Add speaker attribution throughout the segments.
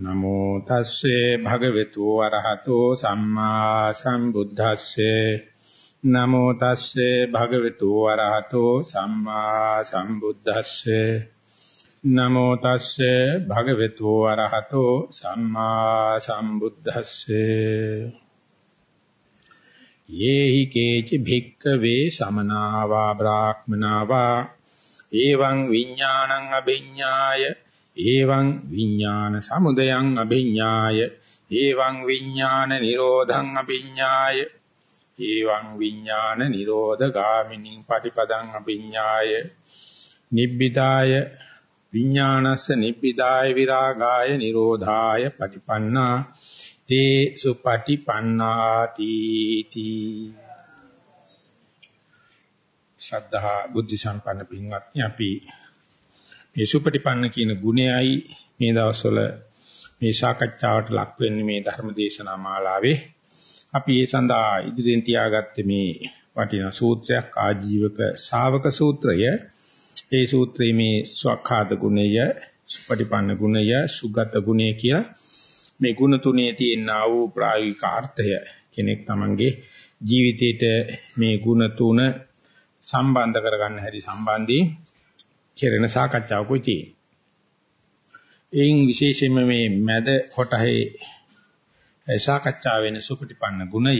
Speaker 1: නමෝ තස්සේ භගවතු වරහතෝ සම්මා සම්බුද්දස්සේ. නමෝ තස්සේ භගවතු වරහතෝ සම්මා සම්බුද්දස්සේ. නමෝ තස්සේ භගවතු වරහතෝ සම්මා සම්බුද්දස්සේ. යේහි කේච භික්කවේ සමනාවා බ්‍රාහ්මනාවා. එවං විඥානං අභිඥාය එවං විඥාන සමුදයං අභිඥාය එවං විඥාන නිරෝධං අභිඥාය එවං විඥාන නිරෝධ ගාමිනී පටිපදං අභිඥාය නිබ්බිදාය විඥානස්ස නිබ්බිදාය විරාගාය නිරෝධාය පටිපන්නා. තේ සුපටිපන්නාති තී. ශ්‍රද්ධා බුද්ධ සම්පන්න පින්වත්නි අපි මේ සුපටිපන්න කියන ගුණයයි මේ දවස්වල මේ සාකච්ඡාවට ලක් වෙන්නේ මේ ධර්ම දේශනා මාලාවේ. අපි ඒ සඳහා ඉදිරියෙන් තියාගත්තේ මේ වටිනා සූත්‍රයක් ආජීවක ශාවක සූත්‍රය. ඒ සූත්‍රයේ මේ ස්වඛාත ගුණය සුපටිපන්න ගුණය සුගත ගුණය කියලා මේ ගුණ තුනේ තියෙනා වූ ප්‍රායෝගික අර්ථය කෙනෙක් තමන්ගේ ජීවිතේට මේ ගුණ තුන සම්බන්ධ කරගන්න හැටි සම්බන්ධයෙන් කෙරෙන සාකච්ඡාවකුයි තියෙන්නේ. එයින් විශේෂයෙන්ම මේ මැද කොටහේ සාකච්ඡා වෙන සුපටිපන්න ගුණය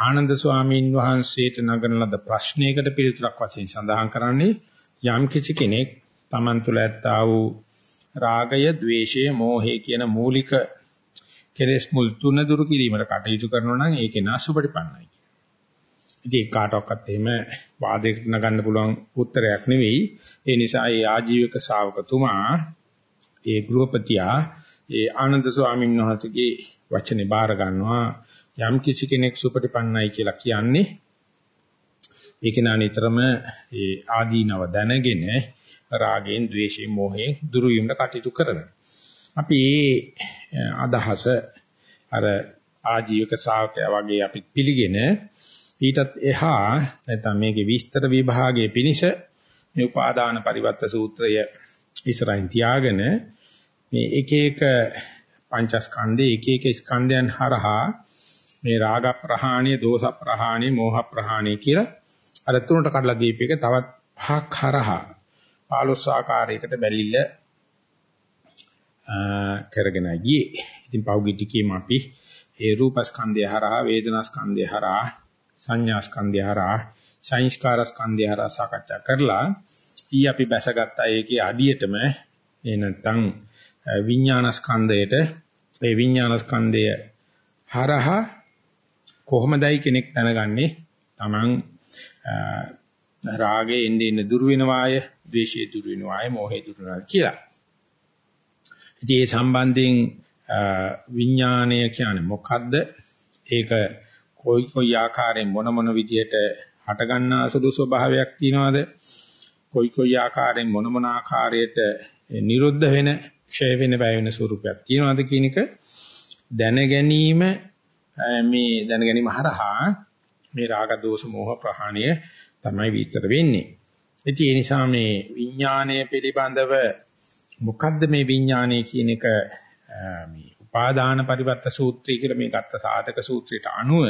Speaker 1: ආනන්ද ස්වාමීන් වහන්සේට නගන ලද ප්‍රශ්නයකට පිළිතුරක් වශයෙන් සඳහන් කරන්නේ යම් කිසි කෙනෙක් Taman තුල ඇත්තා වූ රාගය, ద్వේෂය, මෝහය කියන මූලික කෙලෙස් මුල් තුන දුරු කිරීමට කටයුතු කරනවා නම් ඒකේ නාසුපටිපන්නයි. ඉතින් කාටවත් එහෙම වාදයකට නගන්න පුළුවන් උත්තරයක් නෙවෙයි. ඒ නිසා ඒ ආජීවක ශාවකතුමා ඒ ගෘහපතියා ඒ ආනන්ද ස්වාමීන් වහන්සේගේ වචනේ බාර ගන්නවා යම් කිසි කෙනෙක් සුපටිපන්නයි කියලා කියන්නේ ඒක නානිතරම ඒ ආදීනව දැනගෙන රාගයෙන්, ద్వේෂයෙන්, මෝහයෙන් දුරු වීමට කටයුතු කරන. අපි මේ අදහස අර ආජීවක ශ්‍රාවකයා වගේ අපි පිළිගෙන ඊටත් එහා නැත්නම් මේකේ විස්තර විභාගයේ පිනිෂ මේ උපාදාන පරිවර්ත සූත්‍රය ඉස්සරහින් තියාගෙන මේ එක එක පංචස්කන්ධේ එක එක ස්කන්ධයන් හරහා මේ රාග ප්‍රහාණය, දෝෂ ප්‍රහාණය, මෝහ ප්‍රහාණය කියලා අර තුනට කඩලා දීපේක තවත් පහක් හරහා 15 ආකාරයකට බැලිල්ල කරගෙන ගියේ. ඉතින් පෞගි ටිකේම අපි ඒ රූපස්කන්ධය හරහා, වේදනාස්කන්ධය හරහා, සංඥා ස්කන්ධය හරහා සංස්කාර ස්කන්ධය හරහා සාකච්ඡා කරලා ඊ අපි බැසගත්තා ඒකේ අඩියටම ඒ නැත්තම් විඥාන ස්කන්ධයට ඒ විඥාන ස්කන්ධය හරහා කොහොමදයි කෙනෙක් දැනගන්නේ Taman රාගේ එන්නේ ඉන්න දුර වෙනවාය, ද්වේෂයේ දුර වෙනවාය, මෝහයේ දුර වෙනවාය කියලා. ඉතින් මේ සම්බන්ධයෙන් විඥාණය කියන්නේ මොකද්ද? ඒක කොයි කොයි ආකාරයෙන් මොන මොන විදියට හට ගන්නා සුදු ස්වභාවයක් තියනවාද කොයි කොයි ආකාරයෙන් මොන මොන ආකාරයට නිරුද්ධ වෙන ක්ෂය වෙන බය වෙන ස්වරූපයක් තියනවාද කියන එක දැන ගැනීම මේ දැන ගැනීම හරහා මේ රාග දෝෂ මෝහ ප්‍රහාණය තමයි විතර වෙන්නේ. ඉතින් ඒ නිසා මේ විඥාණය පිළිබඳව මොකද්ද මේ විඥාණය කියන එක මේ උපාදාන පරිවර්ත සූත්‍රය කියලා මේ ගත්ත සාධක සූත්‍රයට අනුව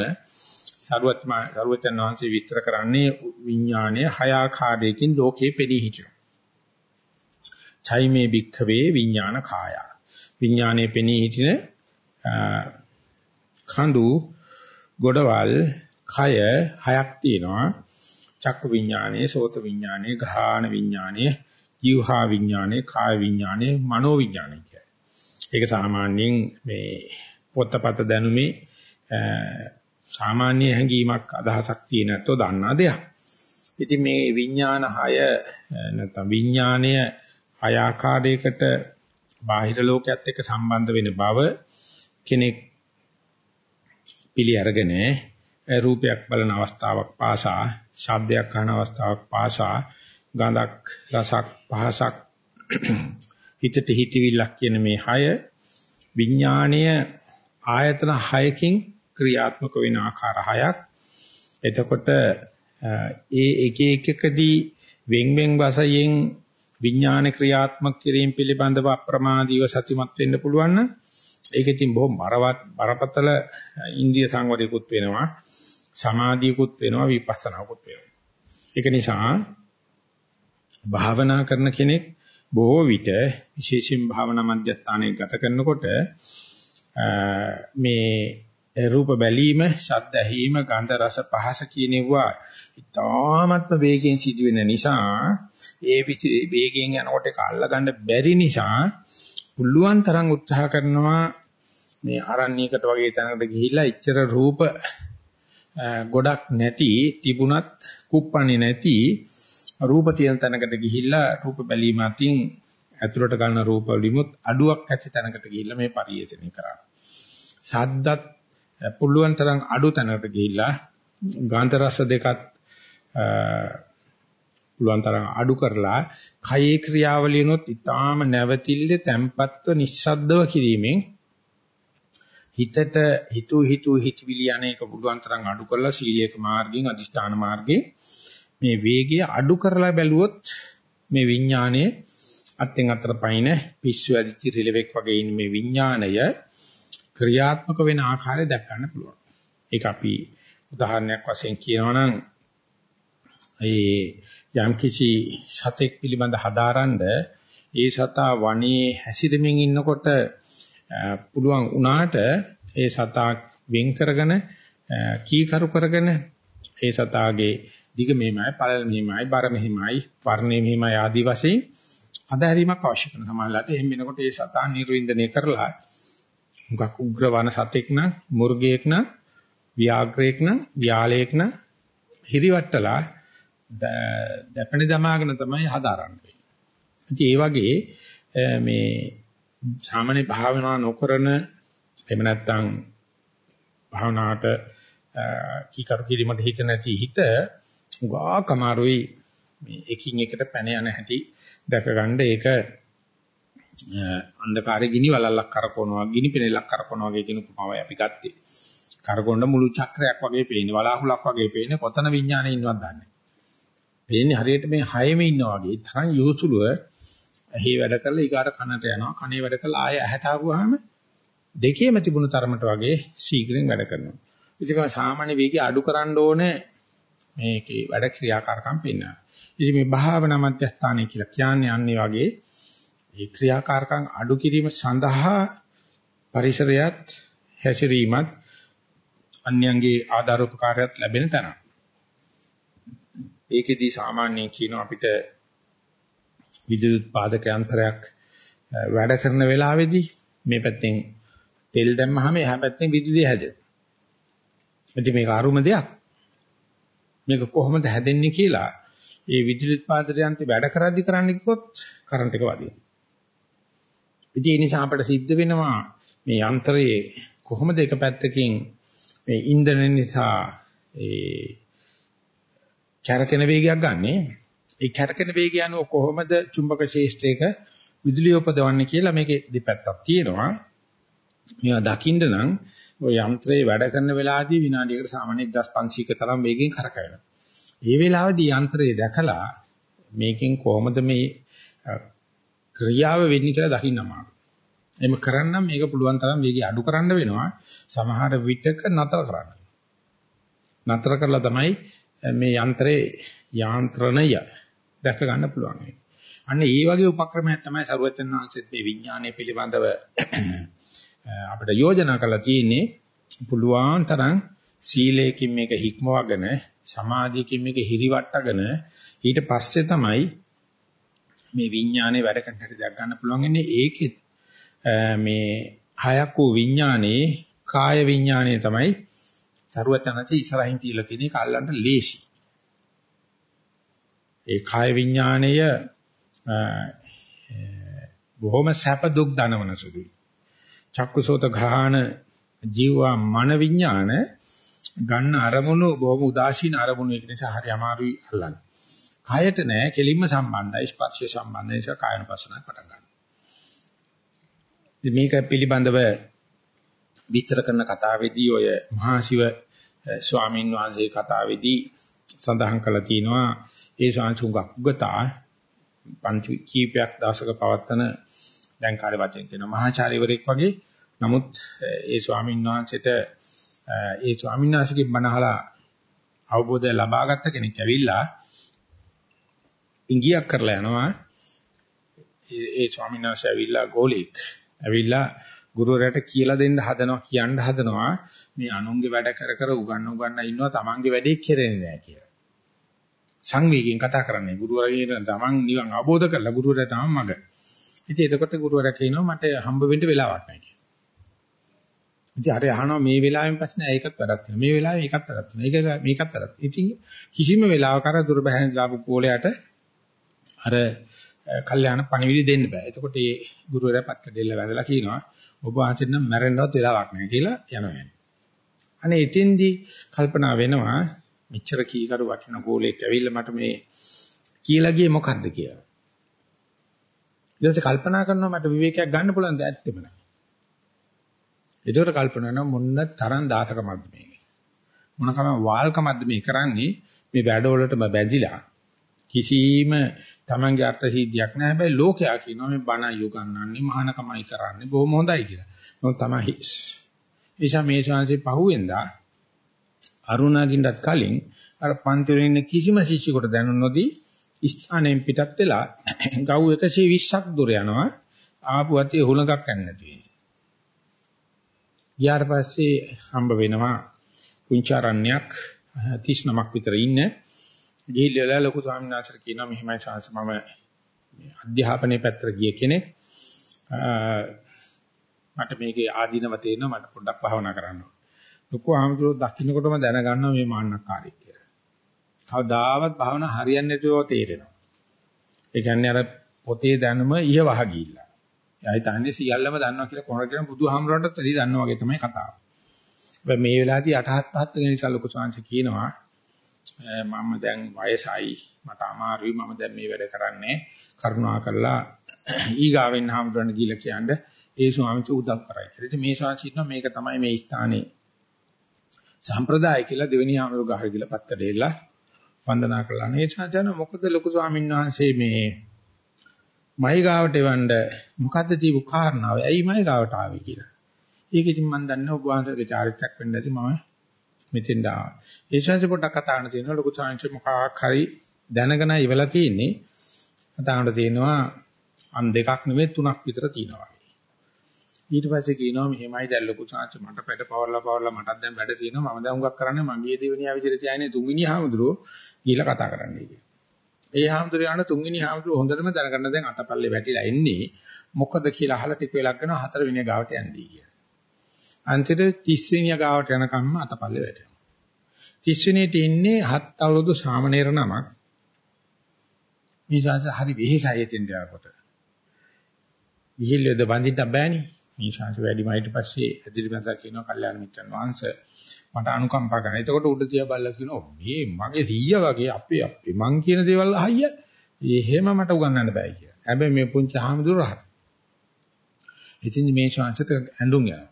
Speaker 1: සරුවත්මා සරුවචන් වහන්සේ විස්තර කරන්නේ විඥානය හය ආකාරයකින් ලෝකේ පෙළී හිටිනවා. චෛමේ භික්ඛවේ විඥාන කාය. විඥානයේ පෙනී හිටින කඳු ගොඩවල් කය හයක් තියෙනවා. චක්කු විඥානයේ, සෝත විඥානයේ, ගාහන විඥානයේ, ජීවහා විඥානයේ, කාය විඥානයේ, මනෝ විඥානයේ ඒක සාමාන්‍යයෙන් මේ පොත්පත් දැනුමේ සාමාන්‍ය හැඟීමක් අදහසක් තියෙන නැත්නම් දන්නා දෙයක්. ඉතින් මේ විඥාන 6 නැත්නම් විඥානය හය ආකාරයකට බාහිර ලෝකයක් එක්ක සම්බන්ධ වෙන බව කෙනෙක් පිළි අරගෙන රූපයක් බලන අවස්ථාවක් පාසා ශබ්දයක් අහන අවස්ථාවක් පාසා ගඳක් රසක් පහසක් හිතට හිතවිල්ලක් කියන මේ හය විඥාණය ආයතන හයකින් ක්‍රියාත්මක වෙන ආකාර හයක්. එතකොට ඒ එක එකකදී වෙන් වෙන් වශයෙන් විඥාන ක්‍රියාත්මක කිරීම පිළිබඳව අප්‍රමාදීව සතිමත් වෙන්න පුළුවන් නම් ඒක ඉතින් බොහොම බරවත් බරපතල ඉන්ද්‍රිය සංවරයකුත් වෙනවා සමාධියකුත් වෙනවා විපස්සනාකුත් වෙනවා ඒක නිසා භාවනා කරන කෙනෙක් බොහෝ විට විශේෂයෙන් භාවනා මධ්‍යස්ථානයේ ගත කරනකොට මේ රූප බැලීම, ශබ්ද ඇහිීම, ගන්ධ රස පහස කියනවා ඉතාමත්ම වේගයෙන් සිදුවෙන නිසා ඒ වේගයෙන් යනකොට ඒක අල්ලගන්න බැරි නිසා පුළුවන් තරම් උත්සාහ කරනවා මේ ආරණ්‍යයකට වගේ තැනකට ගිහිල්ලා ඉච්චර රූප ගොඩක් නැති තිබුණත් කුප්පන්නේ නැති රූප තියෙන තැනකට ගිහිල්ලා රූප බැලීම අතින් ඇතුළට ගන්න රූප වලිමුත් අඩුවක් ඇති තැනකට ගිහිල්ලා මේ පරිේෂණය කරා. ශබ්දත් පුළුවන් තරම් අඩු තැනකට ගිහිල්ලා ගාන්ධ රස දෙකත් පුළුවන් තරම් අඩු කරලා කයේ ක්‍රියාවලියනොත් ඊටාම නැවතිල්ලේ තැම්පත්ව නිස්සද්දව කිරීමෙන් හිතට හිතු හිතු හිතවිලි අනේක පුළුවන් තරම් අඩු කරලා සීලයක මාර්ගයෙන් අදිෂ්ඨාන මාර්ගයෙන් මේ වේගය අඩු කරලා බැලුවොත් මේ විඥානයේ අත්ෙන් අතර පයින් පිස්සු ඇදිච්ච රිලෙවෙක් වගේ ඉන්න මේ විඥාණය ක්‍රියාත්මක වෙන ආකාරය දැක් ගන්න පුළුවන්. ඒක අපි උදාහරණයක් වශයෙන් කියනවා නම් ඒ යම්කිසි සතෙක් පිළිබඳ හදාරන්න ඒ සතා වනයේ හැසිරෙමින් ඉන්නකොට පුළුවන් වුණාට ඒ සතා වෙන් කරගෙන කීකරු කරගෙන ඒ සතාගේ දිග මෙහිමයි පළල මෙහිමයි බර මෙහිමයි වර්ණය මෙහිමයි ආදී වශයෙන් අධහැරීමක් අවශ්‍ය කරන සමාජලට එහෙම වෙනකොට ඒ සතා නිර්වින්දනය කරලා මුගක් උග්‍ර වන සතෙක් නම් මුර්ගයෙක් නම් ව්‍යාග්‍රයෙක් නම් ව්‍යාලයෙක් නම් හිරිවට්ටලා දැපෙන දමාගෙන තමයි හදාරන්නේ. ඉතින් ඒ වගේ මේ සාමාන්‍ය භාවනා නොකරන එහෙම නැත්නම් භාවනාවට කීකරු කිරීමට හිත නැති හිත ගා කමාරුයි මේ එකින් එකට පැන යන හැටි දැක ගන්න ඒක අන්ධකාරයේ ගිනි වලල්ලක් කරකවනවා ගිනි පෙනෙල්ලක් කරකවනවා වගේ කියන උපමාවයි අපි ගත්තේ. කරකොන්න මුළු චක්‍රයක් වගේ පේන්නේ වලාහුලක් වගේ පේන්නේ කොතන විඥානේ ඉන්නවද දන්නේ. පේන්නේ හරියට මේ හයෙම ඉන්නවා වගේ. තරම් යොසුලුව ඇහි වැඩ කරලා ඊගාට කනට යනවා. කනේ වැඩ කරලා ආය ඇහැට ආවම දෙකේම තිබුණු තරමට වගේ ශීඝ්‍රයෙන් වැඩ කරනවා. ඉතින් සාමාන්‍ය වේගය අඩු කරන්න ඕනේ මේකේ වැඩ ක්‍රියාකාරකම් පෙන්වනවා. ඉතින් මේ භාවනා මධ්‍යස්ථානය කියලා කියන්නේ අන්නේ වගේ ඒ ක්‍රියාකාරකම් අඩු කිරීම සඳහා පරිසරයත් හැසිරීමත් අන්‍යයන්ගේ ආධාරෝපකාරයත් ලැබෙන තැන. ඒකෙදි සාමාන්‍යයෙන් කියන අපිට විද්‍යුත් පාදක යන්ත්‍රයක් වැඩ කරන වෙලාවේදී මේ පැත්තෙන් තෙල් දැම්මහම එහා පැත්තෙන් විදුලිය හැදෙනවා. ඉතින් මේක අරුම දෙයක්. මේක කොහොමද හැදෙන්නේ කියලා ඒ විදුලි පාදක යන්ත්‍රය වැඩ කරද්දි කරන්නේ කිව්වොත් කරන්ට් එක වදිනවා. ඉතින් ඒ නිසා අපිට සිද්ධ වෙනවා මේ යන්ත්‍රයේ කොහොමද එක පැත්තකින් මේ ඉන්ධන නිසා ඒ කැරකෙන වේගයක් ගන්නෙ ඒ කැරකෙන වේගය අනුව කොහොමද චුම්බක ශේෂ්ත්‍රයක විදුලිය උපදවන්නේ කියලා මේකේ දෙපැත්තක් තියෙනවා. මේවා දකින්න නම් ওই යන්ත්‍රයේ වැඩ කරන වෙලාවදී විනාඩියකට සාමාන්‍ය 1500ක තරම් වේගෙන් කරකැවෙනවා. ඒ වෙලාවේදී යන්ත්‍රය දැකලා මේකෙන් කොහොමද මේ ක්‍රියාව වෙන්නේ කියලා දකින්න අමාරුයි. එහෙම කරන්නම් මේක පුළුවන් තරම් වේගය අඩු කරන්න වෙනවා. සමහර විටක නතර කරන්න. නතර කරලා තමයි මේ යන්ත්‍රේ යාන්ත්‍රණය දැක ගන්න පුළුවන්. අන්න ඒ වගේ උපක්‍රමයක් තමයි සරුවචන් වහන්සේත් මේ විඥානය පිළිබඳව අපිට යෝජනා කරලා තියෙන්නේ පුළුවන් තරම් සීලයෙන් මේක හික්මවගෙන සමාධියකින් මේක හිරිවට්ටගෙන ඊට පස්සේ තමයි මේ විඥානේ වැඩ කරන හැටි දැක් ගන්න පුළුවන් ඉන්නේ ඒකෙත් මේ හයක් වූ විඥානේ කාය විඥානේ තමයි සරුවචනචි ඉස්සරහින් තියලා තියෙන එක අල්ලන්න ලේසි. ඒ කාය විඥාණය බොහොම සැප දුක් දනවන සුළුයි. චක්කුසෝත ඝාන ජීවා මන විඥාන ගන්න අරමුණු බොහොම උදාසීන අරමුණු ඒක නිසා හරි අමාරුයි අල්ලන්න. කයට නෑ කෙලින්ම සම්බන්ධයි ස්පර්ශය සම්බන්ධයි නිසා කායන පස්සනක් පටන් ගන්නවා. මේක පිළිබඳව විස්තර කරන කතාවේදී ඔය මහා ශිව ස්වාමීන් වහන්සේ කතාවේදී සඳහන් කළා තියෙනවා ඒ ශාන්සුංගක් උගතා පන්ති කීපයක් දවසක පවත්තන දැන් කාලේ වචෙන් කියන මහාචාර්යවරයෙක් වගේ. නමුත් ඒ ස්වාමීන් වහන්සේට ඒ ස්වාමීන් වහන්සේගේ බණහලා අවබෝධය ලබාගත්ත කෙනෙක් ඇවිල්ලා ඉංගියක් කරලා යනවා. ඒ ස්වාමීන් වහන්සේ ඇවිල්ලා ගෝලීක් ඇවිල්ලා ගුරුවරයාට කියලා දෙන්න හදනවා කියන්න හදනවා. මේ අනුන්ගේ වැඩ කර කර උගන්න උගන්න ඉන්නවා තමන්ගේ වැඩේ කෙරෙන්නේ නැහැ කියලා. සංවේගයෙන් කතා කරන්නේ. ගුරුවරයාගේ තමන් නිවන් අවබෝධ කරලා ගුරුවරයා තමන් මග. ඉතින් එතකොට ගුරුවරයා කියනවා මට හම්බ වෙන්න වෙලාවක් නැහැ කියලා. ඉතින් අර අහනවා මේ වෙලාවෙන් පස්සේ නෑ ඒකත් වැඩක් තියෙනවා. මේ වෙලාවේ ඒකත් වැඩක් තියෙනවා. ඒක මේකත් වැඩක්. ඉතින් කිසිම වෙලාවක අර දුර බැහැන ලාභ කෝලයට අර කල්යාණ පණිවිඩ දෙන්න බෑ. එතකොට මේ ගුරුවරයා පත්ක දෙල්ල වැඳලා කියනවා ඔබ වහන්සේට නම් මැරෙන්නවත් වෙලාවක් නැහැ කියලා යනවා. අනේ එතෙන්දී කල්පනා වෙනවා මෙච්චර කීකරු වටින ගෝලෙක් ඇවිල්ලා මට මේ කියලා ගියේ මොකද්ද කියලා. ඊට පස්සේ කල්පනා කරනවා මට විවේකයක් ගන්න පුළුවන් ද ඇත්තෙම නෑ. ඒකට කල්පනා කරනවා මොන්න තරම් දාතකමක්ද මේක. මොනකම වාල්කමක්ද මේ කරන්නේ මේ වැඩවලටම බැඳිලා කිසිම Tamange අර්ථ සිද්ධියක් නැහැ. හැබැයි ලෝකයා කියනවා මේ බණ යොගන්නන්නේ මහානකමයි කරන්නේ බොහොම හොඳයි කියලා. නමුත් තමයි එيشා මේ ශාන්සේ පහුවෙන්දා අරුණාගින්ඩත් කලින් අර පන්තිවල ඉන්න කිසිම ශිෂ්‍යෙකුට දැනුනොදී ස්ථානයෙන් පිටත් වෙලා ගව් 120ක් දුර යනවා ආපු අතේ හුලඟක් යන්නේ නැති වෙන්නේ. ගියාට පස්සේ හම්බ වෙනවා පුංචාරණ්‍යයක් 39ක් විතර ඉන්නේ ගිහිල්ලා ලොකු ස්වාමීන් වහන්සේ කියනවා මෙහිමයි chance මම අධ්‍යාපනයේ පැත්තට ගිය කෙනෙක් මට මේකේ ආධිනව තේරෙනවා මට පොඩ්ඩක් භාවනා කරන්න ඕන. ලොකු ආමතුරු දකින්නකොටම දැනගන්නවා මේ මාන්නකාරී කියලා. කවදාවත් භාවනා හරියන්නේ නැතුව තේරෙනවා. ඒ කියන්නේ අර පොතේ දැනුම ඉහවහ ගිහිල්ලා. එයා හිතන්නේ සියල්ලම දන්නවා කියලා කොහොමද කියන බුදුහාමරන්ටත් වැඩි දන්නවා වගේ තමයි කතාව. හැබැයි මේ වෙලාවේදී අටහත් පහත් වෙන නිසා ලොකු සංශ කියනවා මම දැන් වයසයි මට අමාරුයි මම දැන් මේ වැඩ කරන්නේ කරුණා කරලා ඊගාවෙන් හාමුදුරන් ගිහිල්ලා කියන්නේ ඒ ස්වාමීන් වහන්සේ උදව් කරයි කියලා. ඉතින් මේ ස්වාමීන් වහන්සේ මේක තමයි මේ ස්ථානයේ සම්ප්‍රදාය කියලා දෙවෙනි හාමුදුරුවෝ ගහලා ගිහලා පත්ත දෙලා වන්දනා කළා. මේ ඡාචන මොකද ලොකු ස්වාමීන් වහන්සේ මේ මයි ගාවට එවන්න මොකද්ද තියපු කාරණාව? ඇයි මයි ගාවට ආවේ කියලා. ඒක ඉතින් මම දන්නේ ඔබ වහන්සේගේ චාරිත්‍රාක් වෙන්න ඇති මම මෙතෙන්ට ආවා. ඒ ශාංශ පොඩ්ඩක් කතා කරන්න තියෙනවා ලොකු ශාංශ මොකක් හරි දැනගෙන ඉවලා තියෙන්නේ. කතා කරන්න තියෙනවා අන් දෙකක් නෙවෙයි තුනක් විතර තියෙනවා. ඊට පස්සේ කියනවා මෙහෙමයි දැන් ලොකු ශාංශ මට පැඩ පවර්ලා පවර්ලා මටත් දැන් වැඩ තියෙනවා මම දැන් උඟක් කරන්නේ මගේ දෙවෙනියා විදිහට තියානේ තුන්වෙනි හාමුදුරුවෝ ගිහිල්ලා කතා කරන්නයි කියන්නේ. ඒ හාමුදුරුවෝ යන තුන්වෙනි හාමුදුරුවෝ හොඳටම දැනගන්න දැන් අතපල්ලේ වැටිලා එන්නේ මොකද කියලා අහලා ටික වෙලක් යනවා හතරවෙනි ගාවට යන්නේ කියලා. අන්තිමට 30 වෙනි ගාවට යනකම්ම අතපල්ලේ වැටෙනවා. 30 වෙනිට ඉන්නේ හත් අවුරුදු සාමණේර නමක්. මේ ශාංශ හරි වෙහෙසයි එතෙන් යනකොට. ගිහිල්ලාද බඳින්න බෑනේ. මේ ශාංශ වැඩිම ඊට පස්සේ ඇදිරිමස කියනවා කල්යාණ මිත්‍රන් වහන්සේ මට අනුකම්පා කරන. එතකොට උඩ තියා බල්ලා කියනවා මේ මගේ සීයා වගේ අපේ අපේ මං කියන දේවල් අහయ్య. එහෙම මට උගන්වන්න බෑ කියලා. හැබැයි මේ පුංචි හාමුදුර රහත්. ඉතින් මේ ශාංශත ඇඳුම් යනවා.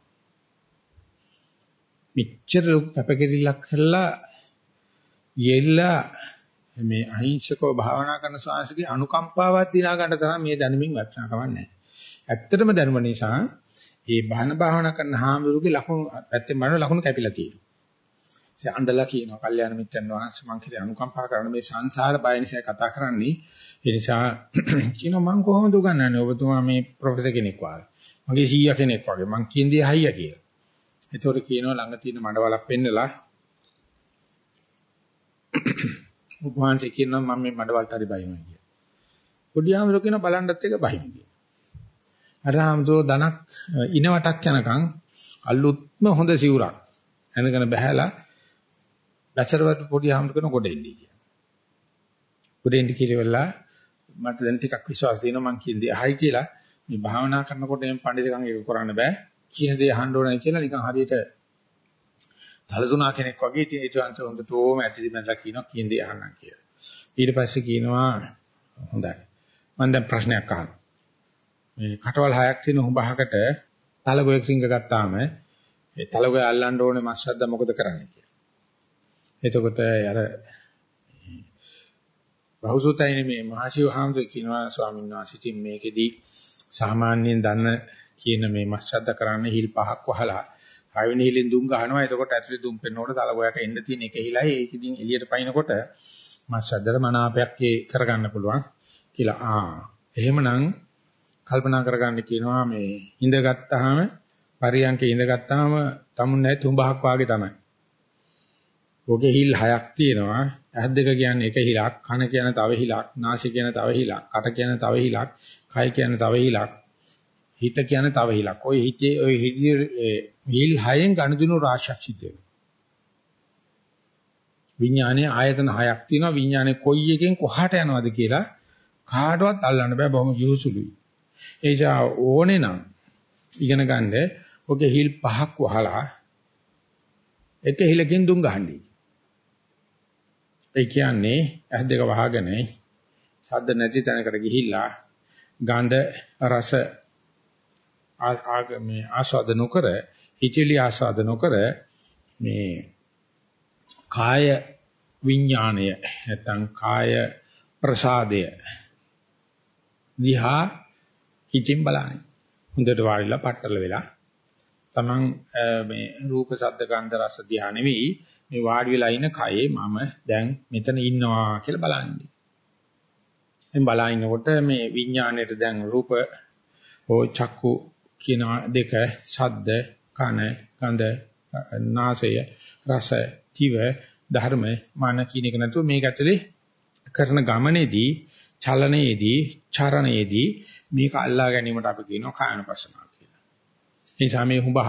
Speaker 1: මෙච්චර කැපකිරීලක් කළා යෙල්ලා මේ අහිංසකව භාවනා කරන ශාංශකේ අනුකම්පාවක් දිනා ගන්න තරම් මේ දැනුමින් වටිනාකමක් නැහැ. ඇත්තටම දැනුම නිසා ඒ බහන භාවනා කරන හාමුදුරුගේ ලකුණු පැත්තේ මන ලකුණු කැපිලා තියෙනවා. ඉතින් අඬලා කියනවා කල්යාණ මිත්‍රන් වහන්සේ මං කියලා අනුකම්පා කරන මේ සංසාර බය නිසා කතා කරන්නේ. ඒ නිසා කියනවා මං කොහොමද උගන්වන්නේ ඔබතුමා මේ ප්‍රොෆෙසර් කෙනෙක් වගේ. මගේ සීයා කෙනෙක් වගේ. මං කියන්නේ හයියා කියලා. ඒතකොට කියනවා ළඟ තියෙන මඩවලක් පෙන්නලා උපවාසය කියනවා මම මේ මඩවලට හරි බහිනවා කියලා. පොඩි ආමර කියන බලන්නත් එක බහිමු කියලා. අර ආමතෝ ධනක් ඉනවටක් යනකම් අලුත්ම හොඳ සිවුරක් ඇඳගෙන බහැලා බැචරවට පොඩි ආමර කරන ගොඩ එන්නේ කියලා. ගොඩ එන්නේ කියලා මට දැන් ටිකක් විශ්වාස දෙනවා මං කියන්නේ අහයි කියලා මේ භාවනා කරනකොට එම් පඬිතුකම් එක කරන්න බෑ. කියන දේ අහන්න ඕනයි කියලා නිකන් හරියට තලතුණා කෙනෙක් වගේ ඉතින් ඊට අන්ත හොඳටම ඇතිදි මැදලා කියනවා කියන දේ අහන්නම් කියලා. ඊට පස්සේ කියනවා හොඳයි. මම දැන් ප්‍රශ්නයක් අහනවා. මේ කටවල් හයක් තියෙන හුඹහකට තලගොයෙක් රිංග ගත්තාම ඒ තලගොය අල්ලන්න ඕනේ මස් ශබ්ද මොකද කරන්නේ කියලා. එතකොට අර බහුසුතයිනේ මේ මහශිව හාමුදුරුවෝ කියනවා ස්වාමීන් වහන්සේ ඉතින් මේකෙදි සාමාන්‍යයෙන් දන්න කියන මේ මස්සද්ද කරන්න හිල් පහක් වහලා හයවෙනි හිලෙන් දුම් ගහනවා. එතකොට ඇතුලේ දුම් පෙන්නකොට තලගොයට එන්න තියෙන එක හිලයි. ඒක ඉතින් එළියට පයින්නකොට මස්සද්දට මනාපයක් ඒ කරගන්න පුළුවන් කියලා. ආ එහෙමනම් කල්පනා කරගන්න කියනවා මේ ඉඳගත්tාම පරියන්ක ඉඳගත්tාම තමුන් නැති තුඹහක් වාගේ තමයි. ඔගේ හිල් හයක් තියෙනවා. ඇස් දෙක කියන්නේ එක හිලක්, කන කියන තව හිලක්, නාසය කියන තව හිලක්, කට කියන තව හිලක්, කය කියන තව හිලක්, හිත කියන තව හිලක්. ඔය හිතේ ඔය හිතේ හිල් හයෙන් ගණදුණු රාශියක් සිද්ධ වෙනවා. විඥානයේ ආයතන හයක් තියෙනවා. විඥානයේ කොයි එකෙන් කොහාට යනවද කියලා කාටවත් අල්ලන්න බෑ. බොහොම යොහුසුලුයි. ඒ නිසා ඕනේ නම් ඉගෙන ගන්න ඔගේ හිල් පහක් වහලා එක හිලකින් දුම් ගහන්නේ. ඒ කියන්නේ ඇස් දෙක වහගෙන ශබ්ද නැති තැනකට ගිහිල්ලා ගඳ රස ආගමේ ආස්වාද නොකර හිචිලි ආස්වාද නොකර මේ කාය විඥාණය නැත්නම් කාය ප්‍රසාදය දිහා හිතින් බලන්නේ. හොඳට වාඩිලා පట్టල වෙලා තමන් මේ රූප ශබ්ද ගන්ධ රස දිහා නෙවෙයි මේ වාඩි වෙලා ඉන්න කයේ මම දැන් මෙතන ඉන්නවා කියලා බලන්නේ. එම් බලනකොට මේ විඥාණයට දැන් රූප හෝ චක්කු කියන දෙක ශබ්ද කන ගන්ධ නාසය රස දිව ධර්ම මන කියන එක නැතුව මේක ඇතුලේ කරන ගමනේදී චලනයේදී චරණයේදී මේක අල්ලා ගැනීමට අපි කියනවා කායනපසනාව කියලා. ඒ නිසා මේ හුඹහ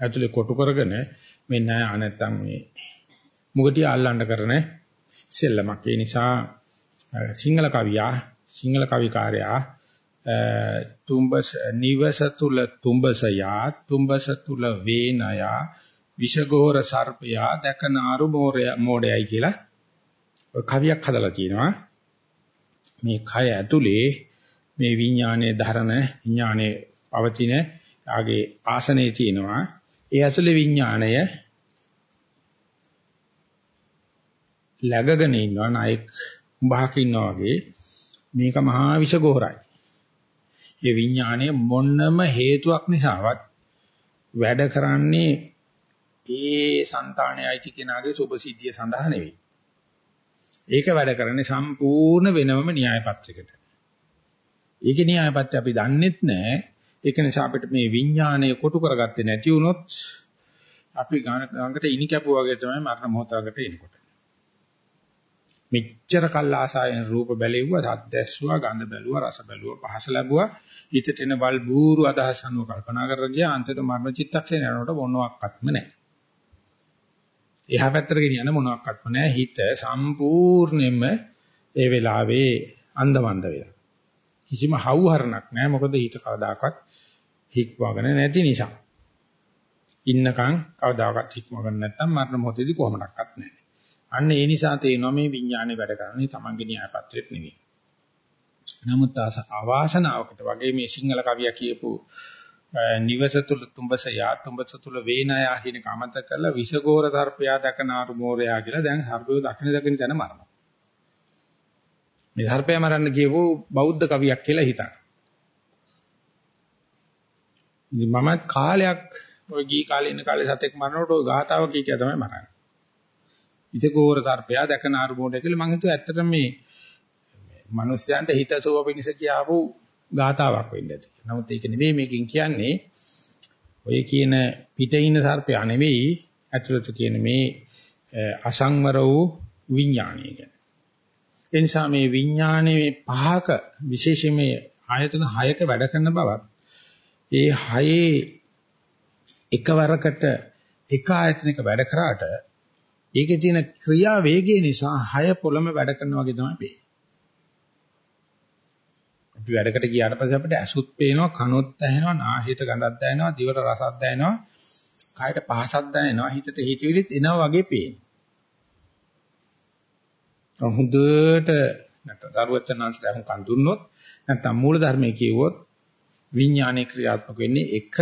Speaker 1: ඇතුලේ කොටු කරගෙන මේ නෑ නැත්තම් මේ මුගටිය අල්ලන්න කරන සෙල්ලමක්. ඒ නිසා සිංහල කවියා සිංහල කවිකාරයා තුඹස නිවස තුල තුඹසයා තුඹස තුල වේනයා විෂගෝර සර්පයා දැකනාරු මෝඩයයි කියලා කවියක් හදලා තියෙනවා. මේ කය ඇතුලේ මේ විඥානයේ ධරණ විඥානයේ පවතින ආගේ ආසනයේ තියෙනවා ඒ ඇතුලේ විඥාණය läගගෙන ඉන්නවා නායක උඹහක ඉන්නවා වගේ මේක මහා විෂගෝරයි. ඒ විඥාණය මොන්නම හේතුවක් නිසාවත් වැඩ කරන්නේ ඒ సంతානයේ අයිති කෙනාගේ සුභසිද්ධිය සඳහා නෙවෙයි. ඒක වැඩ කරන්නේ සම්පූර්ණ වෙනම න්‍යාය පත්‍රයකට. ඒකේ න්‍යාය පත්‍රය අපි දන්නෙත් නැහැ. ඒක නිසා අපිට මේ විඥානය කොටු කරගත්තේ නැති වුණොත් අපි ගඟට ඉනි කැපුවා වගේ තමයි මරණ මොහොතකට එනකොට. මෙච්චර කල් ආසාවෙන් රූප බැලෙව්වා, සද්ද ඇස්සුවා, ගඳ බැලුවා, රස බැලුවා, පහස ලැබුවා, හිතට එන බල් බూరు අදහස් අනුව කල්පනා කරගෙන ගියා අන්තිමට මරණ චිත්තක්ෂණය යනකොට මොනවාක්වත්ම නැහැ. එහා පැත්තට ගෙනියන්න මොනවාක්වත්ම නැහැ. හිත සම්පූර්ණයෙන්ම ඒ වෙලාවේ අන්දමන්ද වෙලා. කිසිම හවුහරණක් නැහැ. මොකද හිත කවදාකවත් හික්වගෙන නැති නිසා. ඉන්නකම් කවදාකවත් හික්මගන්න නැත්නම් මරණ මොහොතේදී කොහොමඩක්වත් නැහැ. අන්න ඒ නිසා තේනවා මේ විඥානේ වැඩ කරන්නේ තමන්ගේ න්‍යාය පත්‍රෙත් නෙවෙයි. නමුත් අවාසනාවකට වගේ මේ සිංහල කවියා කියපු නිවස තුල තුඹස යා තුඹස තුල වේනයා කියන කමත කරලා විෂගෝර දර්පයා දකනාරු මෝරයා කියලා දැන් හර්බය දකින දකින තැන මරනවා. මේ සර්පය මරන්න කියවෝ බෞද්ධ කවියක් කියලා හිතන. ඉතින් මම කාලයක් ඔය ගී කාලේ ඉන්න කාලේ සතෙක් මරනකොට ඔය ගාතාව කී කිය තමයි මරන්නේ. ඉතින් ගෝර සර්පයා දැකන අරුමෝඩ කියලා මම හිතුවා ඇත්තටම මේ මිනිස්යන්ට හිතසුව පිණිස කියාවු ගාතාවක් වෙන්න ඇති. නමුත් ඒක නෙවෙයි මේකෙන් කියන්නේ ඔය කියන පිටේ ඉන්න සර්පයා නෙවෙයි ඇතුළත කියන මේ අසංවර වූ විඥානය කියන්නේ. ඒ නිසා මේ විඥානයේ පහක විශේෂයෙන් මේ ආයතන 6ක වැඩ කරන බවත් ඒ 6 එකවරකට එක ආයතනයක වැඩ කරාට ඒකේ තියෙන ක්‍රියා වේගය නිසා 6 පොළම වැඩ කරනවා වගේ තමයි පේන්නේ. අපි වැඩකට ගියාට පස්සේ අපිට ඇසුත් පේනවා, කනොත් ඇහෙනවා, නාසයට ගඳක් දැනෙනවා, දිවට රසක් දැනෙනවා, කායට පහසක් දැනෙනවා, හිතට හිතවිලිත් එනවා වගේ පේනවා. හොඳට නැත්නම් දරුවචනාංශට අහුන් කන් දුන්නොත් නැත්නම් මූල ධර්මයේ කියවොත් විඥානයේ ක්‍රියාත්මක වෙන්නේ එක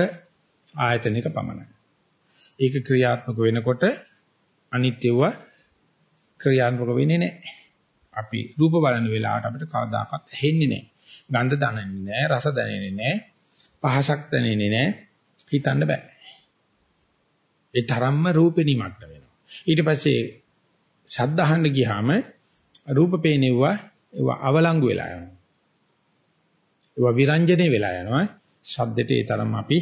Speaker 1: ආයතනයක පමණයි. ඒක ක්‍රියාත්මක වෙනකොට අනිත්‍යව ක්‍රියාත්මක වෙන්නේ නැහැ. අපි රූප බලන වෙලාවට අපිට කවදාකවත් ඇහෙන්නේ නැහැ. ගන්ධ දැනෙන්නේ නැහැ, රස දැනෙන්නේ නැහැ, පහසක් දැනෙන්නේ නැහැ. හිතන්න බෑ. ඒ තරම්ම රූපේ නිමග්න වෙනවා. ඊට පස්සේ ශබ්ද අහන්න ගියාම රූප පේනෙව්වා ඒවා අවලංගු වෙලා යනවා. ඒවා විරංජනේ වෙලා යනවා. ශබ්දෙට ඒ තරම් අපි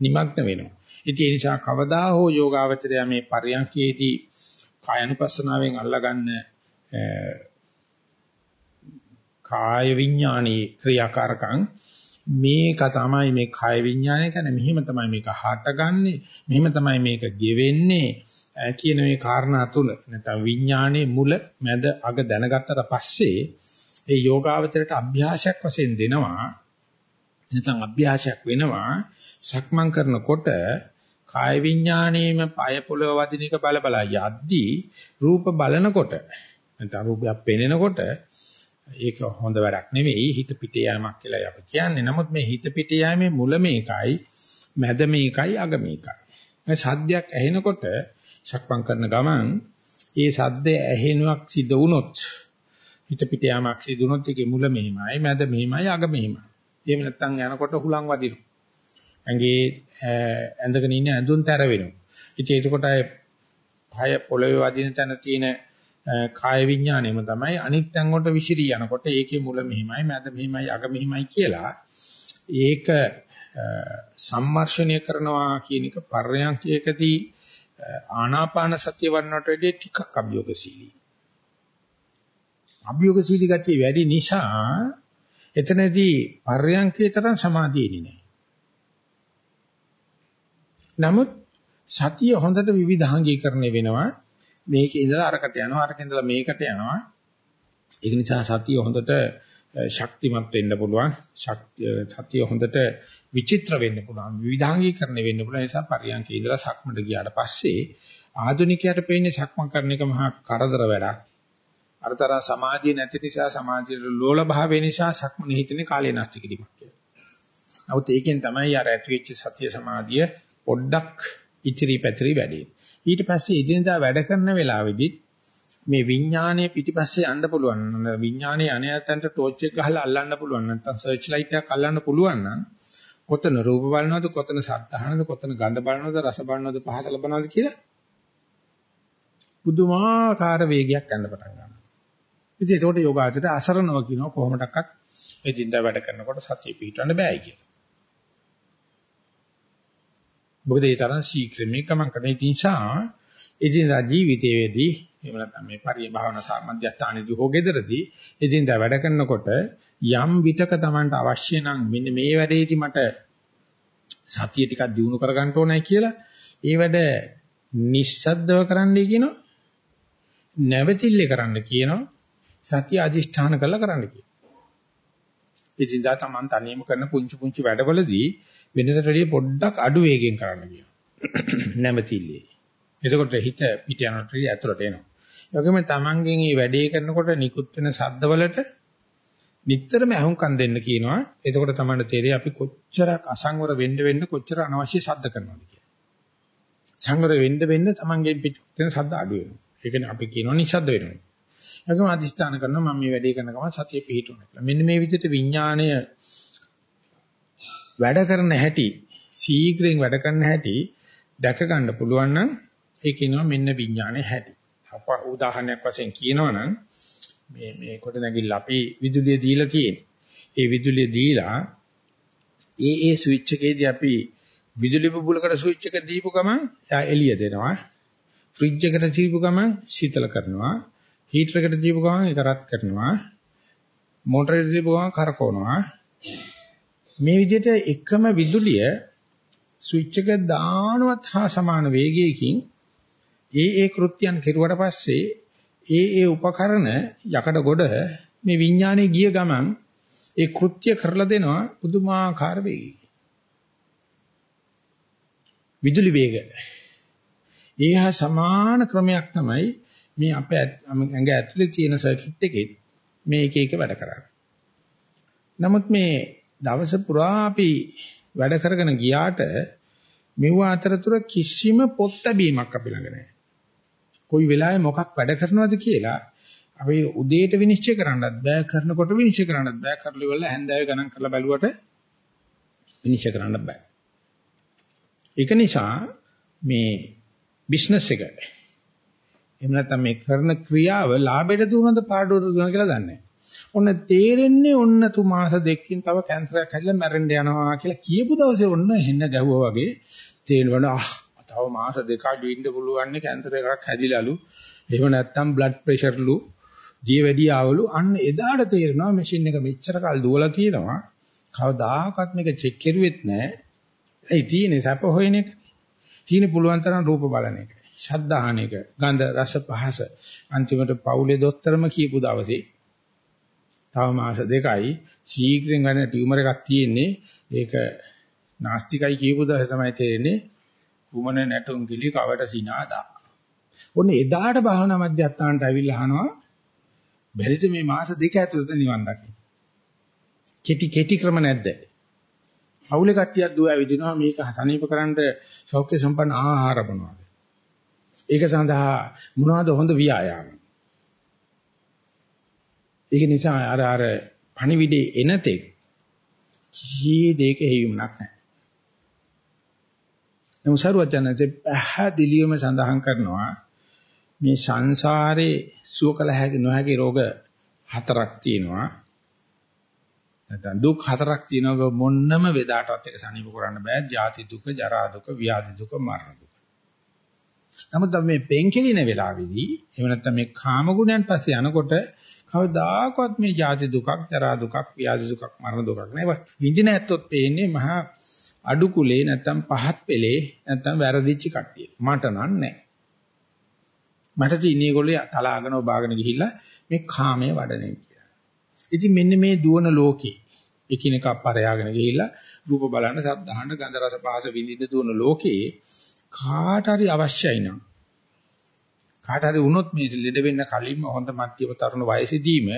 Speaker 1: නිමග්න වෙනවා. ඉතින් ඒ නිසා කවදා හෝ යෝගාවචරය මේ පරියන්කේදී කායනුපස්සනාවෙන් අල්ලගන්න කාය විඥානී ක්‍රියාකාරකම් මේක තමයි මේ කාය විඥානය කියන්නේ මෙහෙම තමයි මේක හටගන්නේ මෙහෙම තමයි මේක ගෙවෙන්නේ කියන මේ කාරණා තුන නැත්නම් විඥානයේ මුල මැද අග දැනගත්තට පස්සේ ඒ යෝගාවචරයට අභ්‍යාසයක් වශයෙන් දෙනවා නැත්නම් අභ්‍යාසයක් වෙනවා සක්මන් කරනකොට කාය විඥාණයෙම পায় පොළව වදින එක බල බල යද්දී රූප බලනකොට නැත්නම් රූපයක් පෙනෙනකොට ඒක හොඳ වැඩක් නෙවෙයි හිත පිට යෑමක් කියලා අපි කියන්නේ. නමුත් මේ හිත පිට යෑමේ මුල මේකයි, මැද මේකයි, අග මේකයි. මේ සද්දයක් ඇහෙනකොට සක්මන් කරන ගමන් ඒ සද්දේ ඇහෙනුවක් සිදු වුණොත් හිත පිට යෑමක් සිදු වුණොත් ඒකේ මුල මෙහිමයි, මැද මෙහිමයි, අග මෙහිමයි. එහෙම නැත්නම් යනකොට හුලං වදිනවා. ඇඟේ ඇඳගෙන ඉන්න ඇඳුම් තැර වෙනවා. ඉතින් ඒකකොට අය පය පොළවේ වදින තැන තියෙන කාය විඥාණයම තමයි අනිත් තැන් වලට විසිරී යනකොට ඒකේ මුල මෙහිමයි මැද මෙහිමයි අග මෙහිමයි කියලා ඒක සම්මර්ෂණය කරනවා කියන එක පර්යන්කයකදී ආනාපාන සතිය වඩනට වැඩිය ටිකක් අභියෝගශීලී. අභියෝගශීලී ගතිය වැඩි නිසා එතනදී පර්යන්කේ තරම් සමාධියෙන්නේ නැහැ. නමුත් සතිය හොඳට විවිධාංගීකරණය වෙනවා. මේකේ ඉඳලා අරකට යනවා, අරක ඉඳලා මේකට යනවා. ඒක නිසා සතිය හොඳට ශක්තිමත් වෙන්න පුළුවන්. සතිය හොඳට විචිත්‍ර වෙන්න පුළුවන්. විවිධාංගීකරණය වෙන්න පුළුවන්. ඒ නිසා පරියන්කේ ඉඳලා සක්මට ගියාට පස්සේ ආධුනිකයට පේන්නේ සක්මන් කරන එක මහා කරදර වැඩක්. අරතර සමාධිය නැති නිසා සමාධියට ලෝල භාවය නිසා සක්මනේ හිතන්නේ කාලේ නැස්ති කිරීමක් කියලා. නමුත් ඒකෙන් තමයි අර ඇතිවෙච්ච සතිය සමාධිය පොඩ්ඩක් ඉතිරි පැතිරි වැඩි. ඊට පස්සේ ඉදිනදා වැඩ කරන වෙලාවෙදි මේ විඥානයේ පිටිපස්සේ යන්න පුළුවන් නම් විඥානයේ අනයතන්ට ටෝච් එක ගහලා අල්ලන්න පුළුවන් නැත්නම් සර්ච් ලයිට් එකක් අල්ලන්න පුළුවන් නම් කොතන රූප බලනවද කොතන ශබ්ද අහනවද කොතන ගඳ බලනවද රස බලනවද පහස ලබනවද කියලා පුදුමාකාර වේගයක් ගන්න පටන් ගන්නවා. ඉතින් ඒකට යෝගාචරයට අසරණව කියනවා කොහොමඩක්වත් මේ දින්දා වැඩ කරනකොට සතිය පිටවන්න බෑයි කියලා. මොකද ඒ තරම් ශීක්‍ර මේ ගමන් කරන නිසා එදිනදා ජීවිතයේදී එහෙම නැත්නම් මේ පරිය භාවනා මධ්‍යස්ථානයේදී හෝ ගෙදරදී එදිනදා වැඩ කරනකොට යම් විතක Tamanට අවශ්‍ය නම් මෙන්න මේ වැඩේදී මට සතිය ටිකක් දිනු කරගන්න ඕනයි කියලා ඒ වැඩ නිස්සද්දව කරන්නයි කියනවා නැවතිල්ලේ කරන්න කියනවා සතිය අදිෂ්ඨාන කරලා කරන්න කියනවා එදිනදා Taman තනියම කරන පුංචි පුංචි වැඩවලදී වෙනසට වැඩිය පොඩ්ඩක් අඩු වේගෙන් කරන්න කියනවා. නැමතිල්ලේ. එතකොට හිත පිට යනට ඇතුළට එනවා. ඒ වගේම තමන්ගෙන් මේ වැඩේ කරනකොට නිකුත් වෙන ශබ්දවලට නිතරම අහුම්කම් දෙන්න කියනවා. එතකොට තමයි තේරෙන්නේ අපි කොච්චරක් අසංවර වෙන්න වෙන්න කොච්චර අනවශ්‍ය ශබ්ද කරනවද කියලා. සංවර වෙන්න වෙන්න තමන්ගෙන් පිට වෙන ශබ්ද අඩු වෙනවා. ඒකනේ අපි කියනවා නිශ්ශබ්ද වෙනවා. ඒකම අදිස්ථාන කරනවා මම මේ වැඩේ කරන ගමන් සතිය පිහිටුණා කියලා. මෙන්න මේ විදිහට විඥාණය වැඩ කරන හැටි ශීඝ්‍රයෙන් වැඩ කරන හැටි දැක ගන්න පුළුවන් නම් ඒ කියනවා මෙන්න විඥානයේ හැටි. අප උදාහරණයක් වශයෙන් කියනවනම් මේ මේ කොට නැගිල්ල අපි විදුලිය දීලා තියෙන්නේ. ඒ විදුලිය දීලා ඒ ඒ ස්විච් එකේදී අපි විදුලි බුබුලකට ස්විච් එක දීපු ගමන් එයා එළිය දෙනවා. ෆ්‍රිජ් එකට දීපු ගමන් සීතල කරනවා. හීටර් එකට දීපු ගමන් ඒක රත් කරනවා. මෝටරේට දීපු ගමන් කරකවනවා. මේ විදිහට එකම විදුලිය ස්විච් එක දානවත් හා සමාන වේගයකින් ඒ ඒ කෘත්‍යයන් කෙරුවට පස්සේ ඒ ඒ උපකරණ යකඩ ගොඩ මේ විඥානේ ගිය ගමන් ඒ කෘත්‍ය කරලා දෙනවා පුදුමාකාර වේගයකින් විදුලි වේග ඒ හා සමාන ක්‍රමයක් තමයි මේ අපේ ඇඟ ඇතුලේ තියෙන සර්කිට් එකේ මේ එක එක වැඩ කරන්නේ. නමුත් මේ දවස පුරා අපි වැඩ කරගෙන ගියාට මෙව අතරතුර කිසිම පොත් බැීමක් අපි ළඟ නැහැ. කොයි වෙලාවෙ මොකක් වැඩ කරනවද කියලා අපි උදේට විනිශ්චය කරන්නත් බෑ කරනකොට විනිශ්චය කරන්නත් බෑ. කරලි වල හැන්දෑවේ ගණන් කරලා බැලුවට විනිශ්චය කරන්න බෑ. ඒක නිසා මේ බිස්නස් එක එහෙම නැත්නම් මේ කරන ක්‍රියාව ලාභයට දුවනද පාඩුවට දුවනද කියලා දන්නේ ඔන්න තේරෙන්නේ ඔන්න තු මාස දෙකකින් තව කැන්සරයක් හැදිලා මැරෙන්න යනවා කියලා කියපු දවසේ ඔන්න හෙන්න ගැහුවා වගේ තේරෙනවා ආ තව මාස දෙකක් ඉන්න පුළුවන් නේ කැන්සර් එකක් හැදිලාලු. එහෙම නැත්නම් බ්ලඩ් ප්‍රෙෂර්ලු දිය වැඩි ආවලු. අන්න එදාට තේරෙනවා මැෂින් එක මෙච්චර කල් දුවලා තියෙනවා. කවදාකවත් මේක චෙක් කරුවෙත් නැහැ. ඒ තියෙන්නේ? සැප හොයන එක. තියෙන පුළුවන් තරම් රූප බලන එක. ශබ්ද අහන එක. ගන්ධ රස පහස. අන්තිමට පවුලේ දොස්තරම කියපු දවසේ තව මාස දෙකයි ශීඝ්‍රයෙන් ගන්න ටියුමර් එකක් තියෙන්නේ. ඒක නාස්තිකයි කියපු දවසේ තමයි තේරෙන්නේ. කුමන නැටුම් කිලි කවට සිනාදා ඔන්න එදාට භාවනා මධ්‍යස්ථානට ඇවිල්ලා අහනවා බැරිද මේ මාස දෙක ඇතුළත නිවන් දකින්න. කෙටි කෙටි ක්‍රම නැද්ද? අවුලේ කට්ටියක් දුව ඇවිදිනවා මේක සනීප කරන්න සෞඛ්‍ය සම්පන්න ආහාර බනවාද. ඒක සඳහා මොනවද හොඳ ව්‍යායාම? ඒක නිසා අර අර පණිවිඩේ එනතෙක් කිසි දෙයක හේයුමක් නැහැ. නමුත් සරුවත් යනසේ පැහැදිලිවම සඳහන් කරනවා මේ සංසාරේ සුව කළ හැකි නොහැකි රෝග හතරක් තියෙනවා. නැත්නම් දුක් හතරක් තියෙනවා මොන්නම වේදාටවත් එක සනීප කරන්න බෑ. ජාති දුක, ජරා දුක, ව්‍යාධි දුක, මරණ දුක. නමුත් මේ පෙන්කෙලින වෙලාවේදී එහෙම නැත්නම් මේ කාම ගුණයන් පස්සේ යනකොට කවදාකවත් මේ ජාති දුකක්, ජරා දුකක්, ව්‍යාධි දුකක්, මරණ දුකක් නෑ. විඳින ඇත්තොත් පේන්නේ මහා අඩු කුලේ නැත්නම් පහත් පෙලේ නැත්නම් වැරදිච්ච කට්ටිය. මට නෑ. මට තියෙන ඒගොල්ලෝ තලාගෙන ඔබාගෙන ගිහිල්ලා මේ කාමයේ වඩනේ කියලා. ඉතින් මෙන්න මේ දුවන ලෝකේ එකිනෙක අපරයාගෙන ගිහිල්ලා රූප බලන්න, ශබ්ද අහන්න, ගන්ධ රස පහස විඳින්න දුවන ලෝකේ කාට හරි අවශ්‍යයි නම් කාට හරි වුණොත් මේ ලෙඩ වෙන්න කලින්ම හොඳ මධ්‍යම තරුණ වයසේදීම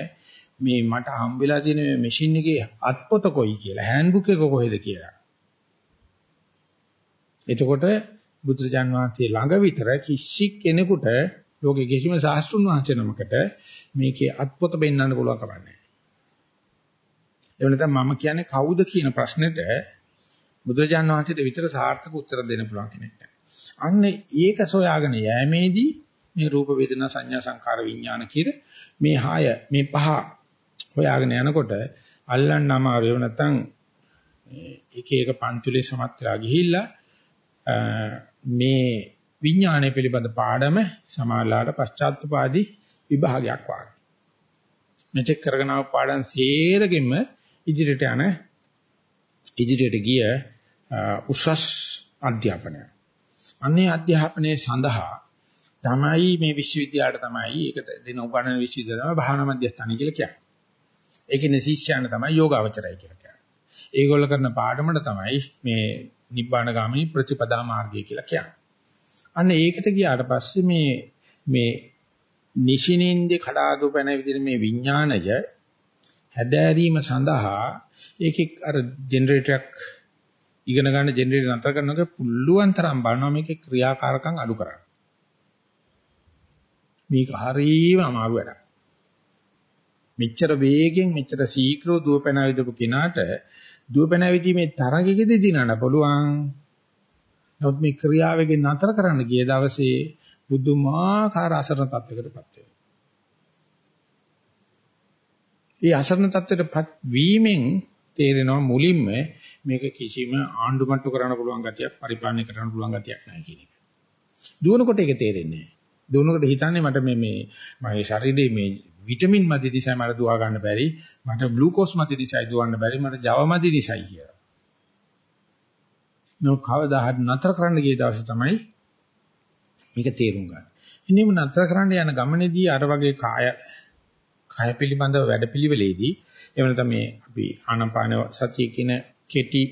Speaker 1: මේ මට හම්බෙලා තියෙන මේ මැෂින් එකේ අත්පොත කොයි කියලා හෑන්ඩ්බුක් එක කොහෙද කියලා. එතකොට බුදුරජාන් වහන්සේ ළඟ විතර කිසි කෙනෙකුට ලෝකේ කිසිම සාස්ත්‍රුන් වහන්සේ නමකට මේකේ අත්පොත පෙන්වන්න පුළුවන් කමක් නැහැ. ඒ වෙනතම මම කියන්නේ කවුද කියන ප්‍රශ්නෙට බුදුරජාණන් වහන්සේට විතර සාර්ථක උත්තර දෙන්න පුළුවන් කෙනෙක් නැහැ. අන්න ඒක සොයාගෙන යෑමේදී මේ රූප වේදනා සංඥා සංකාර විඥාන කිර මේ හය මේ පහ හොයාගෙන යනකොට අල්ලන්න අමාරු ඒව නැත්තම් එක එක පන්තුලේ සමත් වෙලා ගිහිල්ලා මේ විඥානය පිළිබඳ පාඩම සමාලාට පශ්චාත්තුපාදී විභාගයක් වාගේ. මෙචෙක් කරගෙන ආව පාඩම් සේරගෙම ඉදිරියට යන ඉදිරියට ගිය උසස් අධ්‍යාපනය. අන්නේ අධ්‍යාපනයේ සඳහා තමයි මේ විශ්වවිද්‍යාලයට තමයි ඒක දෙන උගන්වන විශ්වවිද්‍යාලය තමයි භාවනා මධ්‍යස්ථාන කියලා කියන්නේ. ඒකේ ශිෂ්‍යයන් තමයි යෝගාවචරය කියලා කියන්නේ. ඒගොල්ල කරන පාඩමට තමයි මේ නිබ්බාන ගාමිනී ප්‍රතිපදා මාර්ගය කියලා කියන්නේ. අන්න ඒකට ගියාට පස්සේ මේ මේ නිෂිනින්දේ කඩාදු පැන විදිහට මේ විඥාණය හැදෑරීම සඳහා ඒකේ අර ජෙනරේටරයක් ඉගෙන ගන්න ජෙනරේටර් නතර කරනකොට පුළුවන් තරම් බලනවා මේකේ ක්‍රියාකාරකම් අඩු කරන්න. මේක හරියම අමාරු වැඩක්. මෙච්චර වේගෙන් මෙච්චර ශීඝ්‍රව දුවපැන විදපු කෙනාට දුවපැන විදීමේ තරගයකදී දිනන්න පුළුවන්. නමුත් මේ ක්‍රියාවකින් නතර කරන්න ගිය දවසේ බුදුමාකාර අසරණ තත්යකටපත් වෙනවා. මේ අසරණ තත්යටපත් වීමෙන් තේරෙනවා මුලින්ම මේක කිසිම ආණ්ඩුමට්ටු කරන්න පුළුවන් ගතියක් පරිපාලනය කරන්න පුළුවන් ගතියක් නැහැ කියන එක. දුවනකොට ඒක තේරෙන්නේ නැහැ. දුවනකොට හිතන්නේ මට මේ මේ මගේ ශරීරයේ මේ විටමින් මදි දිශයි මට දුවා ගන්න බැරි මට ග්ලූකෝස් මදි දිශයි දුවන්න බැරි මට ජව මදි දිශයි කියලා. නෝ කවදා හරි නතර කරන්න ගිය දවසේ තමයි මේක තේරුම් ගන්න. ඉන්නේම නතර කරන්න යන ගමනේදී අර වගේ කාය කාය පිළිබඳව වැඩපිළිවෙලේදී එහෙම නැත්නම් මේ අපි ආනාපාන සතිය කියන කෙටි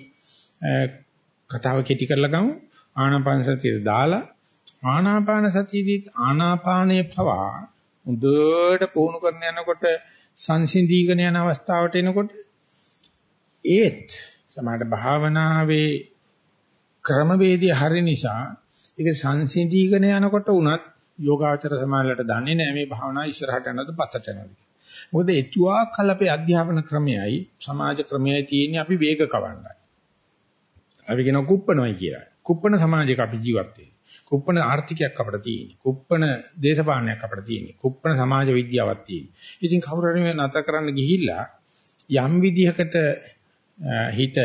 Speaker 1: කතාව කෙටි කරලා ගමු. ආනාපාන සතිය දාලා ආනාපාන සතියදී ආනාපානයේ පවා හොඳට පුහුණු කරන යනකොට සංසිඳීගෙන යන අවස්ථාවට එනකොට ඒත් සමහරට භාවනාවේ ක්‍රමවේදී හරි නිසා ඒක සංසිඳීගෙන යනකොට උනත් යෝගාචර සමාලලට දන්නේ නැහැ මේ භාවනා ඉස්සරහට යනවද පස්සට යනවද මොකද එතුවා කල අපේ අධ්‍යාපන ක්‍රමයයි සමාජ ක්‍රමයයි තියෙන්නේ අපි වේග කවන්නයි. අපි කියන කුප්පනොයි කියලා. කුප්පන සමාජයක අපි ජීවත් වෙන්නේ. කුප්පන ආර්ථිකයක් අපිට තියෙන්නේ. කුප්පන දේශපාලනයක් අපිට තියෙන්නේ. කුප්පන සමාජ විද්‍යාවක් තියෙන්නේ. ඉතින් කවුරු හරි මේ නැතර කරන්න ගිහිල්ලා යම් විදිහකට හිත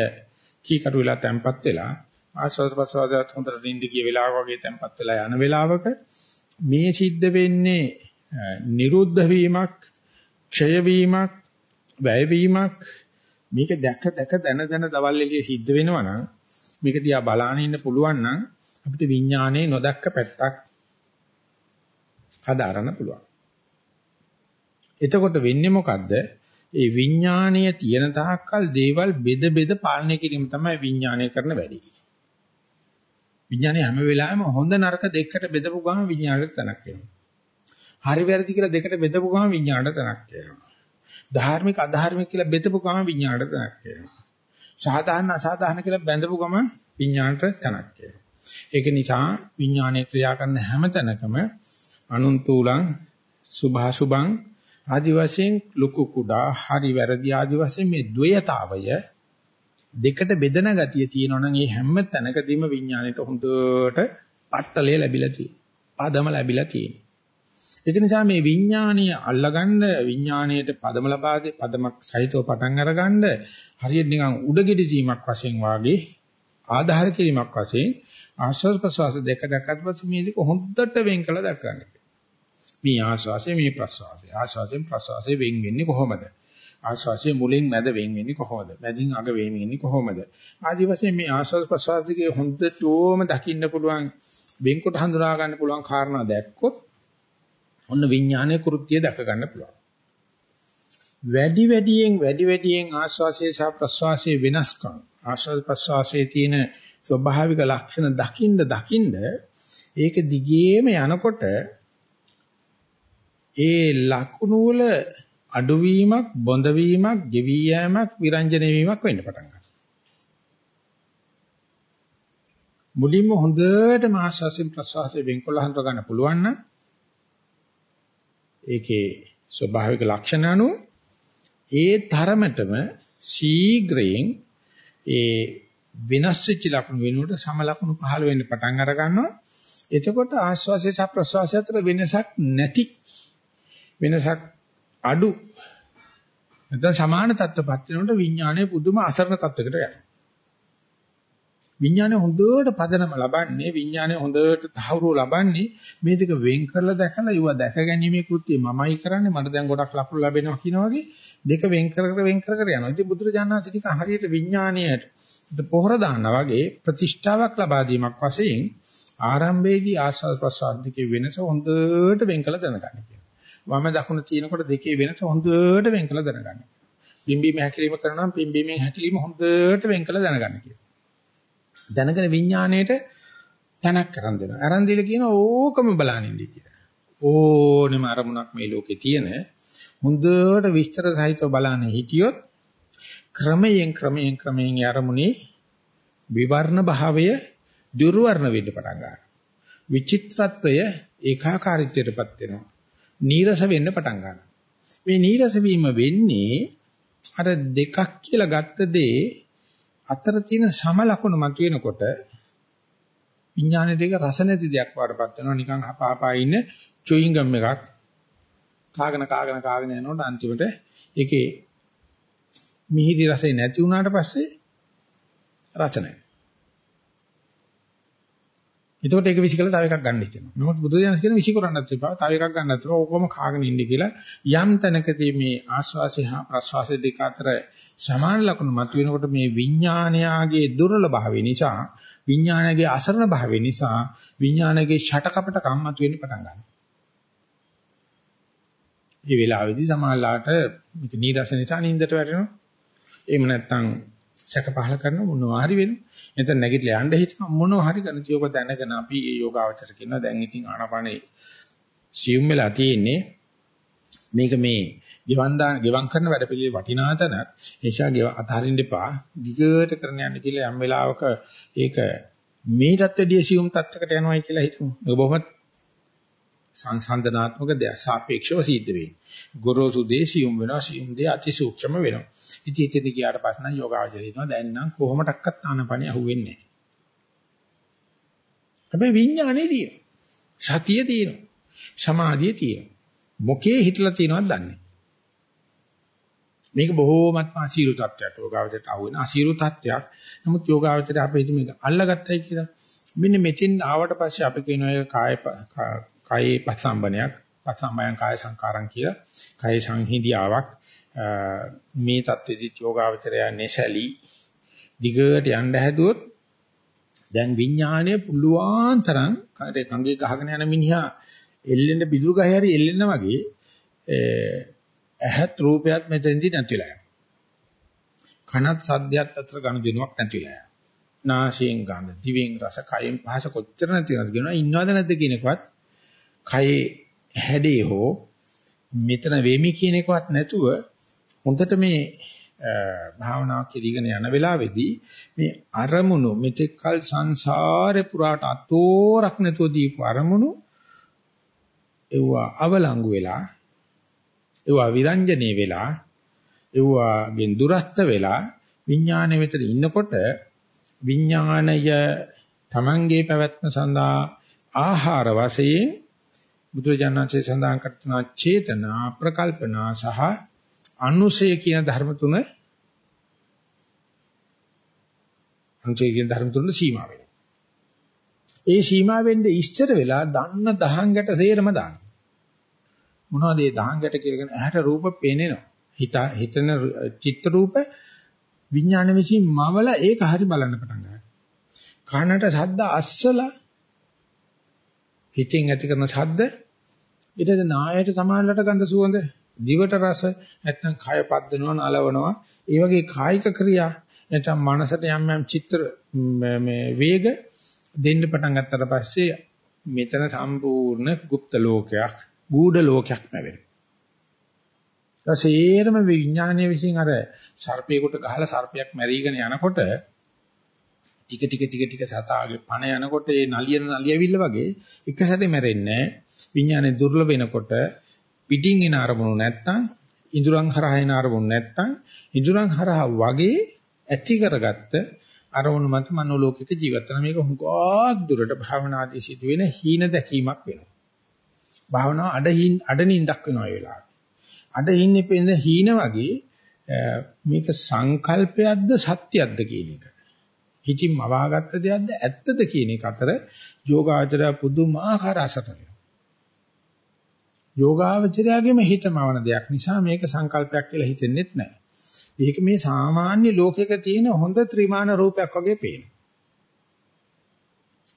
Speaker 1: කීකරු වෙලා තැම්පත් වෙලා ආස්වාද ප්‍රසවාසයත් හොඳට නිින්ද ගිය වෙලාවක වගේ තැම්පත් වෙලා යන වෙලාවක මේ සිද්ධ වෙන්නේ නිරුද්ධ වීමක් ක්ෂය වීමක් වැය වීමක් මේක දැක දැක දන දන දවල් එළිය සිද්ධ වෙනවා නම් මේක දිහා බලාගෙන ඉන්න පුළුවන් නම් අපිට විඥානයේ නොදැක්ක පැත්තක් හදාරන්න පුළුවන්. එතකොට වෙන්නේ මොකද්ද? ඒ විඥානීය තියෙන තාක්කල් දේවල් බෙද බෙද පාලනය කිරීම තමයි විඥානය කරන වැඩේ. විඥානය හැම වෙලාවෙම හොඳ නරක දෙකට බෙදපු ගමන් විඥානයට තනක් වෙනවා. හරි වැරදි කියලා දෙකට බෙදපු ගමන් විඥාණයට තනක් වෙනවා. ධාර්මික අධාර්මික කියලා බෙදපු ගමන් විඥාණයට තනක් වෙනවා. සාධාරණ අසාධාරණ කියලා බැඳපු ගමන් විඥාණයට තනක් වෙනවා. ඒක නිසා විඥානයේ ක්‍රියා කරන හැම තැනකම අනුන්තුලං සුභාසුභං ආදි වශයෙන් ලොකු කුඩා හරි වැරදි ආදි වශයෙන් මේ ද්වයතාවය දෙකට බෙදෙන ගතිය තියෙනවා නම් ඒ හැම තැනකදීම විඥාණයට හොඳට පට්ටලේ ලැබිලා තියෙනවා. පාදම ලැබිලා තියෙනවා. ඒක නිසා මේ විඥානීය අල්ලගන්න විඥාණයට පදම ලබා දෙ පදමක් සහිතව පටන් අරගන්න හරියට නිකන් උඩගෙඩි දීමක් වශයෙන් වාගේ ආධාර කිරීමක් වශයෙන් ආශ්වාස ප්‍රශ්වාස දෙක දැක්කට පස්සේ මේ දෙක හොඳට වෙන් කළ දක්වන්න. මේ ආශ්වාසය මේ ප්‍රශ්වාසය. ආශ්වාසයෙන් ප්‍රශ්වාසය වෙන් වෙන්නේ කොහොමද? ආශ්වාසයේ මුලින් මැද වෙන් වෙන්නේ කොහොමද? මැදින් අග වෙන් වෙන්නේ කොහොමද? ආදි වශයෙන් මේ ආශ්වාස ප්‍රශ්වාස දෙකේ හොඳටම දකින්න පුළුවන් වෙන්කොට හඳුනා ගන්න පුළුවන් කාරණා දැක්කොත් ඔන්න විඥානයේ කෘත්‍ය දැක ගන්න පුළුවන්. වැඩි වැඩියෙන් වැඩි වැඩියෙන් ආශ්වාසයේ සහ ප්‍රශ්වාසයේ වෙනස්කම් ආශ්වාස ප්‍රශ්වාසයේ තියෙන ස්වභාවික ලක්ෂණ දකින්න දකින්න ඒක දිගේම යනකොට ඒ ලකුණු වල අඩුවීමක් බොඳවීමක් ගෙවි යෑමක් විරංජන වීමක් වෙන්න පටන් ගන්නවා. මුලින්ම හොඳට ආශ්වාසයෙන් ප්‍රශ්වාසයෙන් වෙන්කොල්ල හඳුනා ගන්න පුළුවන් නම් ඒකේ ස්වභාවික ලක්ෂණ අනුව ඒ තරමටම ශීඝ්‍රයෙන් ඒ වෙනස් වෙච්ච ලක්ෂණ වෙනුවට සම ලක්ෂණ පහළ වෙන්න පටන් අර ගන්නවා. එතකොට ආශ්වාසය සහ ප්‍රශ්වාසය අතර වෙනසක් නැති වෙනසක් අඩු නැත්නම් සමාන තත්ත්වපත් වෙනකොට විඥානයේ පුදුම අසරණ තත්ත්වයකට යනවා. විඥානය හොඳට පදනම ලබන්නේ විඥානය හොඳට තහවුරු ලබන්නේ මේ දෙක වෙන් කරලා දැකලා ඒවා දැක ගැනීමේ කෘත්‍යය මමයි කරන්නේ මට දැන් ගොඩක් ලකුණු ලැබෙනවා කියන වගේ දෙක වෙන් කර කර වෙන් කර කර යනවා. ඉතින් බුදුරජාණන් වහන්සේ ටික හරියට විඥානයට පොහොර දානවා වගේ ප්‍රතිෂ්ඨාවක් ලබා දීමක් වශයෙන් ආරම්භයේදී ආස්වාද ප්‍රසාර දෙකේ වෙනස හොඳට වෙන් කළ දැනගන්න කියනවා. වම දකුණ තියෙනකොට දෙකේ වෙනස හොඳට වෙන් කළ දැනගන්න. පිම්බීම හැකිලිම කරනවා නම් පිම්බීමෙන් හැකිලිම හොඳට වෙන් කළ දැනගන්න කියනවා. දැනගෙන විඥාණයට තනක් කරන් දෙනවා. අරන් දීලා කියන ඕකම බලනින්දි කියලා. ඕනෙම අරමුණක් මේ ලෝකේ තියෙන හොඳට විස්තර සහිතව බලන්න හිටියොත් ක්‍රමයෙන් ක්‍රමයෙන් ක්‍රමයෙන් යරමුණේ විවර්ණ භාවය දුර්වර්ණ වෙන්න පටන් ගන්නවා. විචිත්‍රත්වය ඒකාකාරීත්වයටපත් වෙනවා. නීරස වෙන්න පටන් ගන්නවා. මේ නීරස වීම වෙන්නේ අර දෙකක් කියලා ගත්ත දේ අතර තියෙන සම ලකුණු මතුවෙනකොට විඥානයේ දෙක රස නැති දෙයක් වඩපත් වෙනවා නිකන් හපාපා ඉන්න චුයින්ගම් එකක් කාගෙන කාගෙන කාගෙන යනකොට අන්තිමට ඒකේ මිහිරි රසය නැති වුණාට පස්සේ රස නැහැ. එතකොට ඒක විසිකලා තව එකක් ගන්න හිතෙනවා. නමුත් බුදුදහම කියන විසි කරන්නත් එපා. තව එකක් ගන්නත් එපා. ඕකම කාගෙන ඉන්න කියලා යම් තැනකදී මේ ආස්වාසය හා ප්‍රස්වාසය දෙක අතර සමාන ලක්ෂණ මතුවෙනකොට මේ විඥානයාගේ දුර්වල භාවය නිසා විඥානයේ අසරණ භාවය නිසා විඥානයේ ෂටකපට කම්මතු වෙන්න පටන් ගන්නවා. මේ වෙලාවේදී සමාලාට මේක නීරස නිසා නින්දට වැටෙනවා. එහෙම නැත්නම් සැක පහල කරන මොනවා හරි වෙනවා. එතන නැගිටලා යන්න හිතන මොනවා හරි කරන තියෝක දැනගෙන අපි මේ යෝගාවචර කියනවා දැන් ඉතින් ආනාපානේ සියුම් වෙලා තියෙන්නේ මේක මේ ගෙවන් දාන ගෙවන් කරන වැඩ පිළිවෙල වටිනා තැන නිසා ගෙව අතහරින්න එපා දිගට කරන යන්න කියලා යම් වෙලාවක ඒක මේකට වැඩිය සියුම් තත්යකට යනවායි කියලා හිතමු. ඒක බොහොම සංසන්දනාත්මක දෙයක් සාපේක්ෂව සිද්ධ වෙන්නේ. ගොරෝසු දේ සියුම් වෙනවා සියුම් දේ අතිසූක්ෂම වෙනවා. ඉතින් ඉතින් ගියාට පස්සේ නම් යෝගාවචරය හිතනවා දැන් නම් කොහොමඩක්වත් ආනපනිය අහුවෙන්නේ නැහැ. හැබැයි විඥානේ තියෙනවා. සතිය තියෙනවා. සමාධිය තියෙනවා. මොකේ හිටලා තියෙනවද දන්නේ මේක බොහෝමත්ම අසීරු තත්ත්වයක් යෝගාවචරයට අහු වෙන අසීරු තත්ත්වයක්. නමුත් යෝගාවචරය අපේ ඉතින් මේක අල්ලගත්තයි කියලා. මෙන්න මෙතෙන් ආවට පස්සේ අපි කියන එක කාය කායේ පසම්බනයක් පසම්බයං කාය සංකාරම් කියලා. කාය සංහිඳියාවක් මේ தත්ත්වෙදි යෝගාවචරය නැසලි දිගට යන්න හැදුවොත් දැන් විඥානය පුළුවන් තරම් කංගේ ගහගෙන යන මිනිහා එල්ලෙන්න බිදුරු ගහේ හරි එල්ලෙන්න වගේ ඇහත් රූපයත් මෙතෙන්දී නැතිලා යනවා. කනත් සද්දයක් අතර ගනුදෙනුවක් නැතිලා යනවා. නාසයෙන් ගඳ, දිවෙන් රස, කයෙන් පහස කොච්චර නැතිවද කියනවා ඉන්නවද නැද්ද කියන එකවත් කයේ හැඩේ හෝ මෙතන වෙමි කියන එකවත් නැතුව හොඳට මේ භාවනාවක් කෙරීගෙන යන වෙලාවේදී මේ අරමුණු මෙතෙක්කල් සංසාරේ පුරාට අතෝරක් නැතුව දීපු අරමුණු ඒවා අවලංගු වෙලා ඒවා විරංජනේ වෙලා ඒවාගෙන් දුරස්ත වෙලා විඥාණය වෙතට ඉන්නකොට විඥාණය තමන්ගේ පැවැත්ම සඳහා ආහාර වශයෙන් බුදුජානකසේ සඳහන් කරන චේතනා ප්‍රකල්පනා සහ අනුසය කියන ධර්ම තුන අනුසය කියන ධර්ම තුන සීමා වෙනවා. ඒ සීමා වෙන්නේ ඉස්තර වෙලා දන්න දහංගට තේරම දාන්න. මොනවද මේ දහංගට කියලාගෙන ඇහැට රූප පේනෙනවා. හිත හිතන චිත්ත රූප විඥාන විසින් මවල ඒක හරි බලන්න පටන් ගන්නවා. කනට ශබ්ද අස්සලා හිතෙන් ඇති කරන ශබ්ද ඊටද නායයට සමානලට ගඳ සුවඳ දිවට රස නැත්නම් කය පද්දනවා නලවනවා ඒ වගේ කායික ක්‍රියා නැත්නම් මනසට යම් යම් චිත්‍ර මේ වේග දෙන්න පටන් ගත්තට පස්සේ මෙතන සම්පූර්ණ গুপ্ত ලෝකයක් ගූඪ ලෝකයක් ලැබෙනවා. ඊටසේරම විඥානයේ විසින් අර සර්පේකට ගහලා සර්පයක් මැරීගෙන යනකොට ටික ටික ටික ටික සතාගේ පණ යනකොට ඒ නලියන නලියවිල්ල වගේ එක සැරේ මැරෙන්නේ විඥානේ දුර්ලභ වෙනකොට පිටින් එන අරමුණු නැත්තම් ඉඳුරන් හරහා එන අරමුණු නැත්තම් ඉඳුරන් හරහා වගේ ඇති කරගත්ත අරමුණු මත මනෝලෝකික ජීවිත වෙන මේක හුඟක් දුරට භාවනාදී සිදුවෙන හීන දැකීමක් වෙනවා. භාවනාව අඩහින් අඩනින්දක් වෙනවා ඒ වෙලාවට. අඩහින්නේ පෙන්න හීන වගේ මේක සංකල්පයක්ද සත්‍යයක්ද කියන එක. හිතින් මවාගත්ත දෙයක්ද ඇත්තද කියන එක අතර යෝගාචරය පුදුමාකාර අසතනයි. යෝගාවචරයගේම හිතමවන දෙයක් නිසා මේක සංකල්පයක් කියලා හිතෙන්නෙත් නැහැ. මේක මේ සාමාන්‍ය ලෝකයක තියෙන හොඳ ත්‍රිමාන රූපයක් වගේ පේනවා.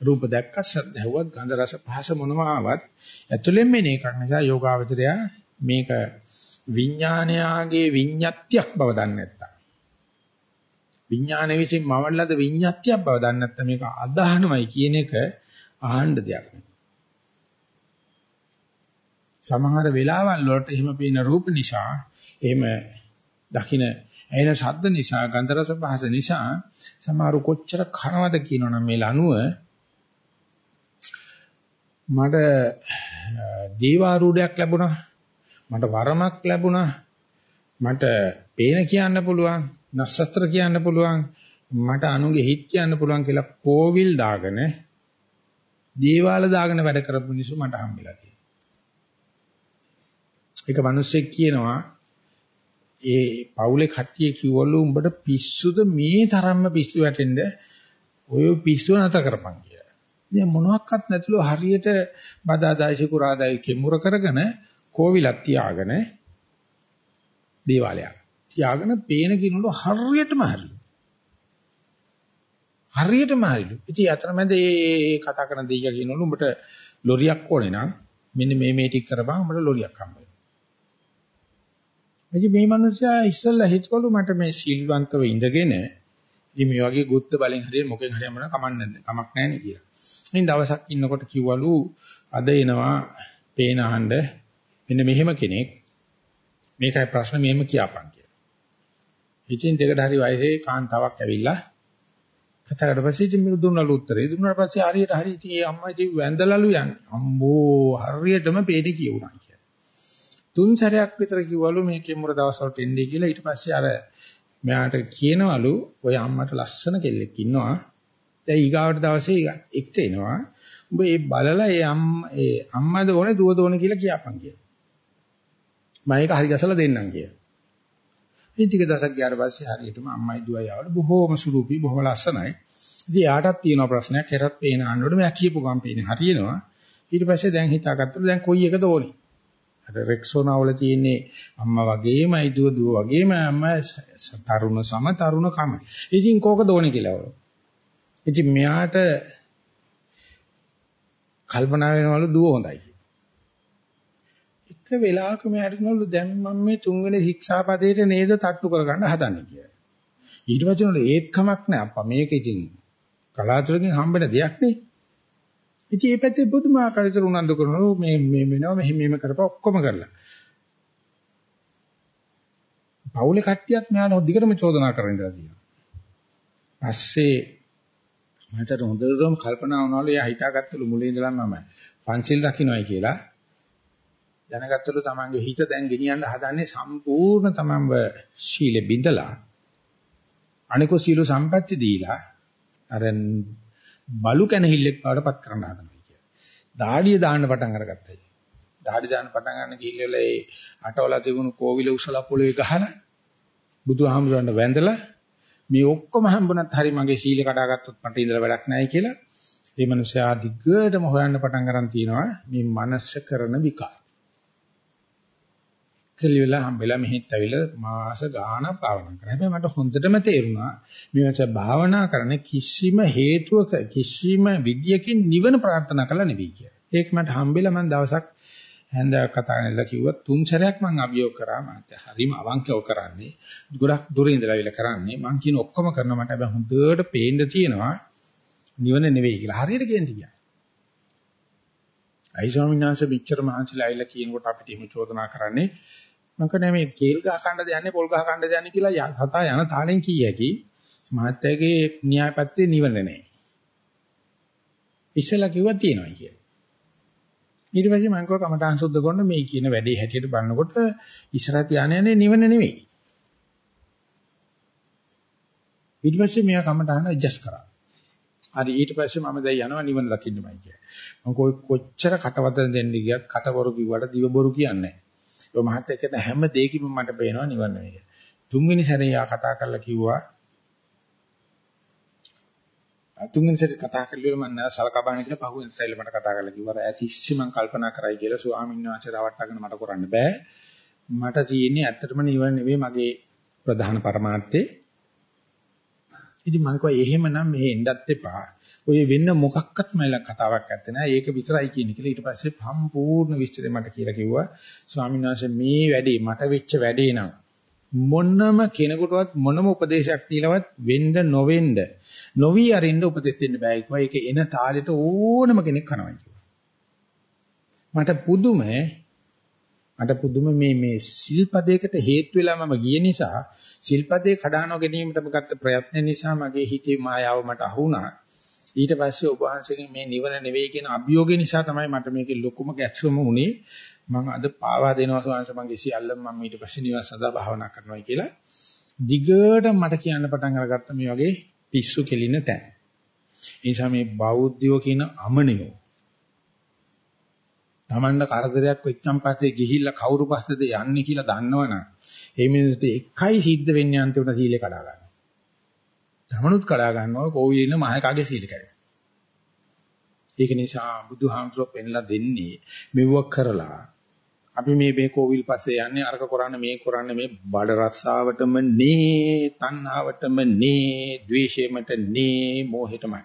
Speaker 1: රූප දැක්ක සද්දහුවත් ගන්ධ රස පහස මොනවා ආවත් ඇතුළෙන් මෙන එකක් නිසා යෝගාවචරය මේක විඥානයාගේ විඤ්ඤාත්‍යක් බව දන්නේ නැත්තම් විඥාන විසින් මවලද විඤ්ඤාත්‍යක් බව දන්නේ නැත්තම් මේක අදහනමයි කියන එක අහන්න දෙයක් නෙවෙයි සමහර වෙලාවල් වලට එහෙම පේන රූප නිසා එහෙම දකින්න ඇහෙන ශබ්ද නිසා ගන්ධ රස පහස නිසා සමහර කොච්චර කනවද කියනවනම් මේ ලනුව මට දේවාරූಢයක් ලැබුණා මට වරමක් ලැබුණා මට පේන කියන්න පුළුවන්. නස්සත්‍ර කියන්න පුළුවන් මට අනුගේ හිත් කියන්න පුළුවන් කියලා කෝවිල් දාගෙන දේවාල දාගෙන වැඩ කරපු මිනිස්සු මට හම්බෙලා තියෙනවා ඒක මිනිස්සෙක් කියනවා ඒ පවුලේ කට්ටිය කිව්වලු උඹට පිස්සුද මේ තරම්ම පිස්සු වැටෙන්න ඔය පිස්සුව නැත කරපන් කියලා. දැන් මොනවත් නැතුළු හරියට බදාදායිසි කුරාදායි කෙමුර කරගෙන කෝවිලක් තියාගෙන දේවාලයක් තියාගෙන පේන කිනුළු හරියටම හරිලු. හරියටම හරිලු. ඉතින් අතරමැද මේ කතා කරන දෙයියා කියනවලු උඹට ලොරියක් ඕනේ නම් මෙන්න මේ මේ ටික කරපන් උඹට ලොරියක් හම්බ ඉතින් මේ මිනිස්සයා ඉස්සල්ලා හිතවලු මට මේ සිල්වන්තව ඉඳගෙන ඉතින් මේ වගේ ගුත්ත බලෙන් හරියට මොකෙන් හරියම නම් කමක් නැද්ද කමක් නැහැ නේ කියලා. ඉතින් දවසක් ඉන්නකොට කිව්වලු අද එනවා පේන අහන්න මෙන්න මෙහෙම කෙනෙක් මේකයි ප්‍රශ්න මෙහෙම කියපන් කියලා. ඉතින් දෙකට හරි වයසේ කාන්තාවක් ඇවිල්ලා කතා කරලා පස්සේ ඉතින් මේක දුන්නලු උත්තරේ. දුන්නාට පස්සේ හරියට හරි ඉතින් ඒ අම්මා ඉතින් වැඳලලු යන්නේ. අම්බෝ හරියටම පේටි කියුණා කියලා. තුන් සැරයක් විතර කිව්වලු මේ කෙමුර දවස්වලට එන්නේ කියලා. ඊට පස්සේ අර මෙයාට කියනවලු ඔය අම්මට ලස්සන කෙල්ලෙක් ඉන්නවා. දැන් ඊගාවට දවසේ එක්ක එනවා. උඹ ඒ බලලා ඒ අම්මා ඒ අම්මාද ඕනේ දුව දෝන කියලා කියපන් කියලා. මම ඒක හරි ගැසලා දෙන්නම් කියලා. ඉතින් ටික දවසක් ගියාට පස්සේ හරියටම අම්මයි දුවයි ආවල බොහෝම සුරූපී බොහොම ලස්සනයි. ඉතින් යාටත් තියෙන ප්‍රශ්නයක් හෙටත් පේන අහනකොට මෙයා කියපු ගම් පේන්නේ හරියනවා. ඊට පස්සේ දැන් හිතාගත්තලු දැන් කොයි එකද ඕනේ. අර රෙක්සෝනා වල තියෙන්නේ අම්මා වගේමයි දුව දුව වගේම අම්මා තරුණ සම තරුණ කම. ඉතින් කෝකද ඕනේ කියලා. ඉතින් මෙයාට කල්පනා වෙනවලු දුව හොඳයි. එක වෙලාවක මෙයාට නෝලු දැන් මම මේ තුන්වෙනි ශික්ෂාපදයට නේද තට්ටු කරගන්න හදන්නේ කියලා. ඊට පස්සේ නෝලු ඒත් කමක් නැහැ අප්පා මේක ඉතින් කලාතුරකින් හම්බෙන දෙයක් නේ. ඉතින් මේ පැත්තේ පුදුමාකාර විතර උනන්දු කරනවා මේ මේ වෙනවා මෙහෙම මෙහෙම කරපුවා ඔක්කොම කරලා. පවුලේ කට්ටියත් මෙයාට දිගටම චෝදනා කරගෙන ඉඳලා තියෙනවා. පස්සේ මට හොඳටම කල්පනා වුණාලු එයා හිතාගත්තලු මුලින් ඉඳලම මම පංචිල් රකින්නයි කියලා. දැනගත්තලු තමන්ගේ හිත දැන් ගෙනියන්න හදන්නේ සම්පූර්ණ තමන්ව ශීල බිඳලා අනිකෝ සීල සම්පatti දීලා අර බලු කැනහිල්ලෙක් වඩපත් කරන්න හදනවා කිය. දාඩිය දාන්න පටන් අරගත්තා. දාඩි දාන්න පටන් ගන්න ගිහිල්ලා ඒ අටවල තිබුණු කෝවිල උසලා පොළවේ ගහලා බුදුහාමුදුරන්ට වැඳලා මේ ඔක්කොම හම්බුණත් හරි මගේ සීල කඩාගත්තොත් මට ඉඳලා වැඩක් නැහැ කියලා මේ මනුස්සයා දිග්ගටම හොයන්න පටන් ගන්න තියෙනවා මේ මනස කරන විකාර. කෙලිවලා හම්බෙලා මෙහෙත් ඇවිල්ලා මාස ගාණක් භාවනා කරා. හැබැයි මට හොඳටම තේරුණා මේ මනුස්සයා භාවනා කරන්නේ කිසිම හේතුවක කිසිම විද්‍යකින් නිවන ප්‍රාර්ථනා කළා නෙවෙයි කියලා. ඒක මට හම්බෙලා මම දවසක් හැන්දෑවක් කතා කරලා කිව්වා තුන් සැරයක් මම අභියෝග කරා මට හරිම අවංකව කරන්නේ ගොඩක් දුරින් ඉඳලා විල කරන්නේ මං කියන ඔක්කොම කරනවා මට හැබැයි හොඳට පේන්න තියෙනවා නිවන නෙවෙයි කියලා හරියට කියන්නේ කියන්නේ අයි ස්වාමීන් වහන්සේ පිටචර මහන්සිලා ඇවිල්ලා කියනකොට අපිට එහෙම චෝදනා කරන්නේ මම කියන්නේ මේ කේල් ගහ කණ්ඩ දයන්නේ පොල් ගහ කණ්ඩ දයන්නේ කියලා කතා යන තාලෙන් කිය හැකි මහත්යගේ න්‍යායපත්‍යේ නිවන නැහැ ඉස්සලා කිව්වා තියෙනවා කියලා ඊට පස්සේ මම කිව්වා කමඨාන් සුද්ධ කරන මේ කියන වැඩේ හැටියට බලනකොට ඉස්සරහ තියාන යන්නේ නිවන නෙවෙයි. ඊට පස්සේ මෙයා කමඨාන ඇඩ්ජස්ට් කරා. හරි ඊට පස්සේ මම දැන් යනවා නිවන දකින්නමයි කිය. මම කොච්චර කටවදන දෙන්න ගියත් කටවරු කිව්වට දිවබොරු කියන්නේ නැහැ. ඒ මහත් එක්ක හැම දෙයකින්ම මට පේනවා නිවන නෙවෙයි. තුන්වෙනි සැරේ යා කතා කරලා කිව්වා තුන්වෙනි සැරේ කතා කරලා මම නෑ සලකා බලන්න කියලා පහුවෙන් සැරේ මට කතා කරලා කිව්වා. ඇතිස්සි මම කල්පනා කරයි කියලා ස්වාමීන් වහන්සේ රවට්ටගෙන මට කරන්න බෑ. මට තියෙන්නේ ඇත්තටම නිවන නෙවෙයි මගේ ප්‍රධාන පරමාර්ථේ ඉතින් මම කිව්වා එහෙමනම් මෙහෙ එන්නත් එපා. ඔය වෙන්න මොකක්වත් මයිල කතාවක් නැත්තේ නෑ ඒක විතරයි කියන්නේ කියලා ඊට පස්සේ සම්පූර්ණ විස්තරය මට කියලා කිව්වා ස්වාමීන් වහන්සේ මේ වැඩේ මට වෙච්ච වැඩේ නම් මොනම කෙනෙකුටවත් මොනම උපදේශයක් දීලවත් වෙන්න නොවෙන්න නොවි අරින්න උපදෙස් දෙන්න බෑ කිව්වා. ඒක එන තාලෙට ඕනම කෙනෙක් කරනවා කිව්වා. මට පුදුම මට පුදුම මේ මේ සිල්පදයකට හේතු වෙලා මම ගිය නිසා සිල්පදේ කඩානව ගැනීමටම ගත්ත ප්‍රයත්න නිසා මගේ හිතේ මායාව මට අහුණා. ඊට පස්සේ ඔබ වහන්සේගෙන් මේ නිවන නෙවෙයි කියන අභියෝගය නිසා තමයි මට මේකේ ලොකුම ගැටලුවම උනේ. මම අද පාවා දෙනවා ස්වාමීන් මගේ සියල්ලම මම ඊට පස්සේ නිවන සඳහා භාවනා කරනවා කියලා. දිගට මට කියන්න පටන් අරගත්ත මේ වගේ පිස්සු කෙලින තැන. ඒ නිසා මේ බෞද්ධයෝ කියන අමනියෝ Tamanda කරදරයක් වෙච්චන් පස්සේ ගිහිල්ලා කවුරු පස්සේද යන්නේ කියලා දන්නවනම් ඒ මිනිස්සුන්ට එකයි සිද්ධ වෙන්නේ අන්තිමට සීලේ කඩා ගන්න. තමනුත් කඩා ගන්නවා කෝවිල ඉන්න මහකාගේ සීල කැඩෙනවා. ඒක නිසා බුදුහාමුදුරුවෝ පෙන්ලා දෙන්නේ මෙවුව කරලා අපි මේ මේ කෝවිල් පස්සේ යන්නේ අරක කරන්න මේ කරන්න මේ බඩ රස්සාවටම නේ තණ්හාවටම නේ ද්වේෂයටම නේ මොහෙටමයි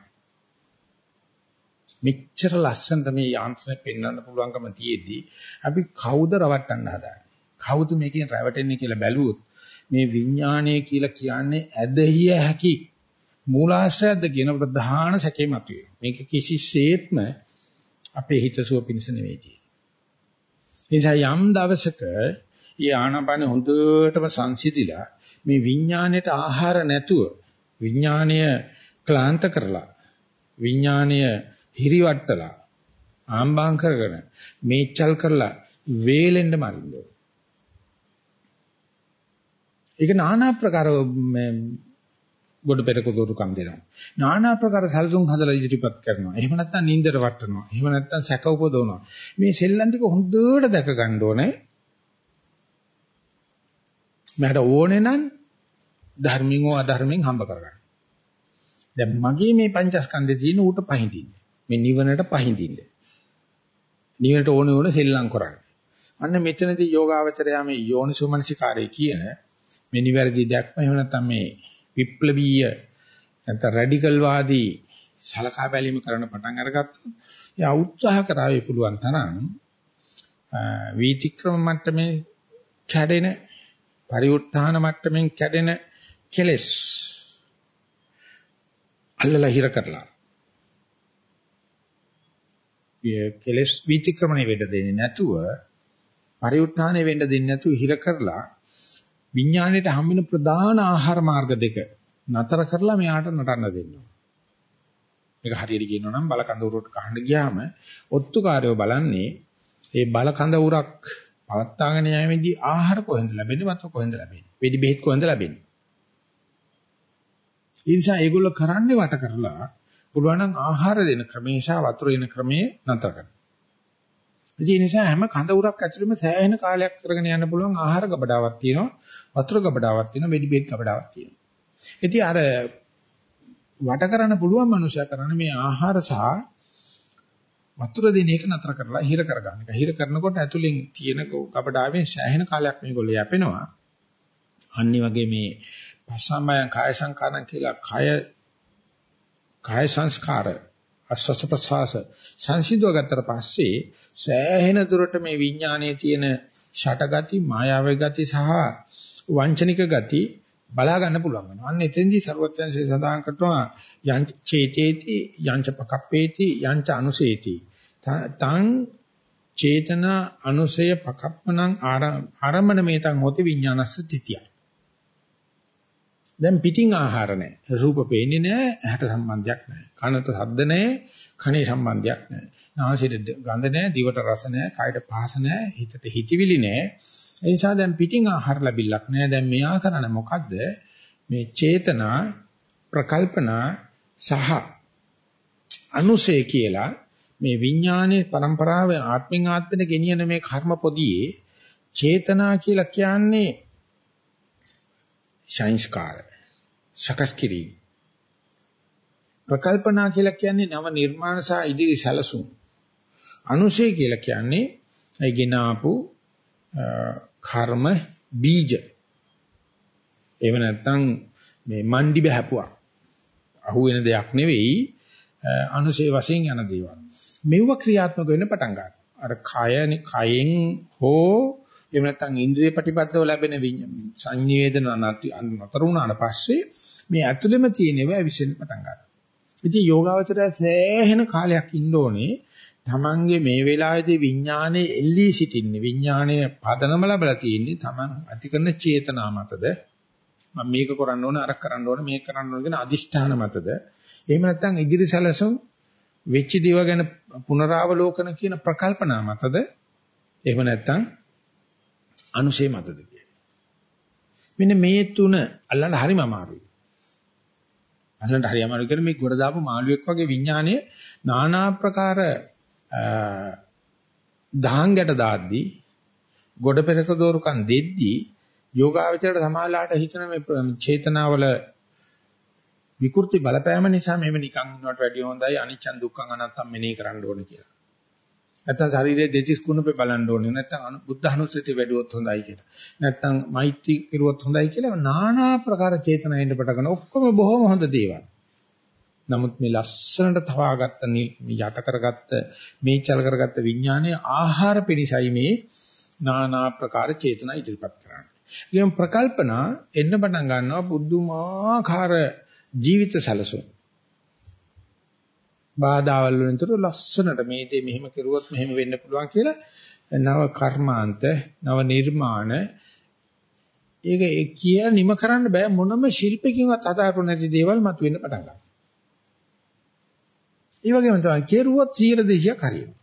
Speaker 1: මෙච්චර ලස්සනට මේ යාන්ත්‍රණය පෙන්වන්න පුළුවන්කම තියෙද්දි අපි කවුද රවට්ටන්න හදාන්නේ කවුද මේකෙන් රැවටෙන්නේ කියලා බැලුවොත් මේ විඥානය කියලා කියන්නේ ඇදහිය හැකි මූලාශ්‍රයක්ද කියන ප්‍රධාන සැකේ මතුවේ මේක කිසිසේත්ම අපේ හිතසුව පිණිස නෙවෙයි නිසා යම් දවසක ඊ ආනාපාන හොඳටම සංසිඳිලා මේ විඥාණයට ආහාර නැතුව විඥාණය ක්ලාන්ත කරලා විඥාණය හිරිවට්ටලා ආම්බාම් කරගෙන මේචල් කරලා වේලෙන්න මරින්න ඕන. ඒක নানা ප්‍රකාර ගොඩ පෙරක දොරුකම් දෙනවා. নানা ප්‍රකාර සැලසුම් හදලා ඉදිරිපත් කරනවා. එහෙම නැත්නම් නින්දට වටනවා. එහෙම නැත්නම් සැක උපදවනවා. මේ සෙල්ලම් ටික හොඳට දැක ගන්න ඕනේ. මට ඕනේ නම් ධර්මින් හෝ අධර්මින් හම්බ කරගන්න. දැන් මගේ මේ පංචස්කන්ධේ තියෙන ඌට පහඳින්න. මේ නිවනට පහඳින්න. නිවනට ඕනේ ඕනේ සෙල්ලම් කරන්න. අන්න මෙතනදී යෝගාවචරයා මේ යෝනිසෝමනසිකාරය කියන මේ නිවැරදි දැක්ම එහෙම නැත්නම් මේ විප්ලවීය නැත්නම් රැඩිකල් වාදී සලකා බැලීම කරන පටන් අරගත්තොත් යා උත්සාහ කරාවේ පුළුවන් තරම් වීතික්‍රම මට්ටමේ කැඩෙන පරිඋත්ථාන මට්ටමින් කැඩෙන කෙලස් අල්ලලා හිර කරලා. කෙලස් වීතික්‍රමණය වෙන්න දෙන්නේ නැතුව පරිඋත්ථානය වෙන්න දෙන්නේ නැතුව හිර කරලා විඥාණයට හම්බෙන ප්‍රධාන ආහාර මාර්ග දෙක නතර කරලා මෙයාට නටන්න දෙන්නවා. මේක හරියට කියනවා නම් බල කඳ උරට කහන්න ගියාම ඔත්තුකාරයෝ බලන්නේ ඒ බල කඳ උරක් පවත්තාගෙන යෑමේදී ආහාර කොහෙන්ද ලැබෙන්නේ වතුර කොහෙන්ද ලැබෙන්නේ වෙඩි බෙහෙත් කොහෙන්ද ලැබෙන්නේ ඒ නිසා ඒගොල්ලෝ කරන්නේ වට කරලා පුළුවන් නම් ආහාර දෙන ක්‍රමේ සහ වතුර දෙන ක්‍රමේ නතර කරනවා ඒ නිසා හැම කඳ උරක් ඇතුළෙම සෑහෙන කාලයක් කරගෙන යන්න පුළුවන් ආහාර ගබඩාවක් තියෙනවා වතුර ගබඩාවක් තියෙනවා වෙඩි බෙහෙත් ගබඩාවක් තියෙනවා ඉතින් අර වට කරන්න පුළුවන් මනුස්සයා කරන්නේ මේ ආහාර සහ වතුර දෙන එක නතර කරලා හිර කරගන්න එක. හිර කරනකොට ඇතුලෙන් තියෙන කපඩාවෙන් සෑහෙන කාලයක් මේගොල්ලෝ යැපෙනවා. අනිත් වගේ මේ පස්සම්මයන් කාය සංකාරණ කියලා කය කාය සංස්කාර අස්වස්ස ප්‍රසවාස සංසිද්ධව ගත්තට පස්සේ සෑහෙන දුරට මේ විඥානයේ තියෙන ෂටගති මායාවේ ගති සහ වංචනික ගති බලා ගන්න පුළුවන් වෙනවා. අන්න එතෙන්දී ਸਰවඥයන්සේ සඳහන් කරනවා යං චේතේති යංච පකප්පේති යංච අනුසේති. තං චේතන අනුසය පකප්පණං ආරම්මන මේතං හොති විඥානස්ස තිතිය. දැන් පිටින් ආහාර නැහැ. රූප පේන්නේ නැහැ, ඇහැට සම්බන්ධයක් නැහැ. කනට ශබ්ද නැහැ, කනේ සම්බන්ධයක් නැහැ. නාසයට ගඳ නැහැ, දිවට රස නැහැ, කයට පහස නැහැ, හිතට හිතවිලි නැහැ. ඒ නිසා දැන් පිටින් ආහාර ලැබිල්ලක් නැහැ. දැන් මෙයා කරන්නේ මොකද්ද? මේ චේතනා ප්‍රකල්පනා සහ අනුසය කියලා මේ විඥානයේ પરම්පරාවේ ආත්මෙන් ආත්මෙට ගෙනියන මේ කර්ම පොදියේ චේතනා කියලා කියන්නේ සංස්කාර සකස් කිරීම. ප්‍රකල්පනා කියලා කියන්නේ නව නිර්මාණ සහ ඉදිරි සැලසුම්. අනුශය කියලා කියන්නේ ඒ ගෙන ආපු කර්ම බීජ. එහෙම නැත්නම් මේ මණ්ඩි බහැපුවා අහු වෙන දෙයක් නෙවෙයි අනුශේ වශයෙන් යන දේවල්. මෙව ක්‍රියාත්මක වෙන්න පටන් ගන්නවා. අර කයනේ කයෙන් හෝ එහෙම නැත්නම් ඉන්ද්‍රිය ප්‍රතිපදව ලැබෙන සංනිවේදන නතර වුණාට පස්සේ මේ ඇතුළෙම තියෙනවා විශ්ෙන් පටන් ගන්නවා. ඉතින් යෝගාවචරය සෑහෙන කාලයක් ඉන්න ඕනේ තමන්ගේ මේ වෙලාවේදී විඥානයේ එල්ලී සිටින්නේ විඥානයේ පදනම ලැබලා තියෙන්නේ තමන් ඇති කරන චේතනා මතද? මම මේක කරන්න ඕන අර කරන්න ඕන මේක කරන්න ඕන කියන අදිෂ්ඨාන මතද? එහෙම නැත්නම් ඉදිරි සැලසුම් වෙච්ච දේව ගැන පුනරාවලෝකන කියන ප්‍රකල්පනා මතද? එහෙම නැත්නම් අනුශේ මතද මෙන්න මේ තුන අල්ලන්න හරිම අමාරුයි. අල්ලන්න හරි අමාරුයි. කියන්නේ මේ ගොඩ දාපු මාළුවෙක් වගේ විඥානයේ নানা ප්‍රකාර දහංගට දාද්දී ගොඩ පෙරක දෝරුකන් දෙද්දී යෝගාවචරයට සමාලාට හිතන මේ චේතනාවල විකෘති බලපෑම නිසා මෙහෙම නිකන් ඉන්නවට වැඩිය හොඳයි අනිච්චන් දුක්ඛං අනත්තම් මෙනෙහි කරන්න ඕනේ කියලා. නැත්තම් ශරීරයේ දෙතිස් කුණපේ බලන්න ඕනේ. නැත්තම් බුද්ධ අනුස්සතිය වැඩුවොත් හොඳයි කියලා. නැත්තම් මෛත්‍රී කෙරුවොත් හොඳයි කියලා নানা ප්‍රකාර චේතනා එන්න පටන් ගන්න. ඔක්කොම බොහොම හොඳ දේවල්. නමුත් මේ ලස්සනට තවාගත්ත යට කරගත්ත මේචල් කරගත්ත විඥානයේ ආහාර පිණිසයි මේ নানা ආකාර චේතනා ඉදිරිපත් කරන්නේ. ඊයම් ප්‍රකල්පනා එන්න පටන් ගන්නවා බුද්ධමාකාර ජීවිත සැලසුම්. බාධාවල් වලින්තර ලස්සනට මේ දේ මෙහෙම කරුවොත් මෙහෙම වෙන්න පුළුවන් කියලා නව කර්මාන්ත නව නිර්මාණ ඒක කිය නිම කරන්න බෑ මොනම ශිල්පකින්වත් අදාරු නැති දේවල් මතුවෙන්න පටන් ගන්නවා. ඒ වගේම තමයි කෙරුවොත් 100 200ක් හරියනවා.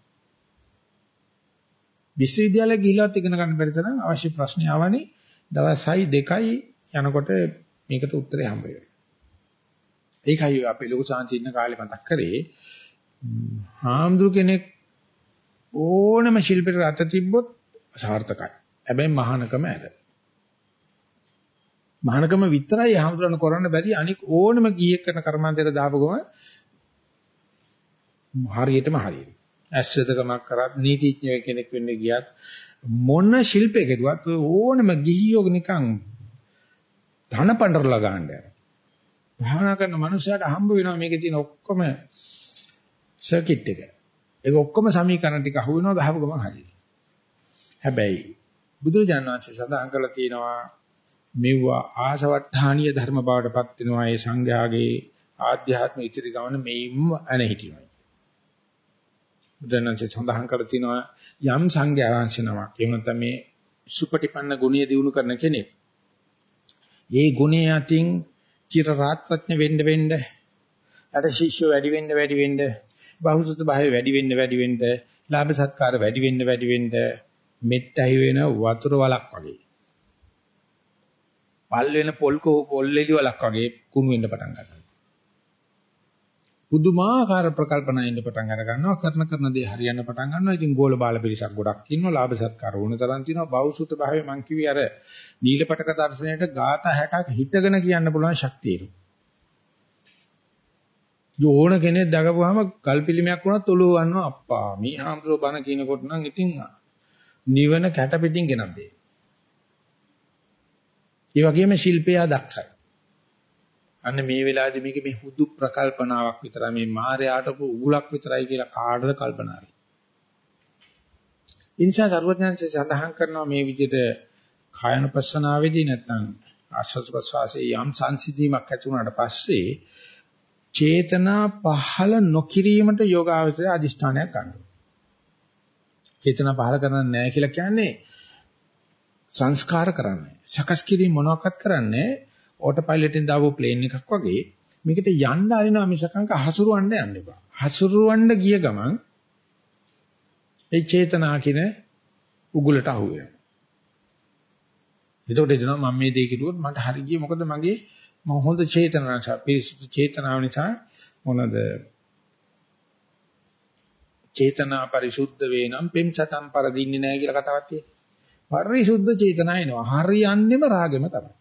Speaker 1: විශ්වවිද්‍යාලය ගිහිල්ලාත් ඉගෙන ගන්න බැරි තරම් අවශ්‍ය ප්‍රශ්න ආවනේ දවසයි දෙකයි යනකොට මේකට උත්තරේ හම්බ වෙනවා. ඒකයි අපි ලොකු සාංශි ඉන්න කාලේ මතක් කරේ හාමුදුර කෙනෙක් ඕනම ශිල්පයකට අත තිබ්බොත් සාර්ථකයි. හැබැයි මහානකම ඇර. මහානකම විතරයි හාමුදුරන කරන්න බැරි අනික ඕනම ගියෙක් කරන කර්මාන්තයට දාපගම හරියටම හරියට. ඇස්වදකමක් කරත් නීතිඥ කෙනෙක් වෙන්න ගියත් මොන ශිල්පයකටවත් ඕනම ගිහියෝ නිකන් ධන පඬරලා ගන්න යනවා. භාවනා කරන මනුස්සයාට හම්බ වෙනවා මේකේ තියෙන ඔක්කොම සර්කිට් එක. ඒක ඔක්කොම සමීකරණ ටික අහු වෙනවා ගහපු ගමන් හරියට. හැබැයි බුදුරජාණන් වහන්සේ සඳහන් කරලා තියෙනවා මෙවුවා ආසවට්ටානීය ධර්ම බවටපත් වෙනවා ඒ සංඝයාගේ ආධ්‍යාත්ම ඉතිරි ගමන මෙයින්ම අන හිටිනවා. බුදුරජාණන්සේ සඳහන් කරලා තියෙනවා යම් සංඝයා වහන්සේනමක් එහෙම නැත්නම් මේ සුපටිපන්න ගුණය දිනු කරන කෙනෙක්. ඒ ගුණය අතින් චිර රාත්‍රඥ වෙන්න වෙන්න අර ශිෂ්‍ය වැඩි වෙන්න වැඩි වෙන්න බහුසුත භාවය වැඩි වෙන්න වැඩි වෙන්න ලාභ සත්කාර වැඩි වෙන්න වැඩි වෙන්න මෙට්ටයි වෙන වතුර වලක් වගේ. පල් වෙන පොල් කෝ පොල් එලි වලක් වගේ කුණු වෙන්න පටන් ගන්නවා. පුදුමාකාර ප්‍රකල්පනා එන්න පටන් අර ගන්නවා. කරන කරන දේ හරියන්න පටන් ගන්නවා. ඉතින් ගෝල බාල පිරිසක් ගොඩක් ඉන්නවා. ලාභ සත්කාර වුණ තරම් තියෙනවා. බෞසුත භාවයේ මං කිව්වේ අර නීලපටක දර්ශනයට ગાතා 60ක් හිටගෙන කියන්න පුළුවන් ශක්තිය. යෝන කෙනෙක් දගපුවාම කල්පිලිමයක් වුණත් ඔළුව වන්නවා අප්පා. මේ හාමුදුරුවෝ බණ කියනකොට නම් ඉතින් නිවන කැට පිටින් ගෙනත් දෙයි. ඒ වගේම ශිල්පයා දක්ෂයි. අන්න මේ වෙලාවේදී මේක මේ හුදු ප්‍රකල්පනාවක් විතරයි මේ මායයට උගුලක් විතරයි කියලා කාටද කල්පනා වෙන්නේ. ඉන්සා සර්වඥාන්සේ සඳහන් කරනවා මේ විදිහට කායනුපස්සනාවේදී නැත්නම් ආශ්වාස ප්‍රශ්වාසයේ යම් සංසිද්ධීමක් ඇති වුණාට පස්සේ චේතනා පහළ නොකිරීමට යෝගාවචරය අදිෂ්ඨානයක් ගන්නවා. චේතනා පහළ කරන්නේ නැහැ කියලා කියන්නේ සංස්කාර කරන්නේ. සකස් කිරීම මොනවාක්වත් කරන්නේ ඕටෝ පයිලට් එකෙන් දාපු ප්ලේන් එකක් වගේ මේකට යන්න ආරිනවා මිසකංක හසුරවන්න යන්න එපා. හසුරවන්න ගිය ගමන් ඒ චේතනා කියන උගුලට අහු වෙනවා. එතකොට එදෙනා මම මේ දේ කිව්වොත් මට හරි ගියේ මොකද මගේ මම හොඳ චේතනාවක් පිරිසිදු චේතනාව නිසා මොනද චේතනා පරිසුද්ධ වේනම් පෙම් සතම් පරදින්නේ නැහැ කියලා කතාවක් තියෙනවා. පරිසුද්ධ චේතනා එනවා. හරියන්නේම රාගෙම තමයි.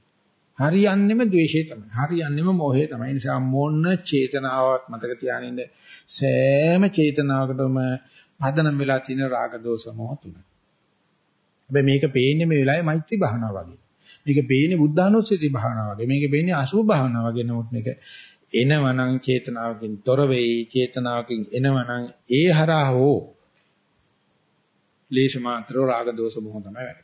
Speaker 1: හරියන්නේම ද්වේෂය තමයි. හරියන්නේම මෝහය තමයි. ඒ නිසා මොන චේතනාවක් මතක තියානින්න සෑම චේතනාවකටම පදනම් වෙලා තියෙන රාග දෝෂ මොහ තුන. හැබැයි මේක පේන්නේ මේ වෙලාවේ මෛත්‍රී භාවනාව වගේ. මේක පේන්නේ බුද්ධානුස්සති භාවනාව වගේ. මේක පේන්නේ අසුභ භාවනාව වගේ. නමුත් මේක එනවනම් චේතනාවකින් තොර වෙයි. චේතනාවකින් එනවනම් ඒ හරහා හෝ ලේෂ මාත්‍ර රාග දෝෂ මොහ තමයි වැඩ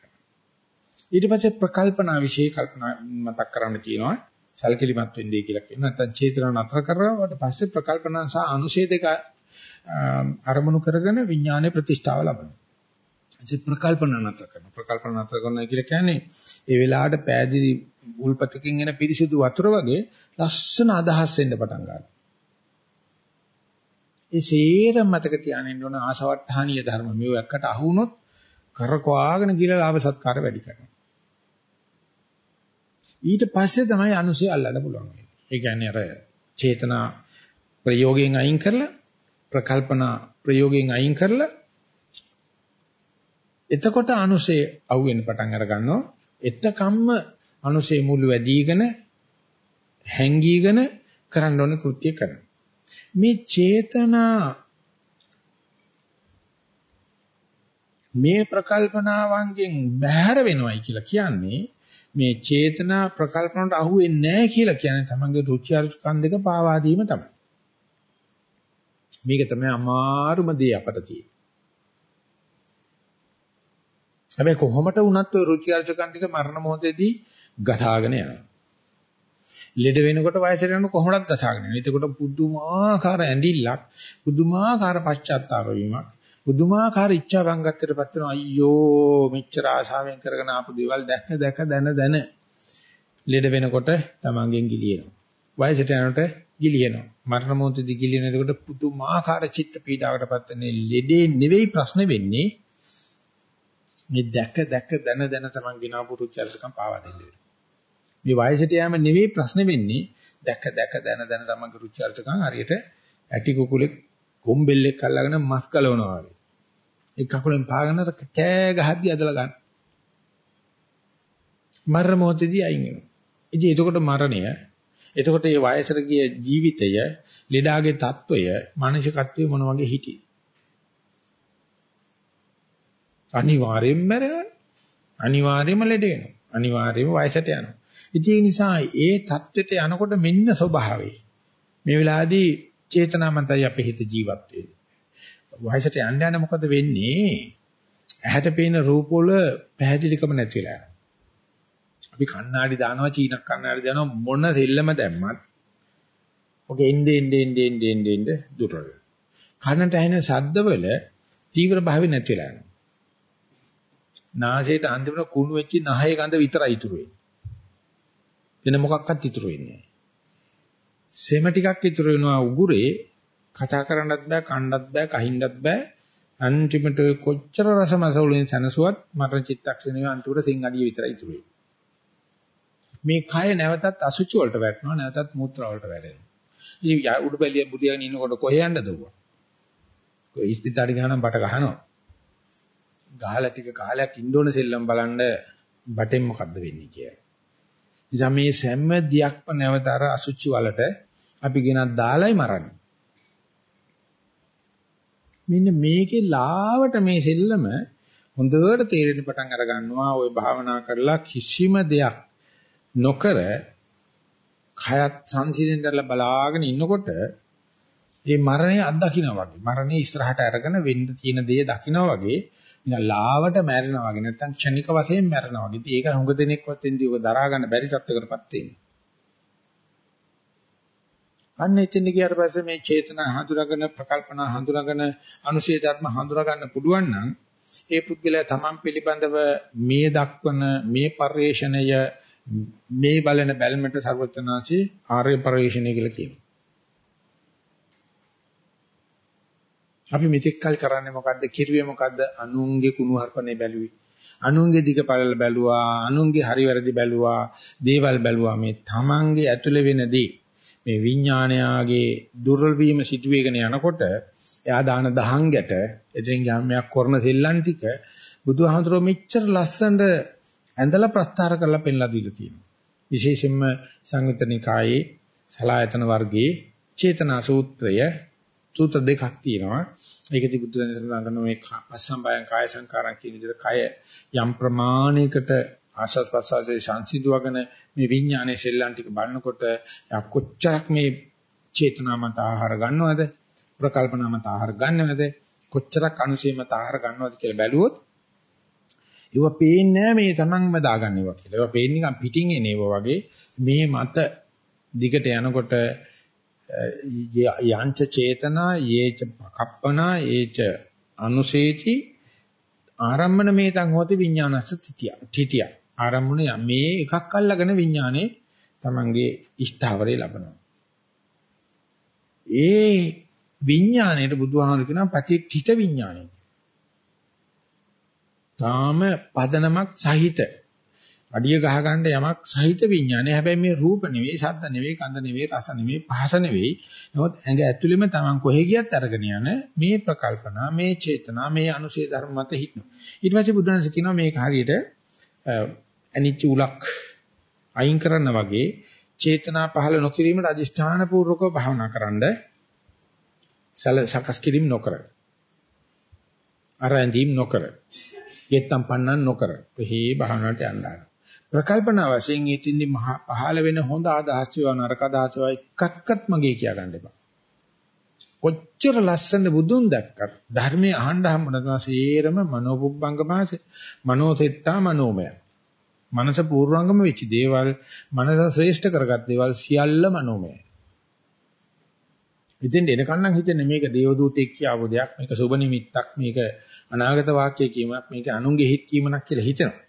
Speaker 1: ඊට පස්සේ ප්‍රකල්පනා વિશે කල්පනා මතක් කරන්න කියනවා සල්කිලිමත් වෙන්නේ කියලා කියනවා නැත්නම් චේතනා නතර කරවට පස්සේ ප්‍රකල්පනා සහ අනුශේ දෙක අරමුණු කරගෙන විඥානයේ ප්‍රතිෂ්ඨාව ලබනවා. ඒ ප්‍රකල්පනා නතර කරනවා. ප්‍රකල්පනා නතර කරනවා කියලා කියන්නේ ඒ වෙලාවට පෑදී උල්පතකින් එන පිරිසිදු වතුර වගේ ලස්සන අදහස් එන්න පටන් ගන්නවා. ඒ සේරම මතක තියාගෙන ඕන ආසවට්ටහානීය ධර්ම. මේව එක්කට අහු වුණොත් කරකවාගෙන ගිහලා ලාභ සත්කාර වැඩි කරනවා. ඊට පස්සේ තමයි අනුසය අල්ලන්න පුළුවන්. ඒ කියන්නේ අර චේතනා ප්‍රයෝගයෙන් අයින් කරලා ප්‍රකල්පනා ප්‍රයෝගයෙන් අයින් කරලා එතකොට අනුසය අහුවෙන්න පටන් අර ගන්නවා. එතකම්ම අනුසය මුළු වැඩිගෙන හැංගීගෙන කරන්න ඕනේ කෘත්‍ය කරනවා. මේ චේතනා මේ ප්‍රකල්පනාවන්ගෙන් බැහැර වෙනවයි කියලා කියන්නේ මේ චේතනා ප්‍රකල්පනට අහු වෙන්නේ නැහැ කියලා කියන්නේ තමන්ගේ රුචි අරුචිකන් දෙක පාවා දීම තමයි. මේක තමයි අමාරුම දේ අපට තියෙන්නේ. හැබැයි කොහොමද වුණත් ඔය රුචි අරුචිකන් දෙක මරණ මොහොතේදී ගසාගෙන යනවා. ලෙඩ වෙනකොට වයසට යනකොට කොහොමද ගසාගෙන යනවා. එතකොට පුදුමාකාර ඇඬිල්ලක්, පුදුමාකාර පශ්චාත්තාප වීමක්, පුදුමාකාර ඉච්ඡා වංගත්තටපත් වෙනවා අයියෝ මෙච්චර ආශාවෙන් කරගෙන ආපු දේවල් දැක දැක දන දන ලෙඩ වෙනකොට තමන්ගෙන් ගිලිනවා වයසට යනකොට ගිලිනවා. මරණ මොහොතදී ගිලින එතකොට පුදුමාකාර චිත්ත පීඩාවකටපත් වෙන්නේ ලෙඩේ නෙවෙයි ප්‍රශ්න වෙන්නේ. මේ දැක දැක දන දන තමන් ගినాපු රුචර්ජකම් පාවා දෙන්නේ. මේ වයසට යෑම නෙවෙයි ප්‍රශ්න වෙන්නේ දැක දැක දන දන තමන්ගේ රුචර්ජකම් හරියට ඇටි කුකුලෙක් කොම්බෙල්ලෙක් අල්ලගෙන මස් ගලවනවා වගේ. ඒ කකුලෙන් පාගන්න කෑ ගහද්දි ඇදලා ගන්න. මරණ මොහොතදී අයින් වෙනවා. ඉතින් එතකොට මරණය එතකොට මේ වයසට ගිය ජීවිතය, ලෙඩාගේ తত্ত্বය, මානසිකත්වය මොන වගේ හිටියේ? අනිවාර්යෙන්ම මැරෙනවා. අනිවාර්යෙන්ම ලෙඩ වෙනවා. අනිවාර්යෙන්ම වයසට යනවා. ඉතින් ඒ නිසා ඒ தත්වෙට යනකොට මෙන්න ස්වභාවය. මේ වෙලාවේදී චේතනාමන්තයි අපේ හිත ජීවත් වෙන්නේ වයසට යන්න යන මොකද වෙන්නේ ඇහැට පේන රූප වල පැහැදිලිකම නැති වෙලා අපි කණ්ණාඩි දානවා චීන කණ්ණාඩි දානවා මොන දෙල්ලම දැම්මත් ඔක එන්නේ එන්නේ එන්නේ එන්නේ එන්නේ දුරල. කනට ඇහෙන ශබ්දවල තීව්‍ර භාවය නැති වෙලා යනවා. නාසයට අන්තිමට කුණු වෙච්ච නහය ගඳ විතරයි ඉතුරු වෙන්නේ. වෙන මොකක්වත් ඉතුරු වෙන්නේ නැහැ. සෙම ටිකක් ඉතුරු වෙනවා උගුරේ කතා කරන්නත් බෑ කන්නත් බෑ කහින්නත් බෑ අන්තිමට කොච්චර රසමසවුලෙන් සනසුවත් මරණ චිත්තක්ෂණයේ අන්තිමට සිං අඩිය විතරයි ඉතුරු වෙන්නේ. මේ කය නැවතත් අසුචි වලට වැටෙනවා නැවතත් මූත්‍රා වලට වැටෙනවා. ඉතින් උඩුබැලිය බුදියාගෙන ඉන්නකොට කොහේ යන්නද උව? කොයි ඉස්පිතාලේ ගහනම් බට ගහනවා. ගහලා ටික කාලයක් ඉන්න ඕන සෙල්ලම් බලන්න බටෙන් මොකද්ද වෙන්නේ කියලා. නිසා මේ සෑම දියක්ම නැවත අර අසුචි වලට අපි ගෙනත් දාලයි මරන්නේ. මෙන්න මේකේ ලාවට මේ සෙල්ලම හොඳට තේරෙන්න පටන් අර ගන්නවා ওই භාවනා කරලා කිසිම දෙයක් නොකර කයත් සංසිඳෙන්දලා බලාගෙන ඉන්නකොට මේ මරණය අත්දකින්න වගේ මරණය ඉස්සරහට අරගෙන වෙන්න තියෙන දේ දකින්න වගේ නිකන් ලාවට මැරෙනවා වගේ නැත්තම් ක්ෂණික වශයෙන් මැරෙනවා වගේ. ඉතින් ඒක හුඟ දෙනෙක්වත් එන්නේ ඔක දරා ගන්න බැරි තත්ත්වයකටපත් වෙන්නේ. අන්න එතන ගියාට පස්සේ මේ චේතනා හඳුනාගෙන ප්‍රකල්පනා හඳුනාගෙන අනුශේ ධර්ම හඳුනා ගන්න පුළුවන් නම් ඒ පුද්ගලයා තමන් පිළිබඳව මේ දක්වන මේ පරිශ්‍රණය මේ බලන බැල්මට ਸਰවඥාචි ආර්ය පරිශ්‍රණය කියලා කියනවා. අපි මෙතෙක් කල් කරන්නේ මොකද්ද? කිරුවේ මොකද්ද? අනුන්ගේ කුණු හර්පනේ බැලුවේ. අනුන්ගේ දිග පළල බැලුවා, අනුන්ගේ හරි වැරදි බැලුවා, දේවල් බැලුවා. මේ තමන්ගේ ඇතුළේ වෙන දේ මේ විඥානයාගේ දුර්වල වීම සිදුවේගෙන යනකොට එයා දාන දහංගට එදින් ගාමයක් කරන සෙල්ලම් ටික බුදුහාමුදුරුවෝ මෙච්චර ලස්සනට ඇඳලා ප්‍රස්තාර කරලා පෙන්ලා දීලා තියෙනවා. විශේෂයෙන්ම සංයුතනිකායේ සලායතන වර්ගයේ චේතනා සූත්‍රය සූත්‍ර දෙකක් තියෙනවා. ඒකදී බුදු දහම සඳහන් කරන මේ පස්සම්බයං කාය සංකාරම් කියන විදිහට කය යම් ප්‍රමාණයකට ආශස් ප්‍රසාසයේ සංසිඳුවගෙන මේ විඥානයේ ශෙල්ලම් ටික බලනකොට කොච්චරක් මේ චේතනාමත ආහාර ගන්නවද ප්‍රකල්පනාමත ආහාර ගන්නවද කොච්චරක් අනුශේමත ආහාර ගන්නවද කියලා බැලුවොත් ඒව පේන්නේ මේ තමන්ම දාගන්නේවා කියලා. ඒව පේන්නේ නිකන් පිටින් එන ඒවා වගේ මේ මත දිගට යනකොට යංච චේතනා යේච කප්පනා යේච අනුසේති ආරම්මන මේතං හොති විඥානස්ස තිතිය. තිතිය. ආරම්මන මේ එකක් අල්ලගෙන විඥානේ තමන්ගේ ඉෂ්ඨාවරේ ලබනවා. ඒ විඥාණයට බුදුහාමුදුරු කියනවා පටිච්චිත විඥාණය. තාම පදනමක් සහිත අඩිය ගහ ගන්න යමක් සහිත විඥානය. හැබැයි මේ රූප නෙවෙයි, ශබ්ද නෙවෙයි, ගන්ධ නෙවෙයි, රස නෙවෙයි, පහස නෙවෙයි. නමුත් ඇඟ ඇතුළෙම Taman කොහෙ ගියත් අරගෙන යන මේ ප්‍රකල්පනා, මේ චේතනා, මේ අනුශේ ධර්ම මත හිටිනවා. ඊට පස්සේ බුදුන්සේ කියනවා මේක හරියට අනිච්ච උලක් අයින් කරන්න වගේ චේතනා පහළ නොකිරීමට අදිෂ්ඨාන පූර්වකව භාවනා කරන්න සකස් කිරීම නොකර. අරැඳීම් නොකර. යෙත්තම් පන්නන් නොකර. එහි භාවනාවට යන්න. ප්‍රකල්පනා වශයෙන් ඊටින්දි පහළ වෙන හොඳ අදහස් ඒවා නරක අදහස් ඒවා එකක්වත් මගේ කියා ගන්න එපා. කොච්චර ලස්සන බුදුන් දැක්කත් ධර්මයේ අහන්න හම්බුනනවා සේරම මනෝපුබ්බංගමාස මනෝසෙට්ටා මනෝමය. මනස පූර්වංගම වෙච්ච දේවල් මනස ශ්‍රේෂ්ඨ කරගත් දේවල් සියල්ල මනෝමය. ඉතින් එනකන් නම් හිතන්නේ මේක දේවදූතෙක් කියවු දෙයක් මේක සුබ නිමිත්තක් මේක අනාගත වාක්‍ය කීමක් මේක අනුන්ගේ හිත් කීමක් කියලා හිතනවා.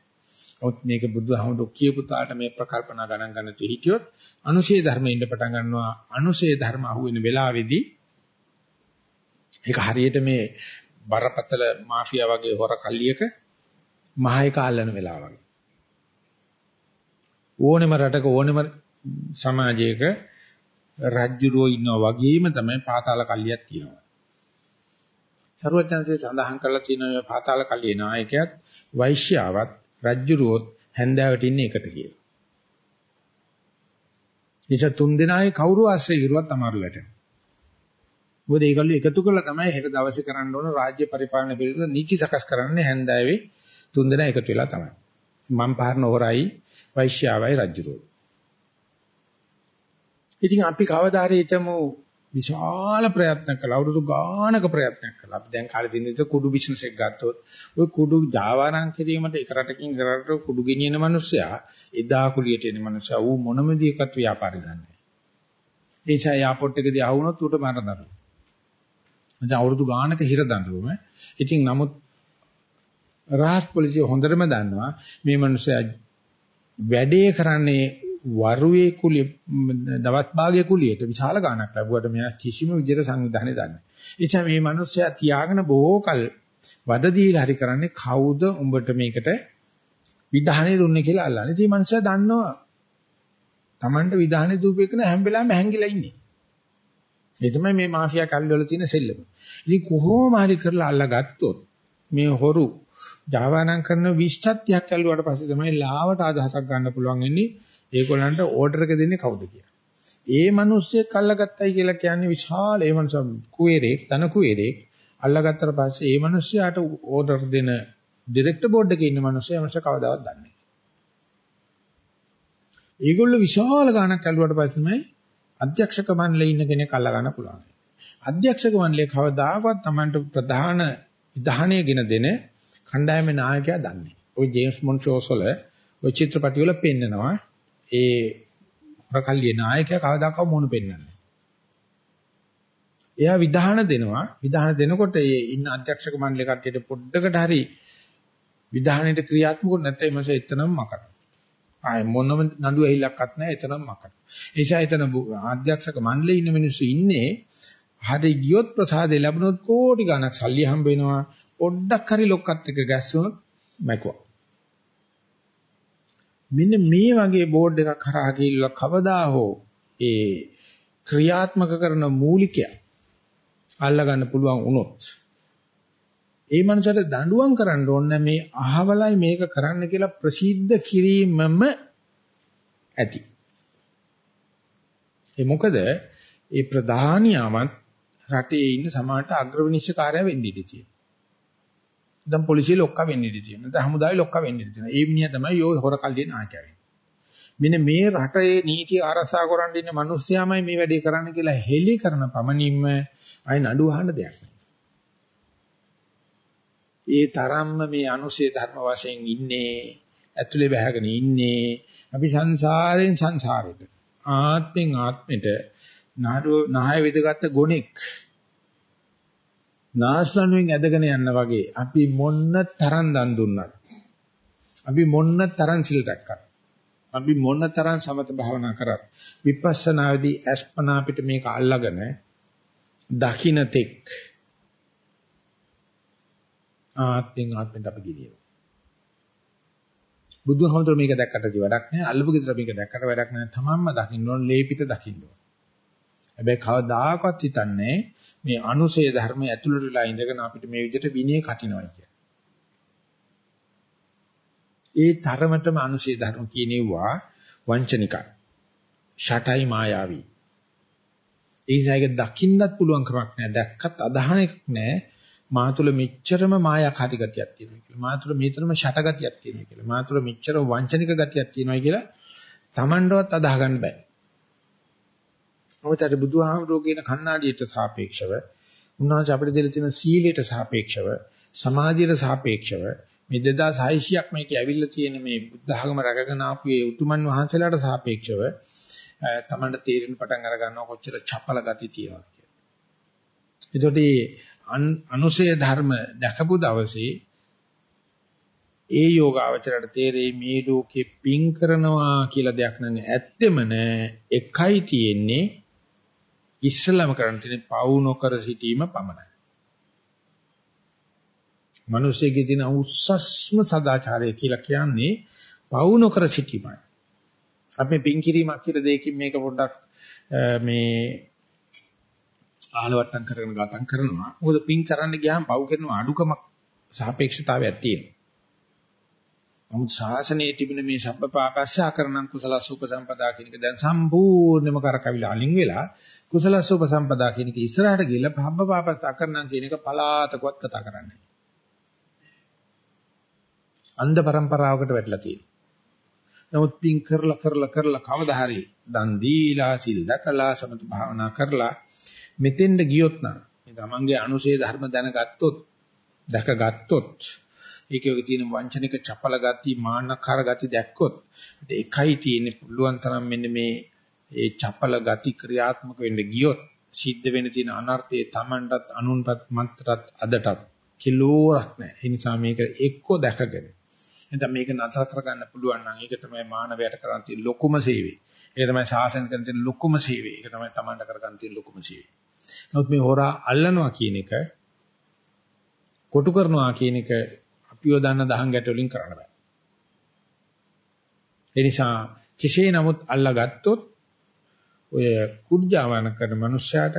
Speaker 1: ඔත් මේක බුදුහාමුදුරු කියපු තාලට මේ ප්‍රකල්පනා ගණන් ගන්න තු හිටියොත් අනුශේ ධර්මයෙන් ඉඳ පටන් ගන්නවා අනුශේ ධර්ම අහුවෙන වෙලාවේදී ඒක හරියට මේ බරපතල මාෆියා වගේ හොර කල්ලියක මහේක අල්ලන වෙලාව වගේ ඕනෙම රටක ඕනෙම සමාජයක රජ්ජුරෝ ඉන්නවා වගේම තමයි පාතාල කල්ලියක් තියෙනවා. සරුවචනසේ සඳහන් කරලා තියෙන මේ පාතාල කල්ලියේ නායකයාත් වෛශ්‍යාවත් රජ්ජුරුවොත් හැන්දෑවට ඉන්නේ එකට කියලා. නිසා තුන් දෙනාගේ කවුරු ආශ්‍රය කරුවත් අමාරු වැටෙනවා. මොකද ඒගොල්ලෝ එකතු කරලා තමයි හෙට දවසේ කරන්න ඕන රාජ්‍ය පරිපාලන පිළිබඳ නීති සකස් කරන්නේ හැන්දෑවේ තුන් දෙනා එකතු වෙලා තමයි. මම් පාරන හොරයි වෛශ්‍යාවයි රජුරෝ. ඉතින් අපි කවදා හරි හිතමු විශාල ප්‍රයත්න කළා අවුරුදු ගානක ප්‍රයත්නයක් කළා. අපි දැන් කාලේ තියෙන විදිහට කුඩු බිස්නස් එක ගත්තොත් ওই කුඩු ජාවාරම් කිරීමට එක රටකින් කරට කුඩු ගෙනියන මිනිස්සයා එදා කුලියට එන මිනිස්සයා ඌ මොනම දියකට ව්‍යාපාරي දන්නේ නැහැ. එනිසා එයාපෝට් එකදී ආවුනොත් ඌට මරණ දඬුවම. මචං අවුරුදු ගානක හිර දඬුවම. ඉතින් නමුත් රාජ් පොලිසිය හොඳටම දන්නවා මේ මිනිස්සයා වැඩේ කරන්නේ වරුවේ කුලිය දවස් භාගයේ කුලියට විශාල ගාණක් ලැබුවට මෙයා කිසිම විදිහට සංවිධානය දන්නේ නැහැ. ඒ නිසා මේ මිනිස්සයා තියාගෙන බොහෝ කල වද දීලා හරි කරන්නේ කවුද උඹට මේකට විධානය දුන්නේ කියලා අල්ලන්නේ. ඉතින් මිනිස්සයා දන්නවා Tamanට විධානය දූපේකන හැම වෙලාවෙම හැංගිලා ඉන්නේ. ඒ තමයි මේ මාෆියා කල්ලි වල තියෙන සෙල්ලම. ඉතින් කොහොම හරි කරලා අල්ලගත්තොත් මේ හොරු ජාවානම් කරන 20ක් ඇල්ලුවාට පස්සේ තමයි ලාවට අදහසක් ගන්න පුළුවන් වෙන්නේ ඒගොල්ලන්ට ඕඩර් එක දෙන්නේ කවුද කියලා. ඒ මිනිස්සෙක් අල්ලගත්තයි කියලා කියන්නේ විශාල ඒ මනුස්ස කුවේරේ ධන කුවේරේ අල්ලගත්තට පස්සේ ඒ මිනිස්සයාට ඕඩර් දෙන ඩිරෙක්ටර් බෝඩ් එකේ ඉන්න මිනිස්සයා මිනිස්ස කවදාවත් දන්නේ නැහැ. ඒගොල්ලෝ විශාල ගාණක් ඇල්ලුවාට පස්සේ තමයි අධ්‍යක්ෂක මණ්ඩලයේ ඉන්න කෙනෙක් අල්ල ගන්න පුළුවන්. අධ්‍යක්ෂක මණ්ඩලයේ කවදාකවත් Tamanට ප්‍රධාන විධානයගෙන දෙන කණ්ඩායමේ නායකයා දන්නේ. ওই ජේම්ස් මොන්ඩ් ෂෝස් වල ওই චිත්‍රපටි වල පෙන්නනවා ඒ ප්‍රකල්ලියේ නායකයා කවදාකවත් මොනු පෙන්නන්නේ. එයා විධාන දෙනවා. විධාන දෙනකොට ඒ ඉන්න අධ්‍යක්ෂක මණ්ඩල කට්ටියට පොඩ්ඩකට හරි විධානයේ ක්‍රියාත්මක නැත්නම් එමස එතනම මකන. ආය මොනම නඩු ඇහිල්ලක්වත් නැහැ එතනම මකන. ඒ නිසා එතන අධ්‍යක්ෂක මණ්ඩලයේ ඉන්න මිනිස්සු ඉන්නේ හරි ගියොත් ප්‍රසාදේ ලැබුණොත් කෝටි ගණක් සල්ලි හම්බ වෙනවා. පොඩ්ඩක් හරි ලොක්කත් එක්ක ගැස්සුනොත් මැකුවා. මෙන්න මේ වගේ බෝඩ් එකක් හරහා ගිහිල්ලා කවදා හෝ ඒ ක්‍රියාත්මක කරන මූලිකය අල්ලා ගන්න පුළුවන් වුණොත් ඒ මනුස්සයට දඬුවම් කරන්න ඕනේ මේ අහවලයි මේක කරන්න කියලා ප්‍රසිද්ධ කිරීමම ඇති. ඒ මොකද ඒ ප්‍රධානියාවත් රටේ ඉන්න සමාජයට අග්‍රවිනිශ්චයකාරය වෙන්න ඉඩ තියෙනවා. දැන් පොලිසිය ලොක්කා වෙන්න ඉඩ තියෙනවා. දැන් හමුදාවේ ලොක්කා වෙන්න ඉඩ තියෙනවා. ඒ මිනිහා තමයි යෝ හොරකල්ලියේ නායකයා වෙන්නේ. මෙන්න මේ රටේ නීති ආරක්ෂා කරන් ඉන්න මිනිස්සයාමයි මේ වැඩේ කරන්න කියලා හෙලි කරන පමණින්ම අය නඩු අහන්න දෙයක් නෑ. ඒ තරම්ම මේ අනුශේ ධර්ම වශයෙන් ඉන්නේ ඇතුලේ බහගෙන ඉන්නේ අපි සංසාරයෙන් සංසාරෙට ආත්මෙන් ආත්මෙට නාඩුව නහය විදගත්ත ගොණෙක් නාස්ලනුවෙන් ඇදගෙන යන්න වගේ අපි මොන්න තරම් දන් දුන්නත් අපි මොන්න තරම් සිල් රැක්කත් අපි මොන තරම් සමත භාවනා කරත් විපස්සනාවේදී අස්පනා අපිට මේක අල්ලාගෙන දකින්න තෙක් ආත්මෙන් ආත්මෙන් අපි ගිනියන බුදුහමතර මේක දැක්කට වැඩක් නැහැ අල්ලපු ගෙදර මේක දැක්කට වැඩක් නැහැ තමන්ම දකින්න ඕන ලේපිට දකින්න ඕන. හැබැයි කවදාකවත් හිතන්නේ මේ අනුසය ධර්මයේ ඇතුළට වෙලා ඉඳගෙන අපිට මේ විදිහට විනය කටිනවා කිය. ඒ තරමටම අනුසය ධර්ම කියනෙවුවා වංචනිකයි. ෂටයි මායාවී. ඒ ඉසයික දකින්නත් පුළුවන් කමක් නැහැ. දැක්කත් අදහන එකක් නැහැ. මා තුල මෙච්චරම මායාකාරී ගතියක් තියෙනවා කියලා. මා තුල මෙතරම ෂට ගතියක් තියෙනවා කියලා. මා තුල මෙච්චර වංචනික ගතියක් තියෙනවා කියලා Tamandවත් අදාහ ගන්න බෑ. මොකද අර බුදුහාමුදුරුවෝ කියන කණ්ණාඩියට සාපේක්ෂව උන්වහන්සේ අපිට දෙලා තියෙන සීලයට සාපේක්ෂව සමාධියට සාපේක්ෂව මේ 2600ක් මේකේ ඇවිල්ලා තියෙන මේ බුද්ධ ආගම රැකගෙන ආපු ඒ උතුමන් වහන්සේලාට සාපේක්ෂව තමන්ට තීරණ පටන් අර ගන්නවා කොච්චර චපල ගති තියෙනවද කියලා. ඒතකොට අනුශය ධර්ම දැකපු දවසේ ඒ යෝගාවචරයට තේරෙයි මේ ලෝකේ පිං කරනවා කියලා දෙයක් නැහැ. ඇත්තෙම නෑ. එකයි තියෙන්නේ ඉස්සලම කරන්න තියෙන්නේ පවු නොකර සිටීම පමණයි. මිනිස්සෙගේ තියෙන උස්සස්ම සදාචාරය කියලා කියන්නේ පවු නොකර සිටීමයි. අපි පිං කිරීමක් කියලා දෙයකින් මේක පොඩ්ඩක් මේ ආලවට්ටම් කරගෙන ගතම් කරනවා. මොකද පිං කරන්න ගියාම පව් කරන අඩුකමක් සාපේක්ෂතාවයක් තියෙනවා. නමුත් ශාසනයේ තිබෙන මේ සබ්බපාපස්සා කරණං කුසල සුපසම්පදා කියන එක දැන් සම්පූර්ණයෙන්ම කරකවිලා අලින් වෙලා කුසල සුපසම්පදා කියන එක ඉස්සරහට ගිහලා සබ්බපාපස්සා කරණං කියන එක පලාතකවත් කතා කරන්නේ. අන්ධ પરම්පරාවකට වැටලා තියෙනවා. නමුත් පින් කරලා කරලා කරලා කවදා හරි දන් දීලා සිල් දැකලා සමත භාවනා කරලා මෙතෙන්ද ගියොත් නම් මේ තමන්ගේ අනුශේ ධර්ම දැනගත්තොත් දැකගත්තොත් ඒකේ තියෙන වංචනික චපල ගති මාන්නකාර ගති දැක්කොත් ඒකයි තියෙන්නේ පුළුවන් තරම් මෙන්න මේ ඒ චපල ගති ක්‍රියාත්මක වෙන්න ගියොත් සිද්ධ වෙන තියෙන අනර්ථයේ Tamanටත් අනුන්ටත් මන්තරත් අදටත් කිලෝරක් නැහැ. ඒ නිසා මේක එක්ක දැකගෙන නැත්නම් මේක නතර කරගන්න පුළුවන් නම් ඒක තමයි මානවයට කරන් තියෙන ලොකුම සේවය. ඒක තමයි ශාසන කරන් තියෙන ලොකුම සේවය. ඒක තමයි Tamanට කරගන්න තියෙන ලොකුම සේවය. නමුත් මේ හොරා අල්ලනවා කියන එක කොටු කරනවා කියන එක අපිව දන්න දහං ගැට වලින් කරන්න බෑ. ඒ නිසා කෙසේ නමුත් අල්ලාගත්තොත් ඔය කුර්ජාවන කරන මනුස්සයාට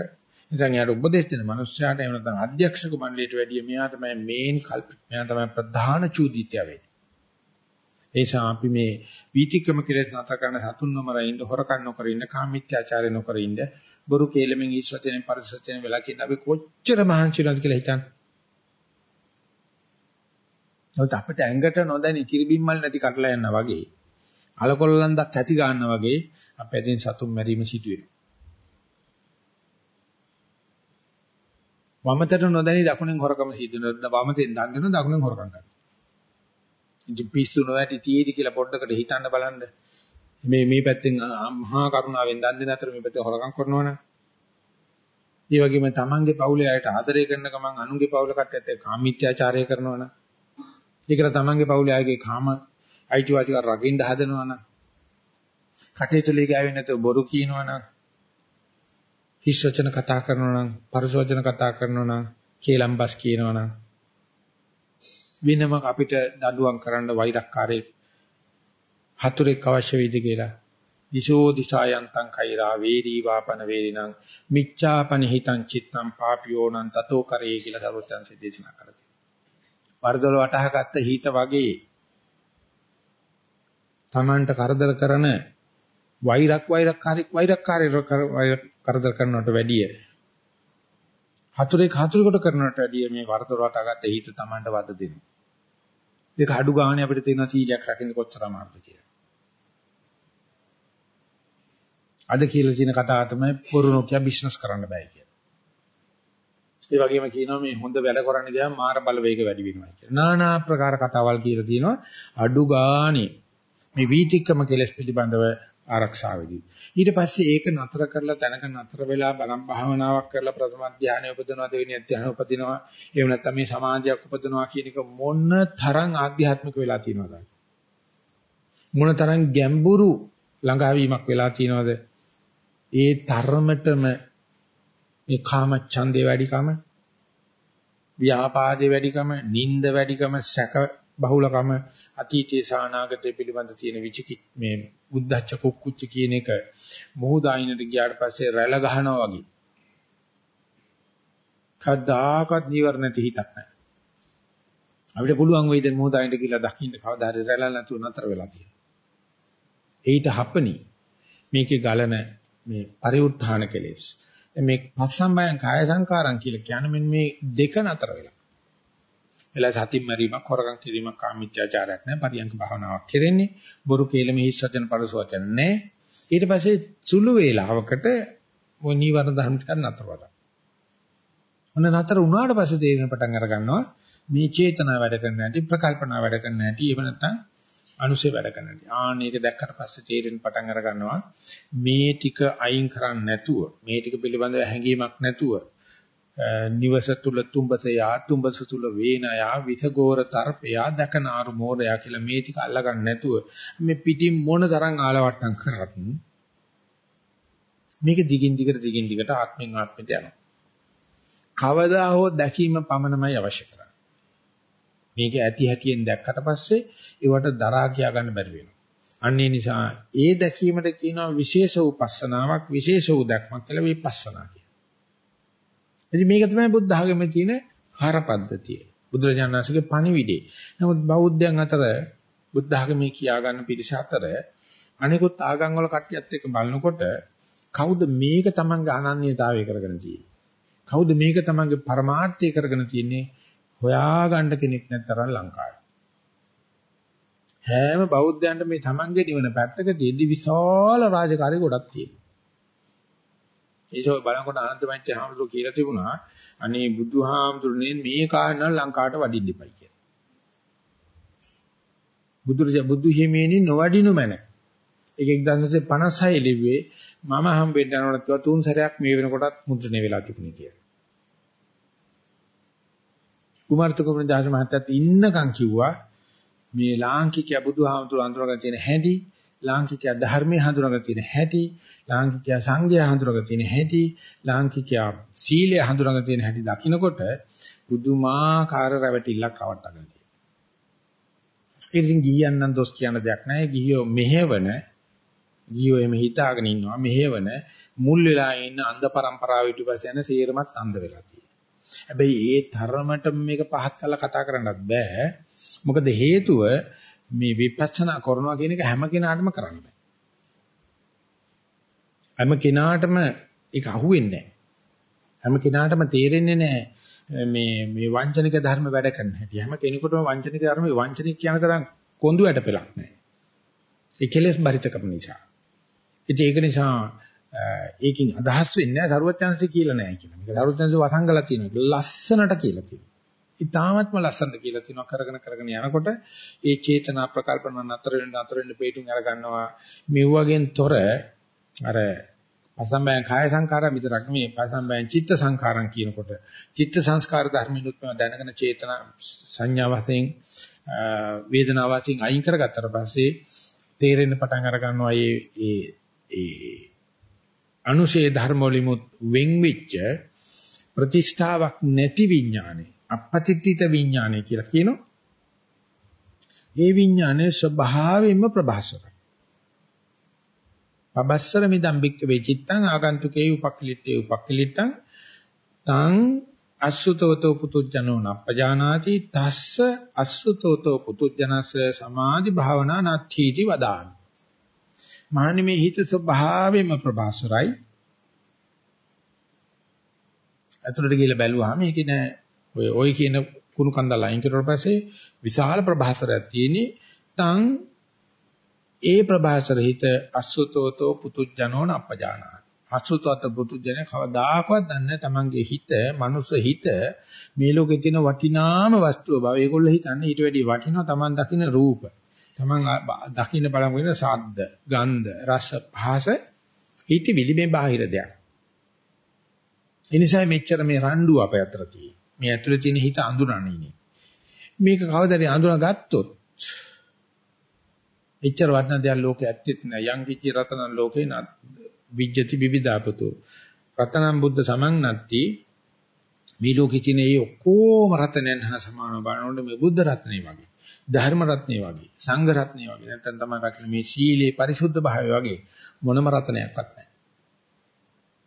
Speaker 1: ඉතින් යාට උපදෙස් දෙන මනුස්සයාට එහෙම නැත්නම් අධ්‍යක්ෂක මණ්ඩලයට වැඩිය මෙයා තමයි මේන් කල්ප මෙයා තමයි ප්‍රධාන චූදිතය වෙන්නේ. ඒ නිසා අපි මේ වීතික්‍රම කෙලෙස් නැතර කරන සතුන් නොමර ඉන්න හොරකම් නොකර ඉන්න කාමීත්‍යාචාරය නොකර ඉන්න බොරු කේලමෙන් ඊශ්වරයෙන් පරිසත්‍යයෙන් වෙලා කියන අපි කොච්චර මහන්සි වෙනවද කියලා හිතන්න. නමුත් අපිට ඇඟට නොදැනි කිරිබිම්මල් නැති කටලා යනවා වගේ අලකොල්ලන්දක් ඇති ගන්නවා වගේ අපේ ඇතින් සතුන් මැරීම සිදු වෙනවා. වමතට නොදැනි දකුණෙන් හොරකම සිදු වෙනවා. වමතෙන් දන් දෙනවා දකුණෙන් හොරකම් කරනවා. ඉතින් පිස්සු නොවැටි තියේදි කියලා පොඩ්ඩකට හිතන්න බලන්න. මේ මේ පැත්තෙන් මහා කරුණාවෙන් දන් දෙන අතර මේ පැත්තේ හොරකම් කරනවනේ. ඒ වගේම තමන්ගේ පවුලේ අයට ආදරය කරන ගමන් අනුන්ගේ පවුල කට්ටියත් එක්ක කාමීත්‍යාචාරය කරනවනේ. ඒකට තමන්ගේ පවුලේ අයගේ කාම අයිතිවාසිකම් රකින්න හදනවනම් කටේතුලේ ගෑවෙන්නේ නැතුව බොරු කියනවනම් හිස් වචන කතා කරනවනම් පරස වචන කතා කරනවනම් කේලම්බස් කියනවනම් වෙනම අපිට දඬුවම් කරන්න වෛරක්කාරයේ හතුරෙක් අවශ්‍ය වෙයිද කියලා. දිසෝ දිසායන්තං කෛරා වේරී වාපන වේරිණං මිච්ඡාපන හිතං චිත්තං පාපියෝනං තතෝ කරේ කියලා සරුවචන් සිදේශනා කරා වරදොල වටහාගත්ත හිත වගේ Tamanට කරදර කරන වෛරක් වෛරක්කාරී වෛරක්කාරී කරදර කරනවට වැඩිය හතුරෙක් හතුරෙකුට කරනවට වැඩිය මේ වරදොල වටහාගත්ත හිත Tamanට වද දෙනවා. ඒක අඩු ගානේ අපිට තියෙන සීලයක් රකින්න කොච්චර අමාරුද කියලා. අද කියලා තියෙන කතාව තමයි පොරුණෝකිය බිස්නස් කරන්න බෑ කියලා. ඒ වගේම කියනවා මේ හොඳ වැඩ කරන්න ගියාම මාර බලවේග වැඩි වෙනවා කියලා. নানা ආකාර කතාවල් කියලා තියෙනවා අඩු ගානේ මේ වීතික්කම කෙලස් පිළිබඳව ආරක්ෂාවේදී. ඊට පස්සේ ඒක නතර කරලා තැනක නතර වෙලා බලම් භාවනාවක් කරලා ප්‍රථම ධානය උපදිනවා දෙවෙනි ධානය උපදිනවා. එහෙම නැත්නම් මේ සමාධියක් උපදිනවා කියන එක මොන තරම් ආධ්‍යාත්මික වෙලා තියෙනවද? මොන තරම් ගැඹුරු ළඟාවීමක් වෙලා තියෙනවද? ඒ තරමටම මේ කාම ඡන්දේ වැඩිකම ව්‍යාපාදේ වැඩිකම නිନ୍ଦ වැඩිකම සැක බහුලකම අතීතයේ සානාගතයේ පිළිබඳ තියෙන විචිකි මේ උද්දච්ච කුක්කුච්ච කියන එක මොහොදායිනට ගියාට පස්සේ රැළ ගහනවා වගේ. කවදාකවත් නිවර්ණ නැති හිතක් නැහැ. අපිට පුළුවන් වෙයිද මොහොදායිනට කියලා දකින්න කවදා හරි රැළ නැතුව නතර වෙලා තියෙනවා. ඊට හපනි. මේකේ ගලන මේ පරිඋත්ථාන කෙලෙස්. මේ පස්සම්බයං කාය සංකාරං කියලා කියන්නේ මෙන්න මේ දෙක නතර වෙලා. එලා සතින් මරීමක් හොරකම් කිරීමක් කාමීත්‍යාචාරයක් නෑ පරියංග භාවනාවක් කෙරෙන්නේ. බොරු කේලම හිස් වචන පරස වචන නෑ. ඊට පස්සේ සුළු වේලාවකට ওই නීවරණ ධර්ම ටික නතර වුණා. ඔන්න නතර වුණාට පස්සේ තේරෙන පටන් අර ගන්නවා මේ චේතනාව වැඩ කරන්න නැටි ප්‍රකල්පනා වැඩ කරන්න නැටි එහෙම නැත්නම් අනුසය වැඩ කරනවා. ආන්න ඒක දැක්කට පස්සේ තේරෙන පටන් අර ගන්නවා මේ ටික අයින් කරන්නේ නැතුව මේ ටික පිළිබඳව හැඟීමක් නැතුව නිවස තුල තුඹස යා තුඹස තුල වේනයා විතගෝර තරපයා දකනාරු මෝරයා කියලා මේ ටික අල්ලගන්න නැතුව මේ පිටින් මොන තරම් ආලවට්ටම් කරත් මේක දිගින් දිගට දිගින් දිගට ආත්මෙන් ආත්මෙට යනවා. කවදා හෝ දැකීම පමණමයි අවශ්‍ය කරන්නේ. මේක ඇති හැටියෙන් දැක්කට පස්සේ ඒවට දරා කියා ගන්න බැරි වෙනවා. අන්න ඒ නිසා ඒ දැකීමට කියනවා විශේෂ උපස්සනාවක් විශේෂ උදක්මක් කියලා විපස්සනා කියනවා. ඉතින් මේක තමයි බුද්ධ ආගමේ තියෙන හරපද්ධතිය. බුදුරජාණන්සේගේ පණිවිඩය. නමුත් බෞද්ධයන් අතර බුද්ධ ආගමේ කියා ගන්න පිරිස අතර අනිකුත් ආගම් වල කට්ටියත් එක්ක බලනකොට කවුද මේක තමන්ගේ අනන්‍යතාවය කරගෙන තියෙන්නේ? කවුද මේක තමන්ගේ පරමාර්ථය කරගෙන තියෙන්නේ? හොයාගන්න කෙනෙක් නැත්තරම් ලංකාවේ. හැම බෞද්ධයන්ට මේ තමන්ගේ නිවන පැත්තක තියෙදි විශාල රාජකාරි ගොඩක් තියෙනවා. ඒසෝ බලනකොට අනන්තමයිත්‍ය හාමුදුරුවෝ කියලා තිබුණා අනේ බුදුහාමුදුරනේ මේ කාරණා ලංකාවට වඩින්න ඉපයි කියලා. බුදුරජා බුදු හිමියනි නොවඩිනු මැන. ඒක 1956 ලිව්වේ මම හම්බෙන්න යනකොට කිව්වා තුන් සැරයක් මේ වෙනකොටත් මුද්‍රණය වෙලා තිබුණේ කියලා. කුමාරතුංග දාස මහත්තයත් ඉන්නකම් කිව්වා මේ ලාංකිකයා බුදුහාමුදුර අඳුරගෙන තියෙන හැටි ලාංකිකයා ධර්මයේ හඳුනගෙන තියෙන හැටි ලාංකිකයා සංඝය හඳුනගෙන තියෙන හැටි ලාංකිකයා සීලය හඳුනගෙන තියෙන හැටි දකිනකොට බුදුමාකාර රැවටිල්ලක් රවට්ටගෙන තියෙනවා. ඉතින් ගියන් නම් දොස් කියන දෙයක් නැහැ. ගියෝ මෙහෙවන ගියෝ එමෙ හිතාගෙන ඉන්නවා මෙහෙවන මුල් වෙලා ඉන්න අන්ධ પરම්පරාව ඊට පස්සේ යන සීරමත් අන්ධ වෙලා තියෙනවා. හැබැයි ඒ තරමට මේක පහත් කරලා කතා කරන්නත් බෑ. මොකද හේතුව මේ විපස්සනා කරනවා කියන එක හැම කෙනාටම කරන්න බෑ. හැම කෙනාටම ඒක අහුවෙන්නේ නැහැ. හැම කෙනාටම තේරෙන්නේ නැහැ මේ මේ වංචනික ධර්ම වැඩ කරන හැටි. හැම කෙනෙකුටම වංචනික ධර්ම වංචනික කියන තරම් කොඳු වැටපෙලක් නැහැ. ඒ කෙලෙස් බරිතකම නිසා. ඉතින් ඒක නිසා ඒකින් අදහස් වෙන්නේ නැහැ සරුවත්‍යංශය කියලා නැහැ කියලා. මේක සරුවත්‍යංශය වසංගලා තියෙනවා. ලස්සනට කියලා තියෙනවා. ඉතාමත්ම ලස්සනට කියලා තියෙනවා. කරගෙන කරගෙන යනකොට ඒ චේතනා ප්‍රකල්පන නතර වෙන නතර වෙන පිටුම් අර ගන්නවා මෙව්වගෙන් තොර අර පසම්බයන් කාය සංඛාරය විතරක් මේ පසම්බයන් චිත්ත සංඛාරම් කියනකොට චිත්ත සංස්කාර ධර්මිනුත් මේ දැනගෙන චේතනා සංඥා වශයෙන් වේදනා වශයෙන් අයින් කරගත්තට පස්සේ තේරෙන්න පටන් අර ගන්නවා මේ ඒ ඒ අනුශේ ධර්ම වලිමුත් වෙන් වෙච්ච ප්‍රතිෂ්ඨාවක් නැති විඥානේ. අපපතිත්‍ිත විඥානය කියලා කියනවා. ඒ විඥානයේ ස්වභාවයෙන්ම ප්‍රභාසරයි. පබස්සර මිදම් බික්ක වේචිත්තං ආගන්තුකේ උපක්ඛලිටේ උපක්ඛලිටං තං අසුතෝතෝ පුතුජනෝ නප්පජානාති තස්ස අසුතෝතෝ පුතුජනස සමාධි භාවනා නත්ථීති වදාමි. මානි මේ හිත ස්වභාවයෙන්ම ප්‍රභාසරයි. අතුලට ගිහලා බැලුවාම මේකේ නෑ ඔය ඔය කියන කුණු කන්දල් අයින් කරුවාට පස්සේ විශාල ප්‍රභාසරයක් තියෙන්නේ. තං ඒ ප්‍රභාසර හිත අසුතෝතෝ පුතුජනෝ නප්පජානා. අසුතෝත පුතුජනේ කවදාකවත් දන්නේ තමන්ගේ හිත, මනුස්ස හිත මේ ලෝකේ තියෙන වටිනාම වස්තුව බව. ඒගොල්ලෝ හිතන්නේ ඊට වැඩි වටිනවා තමන් දකින්න රූප. තමන් දකින්න බලමු වෙන ශබ්ද, ගන්ධ, රස, භාස හිතවිලි මේ බාහිර දෙයක්. ඒ නිසා මෙච්චර මේ රණ්ඩු අපේ අතර තියෙන්නේ. මේ ඇතුලේ තියෙන හිත අඳුරන්නේ. මේක කවදාද අඳුනගත්තොත් එච්චර වටින දෙයක් ලෝකේ ඇත්තෙත් නෑ. යං කිච්ච රතනං ලෝකේ නත් විජ්ජති විවිධාපතු. රතනං බුද්ධ සමන් නැත්ති මේ ලෝකේ තියෙන මේ ඔක්කොම රතනයන් හා සමානව බලනකොට මේ බුද්ධ රත්නේ වගේ. ධර්ම රත්නේ වගේ. සංඝ රත්නේ වගේ. නැත්නම් තමයි රකින්න මේ සීලේ පරිසුද්ධ භාවය වගේ මොනම රතනයක්වත් නැහැ.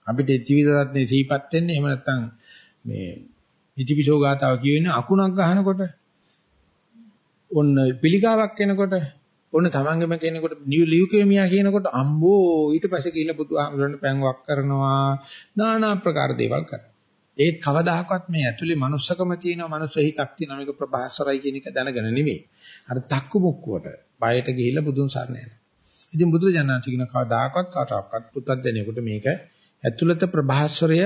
Speaker 1: අපිට ත්‍රිවිධ රත්නේ සීපත් වෙන්නේ එහෙම නැත්නම් මේ ඉතිපිසෝ ගාතාව කියවෙන්නේ අකුණක් ගහනකොට ඔන්න පිළිකාවක් එනකොට ඔන්න තමන්ගේම කෙනෙකුට ලියුකේමියා කියනකොට අම්බෝ ඊට පස්සේ කියලා බුදුහාමුදුරනේ පැන්වක් කරනවා নানা ආකාර දේවල් කරනවා. ඒත් කවදාහක්වත් මේ ඇතුලේ manussකම තියෙනවා manuss හිතක් තියෙනවා මේක ප්‍රභාසරයි කියන එක දැනගෙන නෙවෙයි අර තක්කු මුක්කුවට බයට ගිහිල්ලා බුදුන් සරණ යනවා. ඉතින් බුදුරජාණන් කියන කවදාහක්වත් කාටවත් පුත්තද්දෙනෙකුට මේක ඇතුළත ප්‍රභාසරය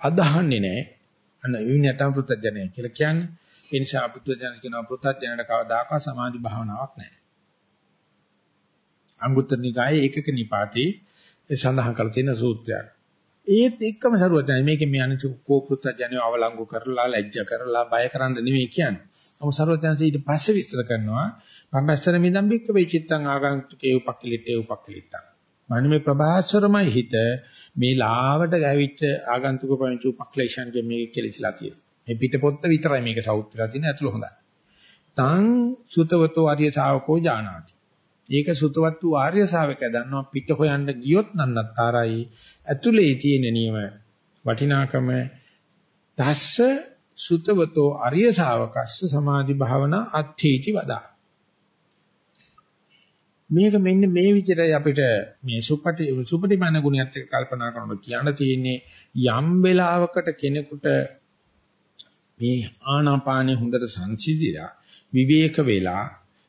Speaker 1: අදහන්නේ නැහැ. අන්න විඤ්ඤාතම පෘථජනය කියලා කියන්නේ. ඒ නිසා පෘථජන කියනවා පෘථජනයට කවදාකවත් සමාධි භාවනාවක් නැහැ. අංගුත්තර නිකායේ ඒකක නිපාතේ ඒ සඳහන් කරලා තියෙන සූත්‍රයක්. ඒත් එක්කම සරුවචනයි මේකේ මේ අනිත් කෝපෘත ජනව අවලංගු කරලා ලැජ්ජ කරලා බය කරන්න නෙමෙයි කියන්නේ. නමුත් සරුවචනයි ඊට පස්සේ විස්තර කරනවා පම්බස්තර මිදම් බික්ක වෙචිත්තං ආගන්තුකේ උපක්ඛලිටේ උපක්ඛලිටං. මන්නේ මේ ප්‍රභාස්වරමයි හිත මේ ලාවට ගැවිච්ච ආගන්තුක පංච උපක්ලේශයන්ගේ මේක කෙලිසලා තියෙනවා. මේ පිටපොත්ත විතරයි මේක සවුත් වෙලා තියෙන ඇතුළ හොඳයි. තං සුතවතෝ ආර්ය ශාවකෝ ජානාති. ඒක සුතවත් වූ ආර්ය ශාවකයා දන්නවා පිට හොයන්න ගියොත් නන්නතරයි ඇතුලේ තියෙන නියම වටිනාකම තස්ස සුතවතෝ ආර්ය ශාවකස්ස සමාධි භාවනා අත්ථීති වදා. මේක මෙන්න මේ විදිහටයි අපිට මේ සුපටි සුපටිමන ගුණයත් එක්ක කල්පනා කරනකොට කියන්න තියෙන්නේ යම් වෙලාවකට කෙනෙකුට මේ ආනාපානෙ හොඳට සංසිඳිලා විවේක වෙලා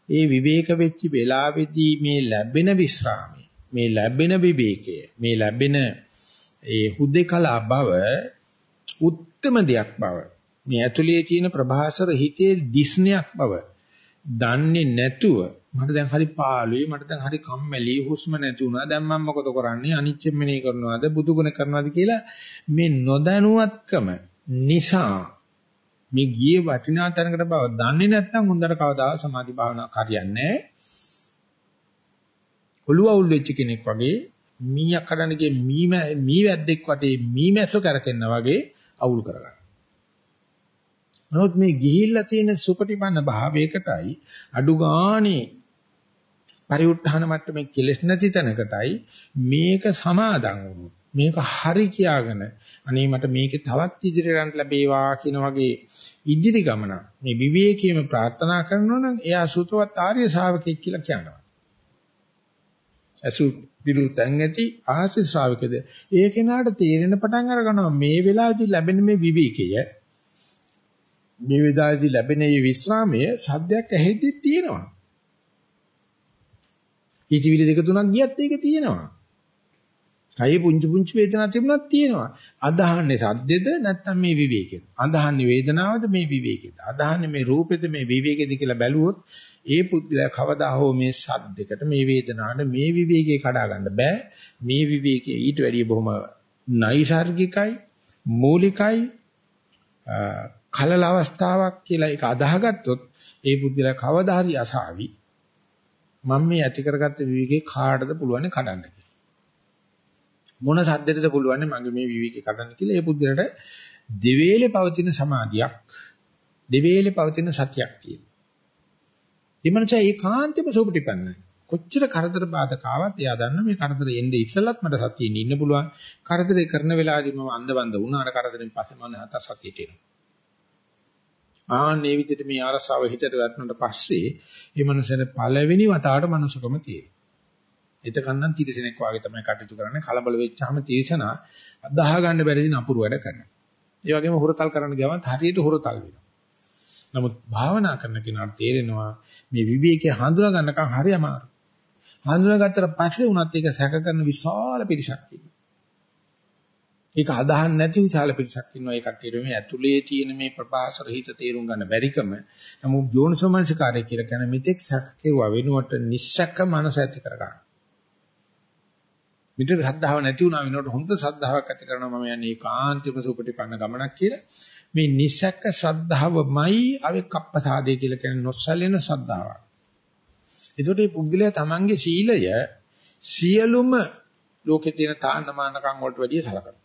Speaker 1: ඒ විවේක වෙච්ච වෙලාවේදී මේ ලැබෙන විස්රාමය මේ ලැබෙන විවේකය මේ ලැබෙන ඒ හුදේකලා බව උත්තරම දෙයක් බව මේ ඇතුලේ තියෙන ප්‍රභාසර හිතේ දිස්නයක් බව දන්නේ නැතුව මට දැන් හරි පාළුයි මට දැන් හරි කම්මැලි හුස්ම නැති වුණා දැන් මම මොකද කරන්නේ අනිච්ච මෙනේ කරනවාද බුදුගුණ කරනවාද කියලා මේ නොදැනුවත්කම නිසා මේ ගියේ වටිනා තැනකට බව දන්නේ නැත්නම් හොඳට කවදා සමාධි භාවනා හරියන්නේ නැහැ. ඔළුව අවුල් වෙච්ච කෙනෙක් වගේ මීයක් කඩන ගියේ මී මී වැද්දෙක් වටේ මී මැස්සෝ කරකෙනා වගේ අවුල් කරගන්න. නමුත් මේ ගිහිල්ලා තියෙන සුපටිපන්න භාවයකටයි අඩු ගානේ පරිඋත්ථාන මට්ටමේ කෙලෙස් නැති තැනකටයි මේක සමාදන් වුණොත් මේක හරි කියාගෙන අනේ මට මේකේ තවත් ඉදිරියට යන්න ලැබේවා කියන වගේ ඉදිරි ගමන මේ විවේකීම ප්‍රාර්ථනා කරනවා නම් එයා සුතවත් ආර්ය ශාවකෙක් කියලා කියනවා. අසු පිළු තැන් ඇති ආසි ශ්‍රාවකද ඒ කෙනාට තේරෙන පටන් අර ගන්නවා මේ වෙලාවේදී ලැබෙන මේ විවේකය මේ වෙලාවේදී ලැබෙන මේ විස්රාමය සද්දයක් ඇහෙද්දි තියෙනවා. ඊටිවිලි දෙක තුනක් ගියත් ඒක තියෙනවා. කයි පුංචි පුංචි වේදනා තිබුණත් තියෙනවා. අදහන්නේ සද්දෙද නැත්නම් මේ විවේකෙද? අදහන්නේ වේදනාවද මේ විවේකෙද? අදහන්නේ මේ රූපෙද මේ විවේකෙද කියලා බැලුවොත් ඒ පුද්ගලයා කවදා හෝ මේ සද්දෙකට මේ වේදනාවට මේ විවේකේ කඩා ගන්න බෑ. මේ විවේකේ ඊට වැඩිය බොහොම නයිසાર્ගිකයි, මූලිකයි, කලල අවස්ථාවක් කියලා ඒක අදාහගත්තොත් ඒ පුද්ගලයා කවදා හරි අසාවි. මම මේ ඇති කරගත්ත විවේකේ කාටද පුළුවන් කඩන්න මොන සද්දෙටද පුළුවන් මගේ මේ විවේකේ කඩන්න කියලා ඒ පුද්ගලට දෙවේලේ පවතින සමාධියක් දෙවේලේ පවතින සතියක් තියෙනවා. ඒ මනස ඒකාන්තෙම සෝපටිපන්නයි. කොච්චර කරදර බාධක ආවත් එයා දන්න මේ කරදර එන්නේ ඉස්සෙල්ලත් මට සතියින් ඉන්න පුළුවන්. කරදරේ කරන වෙලාවදී මම අන්දවන්ද වුණාට කරදරෙන් පස්සේ මම නැවත සතියට එනවා. ආන්නේ විදිහට මේ ආරසාව හිතට වැටුණාට පස්සේ මේ මනුස්සයාට පළවෙනි වතාවට මනුස්සකම තියෙනවා. එතකන්නම් තිරසනෙක් වාගේ තමයි කටයුතු කරන්නේ කලබල වෙච්චාම තිරසනා අදාහ ගන්න බැරි දින අපුරු වැඩ කරනවා. ඒ වගේම හොරතල් කරන්න ගියම හරියට හොරතල් වෙනවා. නමුත් භාවනා කරන කෙනාට තේරෙනවා මේ විවේකයේ හඳුනා ගන්නකම් හරි අමාරුයි. හඳුනාගත්තට පස්සේ උනත් ඒක සැක කරන විශාල පිරිසක් ඉන්නවා. ඒක අදහන් නැති විශාල පිරිසක් ඉන්නවා. ඒ කට්ටියට මේ ඇතුලේ තියෙන මේ ප්‍රපාසර හිත තේරුම් ගන්න බැරිකම නමුත් යෝනිසෝමනසිකාරය කියලා කියන මෙතෙක් සැක කෙරුවා වෙනුවට නිශ්ශක මනස ඇති කරගන්න. මිට ශ්‍රද්ධාව නැති වුණා වෙනකොට හොඳ ශ්‍රද්ධාවක් ඇති කරනවා මම යන්නේ ඒකාන්තික සුපටිපන්න ගමනක් කියලා. මේ නිසක්ක ශ්‍රද්ධාවමයි අවිකප්පසාදේ කියලා කියන නොසැලෙන ශ්‍රද්ධාවක්. ඒකට මේ පුද්ගලයා තමන්ගේ සීලය සියලුම ලෝකේ තියෙන තාන්නමානකම් වලට වැඩිය සලකනවා.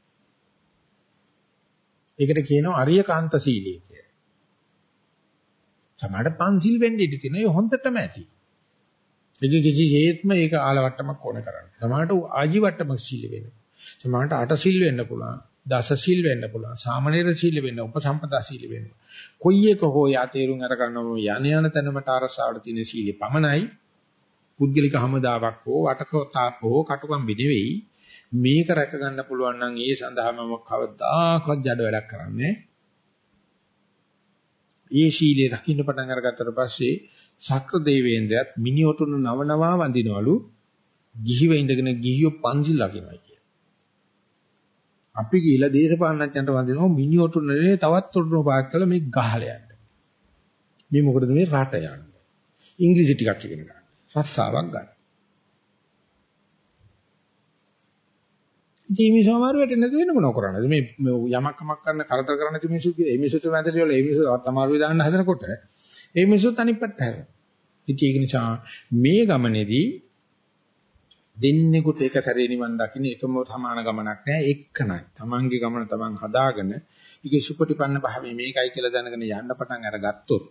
Speaker 1: ඒකට කියනවා අරියකාන්ත සීලය කියලා. සමහරට පන්සිල් වෙන්න ඉඩ තියෙනවා. ඒ හොඳටම ඇති. ඒක කිසිසේත්ම ඒක ආලවට්ටමක් ඕන කරන්නේ. සමහරට ආජීවට්ටමක් සීල වෙනවා. සමහරට අට සීල් වෙන්න පුළුවන්. දස සීල් වෙන්න පුළුවන්. සාමනීර සීල් වෙන්න, උපසම්පදා සීල් වෙන්න. කොයි එක හෝ යා තේරුම් අර ගන්නවා යන යන තැනමට අරසාවට තියෙන සීලෙ පමණයි. පුද්ගලික හමුදාවක් හෝ වටකතාවක් හෝ කටුකම් බිනෙවෙයි. මේක රැක ගන්න පුළුවන් නම් ඒ සඳහා මම කවදාකවත් ජඩ වැඩක් කරන්නේ ඒ ශීලයේ රකින්න පටන් අරගත්තට පස්සේ ශක්‍ර දේවේන්ද්‍රයත් මිනිඔටුන නවනවා වඳිනවලු ගිහිව ඉඳගෙන ගිහියෝ පන්සිල් ලකිනවා කිය. අපි ගිහිලා දේශපාලනඥයන්ට වඳිනවා මිනිඔටුනේ තවත් උටුන පාක් කළා මේ ගහලා යන්න. මේ මොකටද මේ රට යන්නේ? ඉංග්‍රීසි ටිකක් ඉගෙන ගන්න. රස්සාවක් ගන්න. ඉතින් මේ සමහර වෙලට නැතු වෙන මොනව කරන්නද මේ යමක් කමක් කරන්න කරදර කරන්න නැති මිනිස්සු කියලා ඒ මිනිස්සුත් වැඳලි වල ඒ මිනිස්සු තමාරු විදාන්න හදනකොට ඒ මිනිස්සුත් අනිත් පැත්ත හැරෙනවා. ඉතින් ඒක නිසා මේ ගමනේදී දෙන්නෙකුට එක සැරේ නිවන් දකින්න එකම සමාන ගමනක් නෑ එක්කනයි. Tamange ගමන Taman හදාගෙන ඊගේ සුපටිපන්න භාවයේ මේකයි කියලා දැනගෙන යන්න පටන් අරගත්තොත්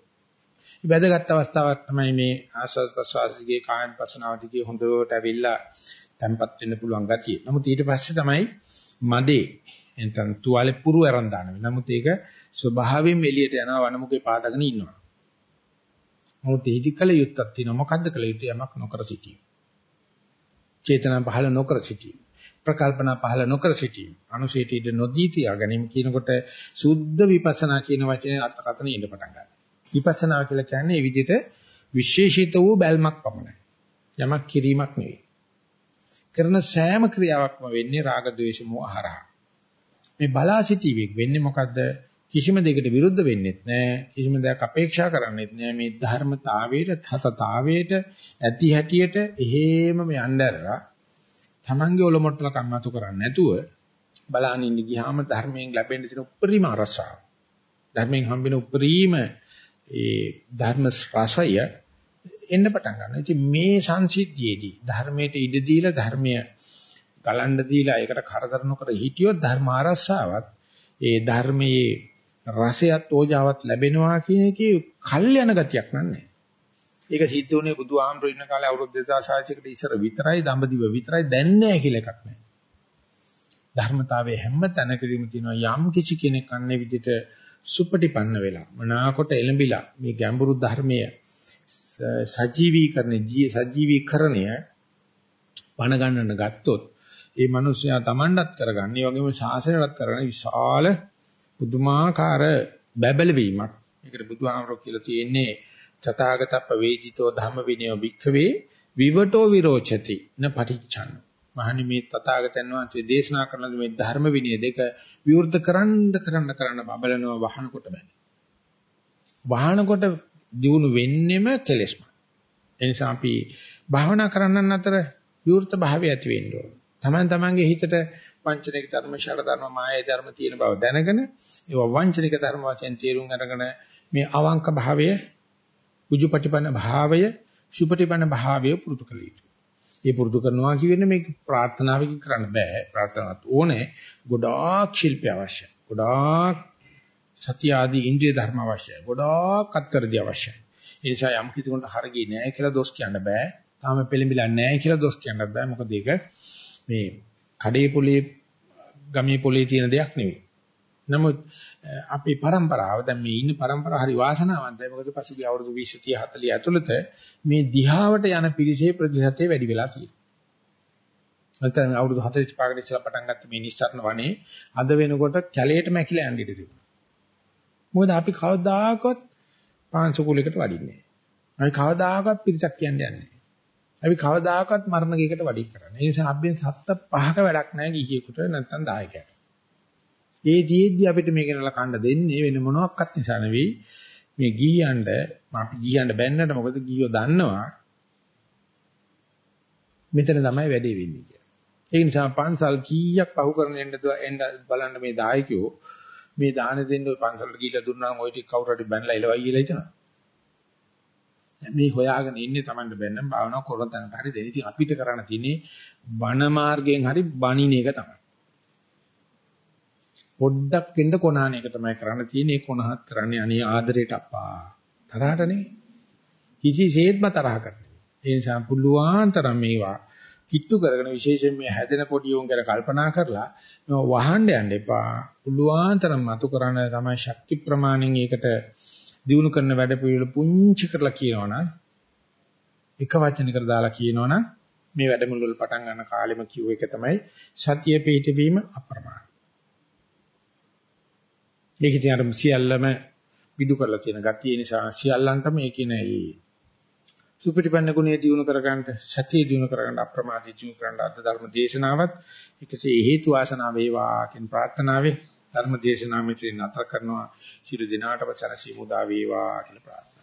Speaker 1: වැදගත් අවස්ථාවක් තමයි මේ ආස්වාස් ප්‍රසවාසයේ කායන් පසනාවදී හොඳට ඇවිල්ලා තැම්පත් වෙන්න පුළුවන් ගතිය. නමුත් ඊට පස්සේ තමයි මදේ එතන තුවාලේ පුරු අරන් දානවා. නමුත් ඒක ස්වභාවයෙන් එළියට යනවා වනමුකේ පාදගෙන ඉන්නවා. නමුත් ඒදි කල යුත්තක් තියෙනවා. මොකද්ද කල යුත්තේ යමක් නොකර සිටීම. චේතනා පහළ නොකර සිටීම. ප්‍රකල්පනා පහළ නොකර සිටීම. අනුශේත ඉද නොදී තියා ගැනීම කියනකොට සුද්ධ විපස්සනා කියන වචනේ අර්ථකථන ඉන්න පටන් ගන්නවා. විපස්සනා කියලා කියන්නේ මේ විදිහට විශේෂිත වූ බැල්මක් පමණයි. යමක් කිරීමක් නෙවෙයි. කරන සෑම ක්‍රියාවක්ම වෙන්නේ රාග ద్వේෂ මෝහ හරහා. මේ බලා සිටීමෙක් වෙන්නේ මොකද්ද? කිසිම දෙයකට විරුද්ධ වෙන්නෙත් නෑ කිසිම දෙයක් අපේක්ෂා කරන්නෙත් නෑ මේ ධර්මතාවයට හතතාවයට ඇති හැටියට එහෙම මේ යnderලා තමන්ගේ ඔලොමොට්ටල කම්මතු කරන්නේ නැතුව බලහන් ඉන්න ගියාම ධර්මයෙන් ලැබෙන්න තියෙන උපරිම අරසාව ධර්මයෙන් හම්බෙන උපරිම ඒ ධර්ම රසය එන්න පටන් ගන්නවා. ඉතින් මේ සංසිද්ධියේදී ධර්මයට ඉඩ දීලා ධර්මය ගලන්න දීලා ඒකට කරදර නොකර හිටියොත් ධර්ම ආරස්සාවත් ඒ ධර්මයේ රසයත් ඕජාවත් ලැබෙනවා කියන එකේ කල් යන ගතියක් නන්නේ. ඒක සිද්ධ වුණේ බුදුහාමුදුරු ඉන්න කාලේ අවුරුදු 2600කට ඉස්සර විතරයි දඹදිව විතරයි දැන් නෑ කියලා එකක් නෑ. ධර්මතාවයේ හැම තැනකදීම තියෙනවා යම් කිසි කෙනෙක් අන්නේ විදිහට සුපටිපන්න වෙලා මනාකොට එළඹිලා මේ ගැඹුරු ධර්මයේ සජීවීකරණය සජීවීකරණය පණ ගන්නන ගත්තොත් ඒ මිනිස්සයා Tamanඩත් කරගන්න, ඒ වගේම ශාසනයටත් කරගන්න විශාල පුදුමාකාර බැබලවීමක්. ඒකට බුදුහාමරෝ කියලා තියෙන්නේ තථාගතප්ප වේජිතෝ ධම්ම විනය භික්ඛවේ විවටෝ විරෝචති න පටිච්චන්. මහනි මේ තථාගතයන් වහන්සේ දේශනා කරන මේ ධර්ම විනය දෙක විවෘත කරන්න කරන්න කරන්න බබලනවා වහනකොට බෑ. වහනකොට දිනු වෙන්නෙම කෙලෙස්ම. ඒ නිසා අපි භාවනා කරන්නන් අතර විවෘත භාවය ඇති වෙන්න ඕන. Taman tamange හිතට වංචනික ධර්ම, ෂඩ ධර්ම, මාය ධර්ම තියෙන බව දැනගෙන ඒවා වංචනික ධර්ම වශයෙන් තේරුම් අරගෙන මේ අවංක භාවය, උජුපටිපන්න භාවය, සුපටිපන්න භාවය පුරුදු කළ යුතුයි. ඒ පුරුදු කරනවා කියන්නේ මේක ප්‍රාර්ථනාවකින් කරන්න බෑ. ප්‍රාර්ථනාවක් ඕනේ. ගොඩාක් ශිල්පය අවශ්‍යයි. ගොඩාක් සතිය ආදී ඉන්ද්‍රිය ධර්ම අවශ්‍යයි. ගොඩාක් අත්තරදී අවශ්‍යයි. ඒ නිසා යම් කිසිකට හරියන්නේ නැහැ කියලා දොස් කියන්න බෑ. තාම පෙළඹිලා නැහැ කියලා දොස් කියන්නත් බෑ. මොකද ඒක මේ කඩේ පොලේ ගමේ පොලේ තියෙන දෙයක් නෙවෙයි. නමුත් අපේ પરම්පරාව දැන් මේ ඉන්න પરම්පරාව හරි වාසනාවන්තයි. මොකද පසුගිය අවුරුදු 20 30 40 ඇතුළත මේ දිහාවට යන පිරිසේ ප්‍රතිශතය වැඩි වෙලා තියෙනවා. නැත්නම් අවුරුදු 45 කට ඉස්සෙල්ලා පටන් ගත්ත මේ නිස්සාරණ වනේ අද වෙනකොට කැලේටම ඇකිලා යන්න ඉඩ තිබුණා. මොකද අපි කවදාකවත් පාංශුකුලයකට වඩින්නේ නැහැ. අපි කවදාකවත් පිරිසක් කියන්නේ නැහැ. අපි කවදාකවත් මරණ ගේකට වඩින්න කරන්නේ. ඒ නිසා අපි සත්ත පහක වැඩක් නැහැ ගිහියෙකුට නැත්නම් දායකයට. ඒ ජීද්දි අපිට මේක නල කණ්ඩ දෙන්නේ වෙන මොනවත් නිසා නෙවෙයි. මේ ගිහියන්ට අපි ගිහියන්ට බැන්නට මොකද ගිහියෝ දන්නවා මෙතන තමයි වැඩේ වෙන්නේ කියලා. ඒ නිසා පන්සල් කීයක් පහු කරන එන්න බලන්න මේ දායකයෝ මේ දාන දෙන්න ඔය පන්සලට ගිහිල්ලා දුන්නා නම් ওই ටික කවුරු හරි බැනලා එලවයි කියලා හිතනවා. මේ හොයාගෙන ඉන්නේ Tamanට බැන්නම් භාවනාව කරන තැනට හරි දෙන. ඉතින් අපිට කරන්න තියෙන්නේ බණ මාර්ගයෙන් හරි බණින එක තමයි. පොඩ්ඩක් වෙන්න කොනහන එක තමයි කරන්න තියෙන්නේ. කොනහත් කරන්නේ අනේ ආදරයට අප්පා. තරහට නෙවෙයි. කිසිසේත්ම තරහකට නෙවෙයි. ඒ නිසා පුළුවන් තරම් මේවා කිට්ටු කරගෙන විශේෂයෙන් මේ හැදෙන පොඩි උන් ගැන කල්පනා කරලා මේ වහන්න යන්න එපා. පුළුවන් තරම් මතු කරන තමයි ශක්ති ප්‍රමාණෙන් ඒකට දිනු කරන වැඩ පිළිවෙල පුංචි කරලා කියනවනම් එක වචනයකට දාලා කියනවනම් මේ වැඩමුළු වල පටන් ගන්න කාලෙම කිව්ව එක තමයි සතිය පිහිටවීම අප්‍රමාණ. මේක ඉතින් අර සියල්ලම විදු කරලා තියෙන ගතිය නිසා සියල්ලන්ටම මේ කියන ඒ සුපටිපන්න ගුණය දිනු කරගන්න සතිය දිනු කරගන්න අප්‍රමාදී දිනු කරගන්න අද ධර්ම දේශනාවත් එකසේ හේතු වාසනා වේවා කියන ප්‍රාර්ථනාවේ ධර්ම දේශනාව මෙතන නතර කරනවා. ශිරු දිනාටම සනසි මුදා වේවා කියලා ප්‍රාර්ථනා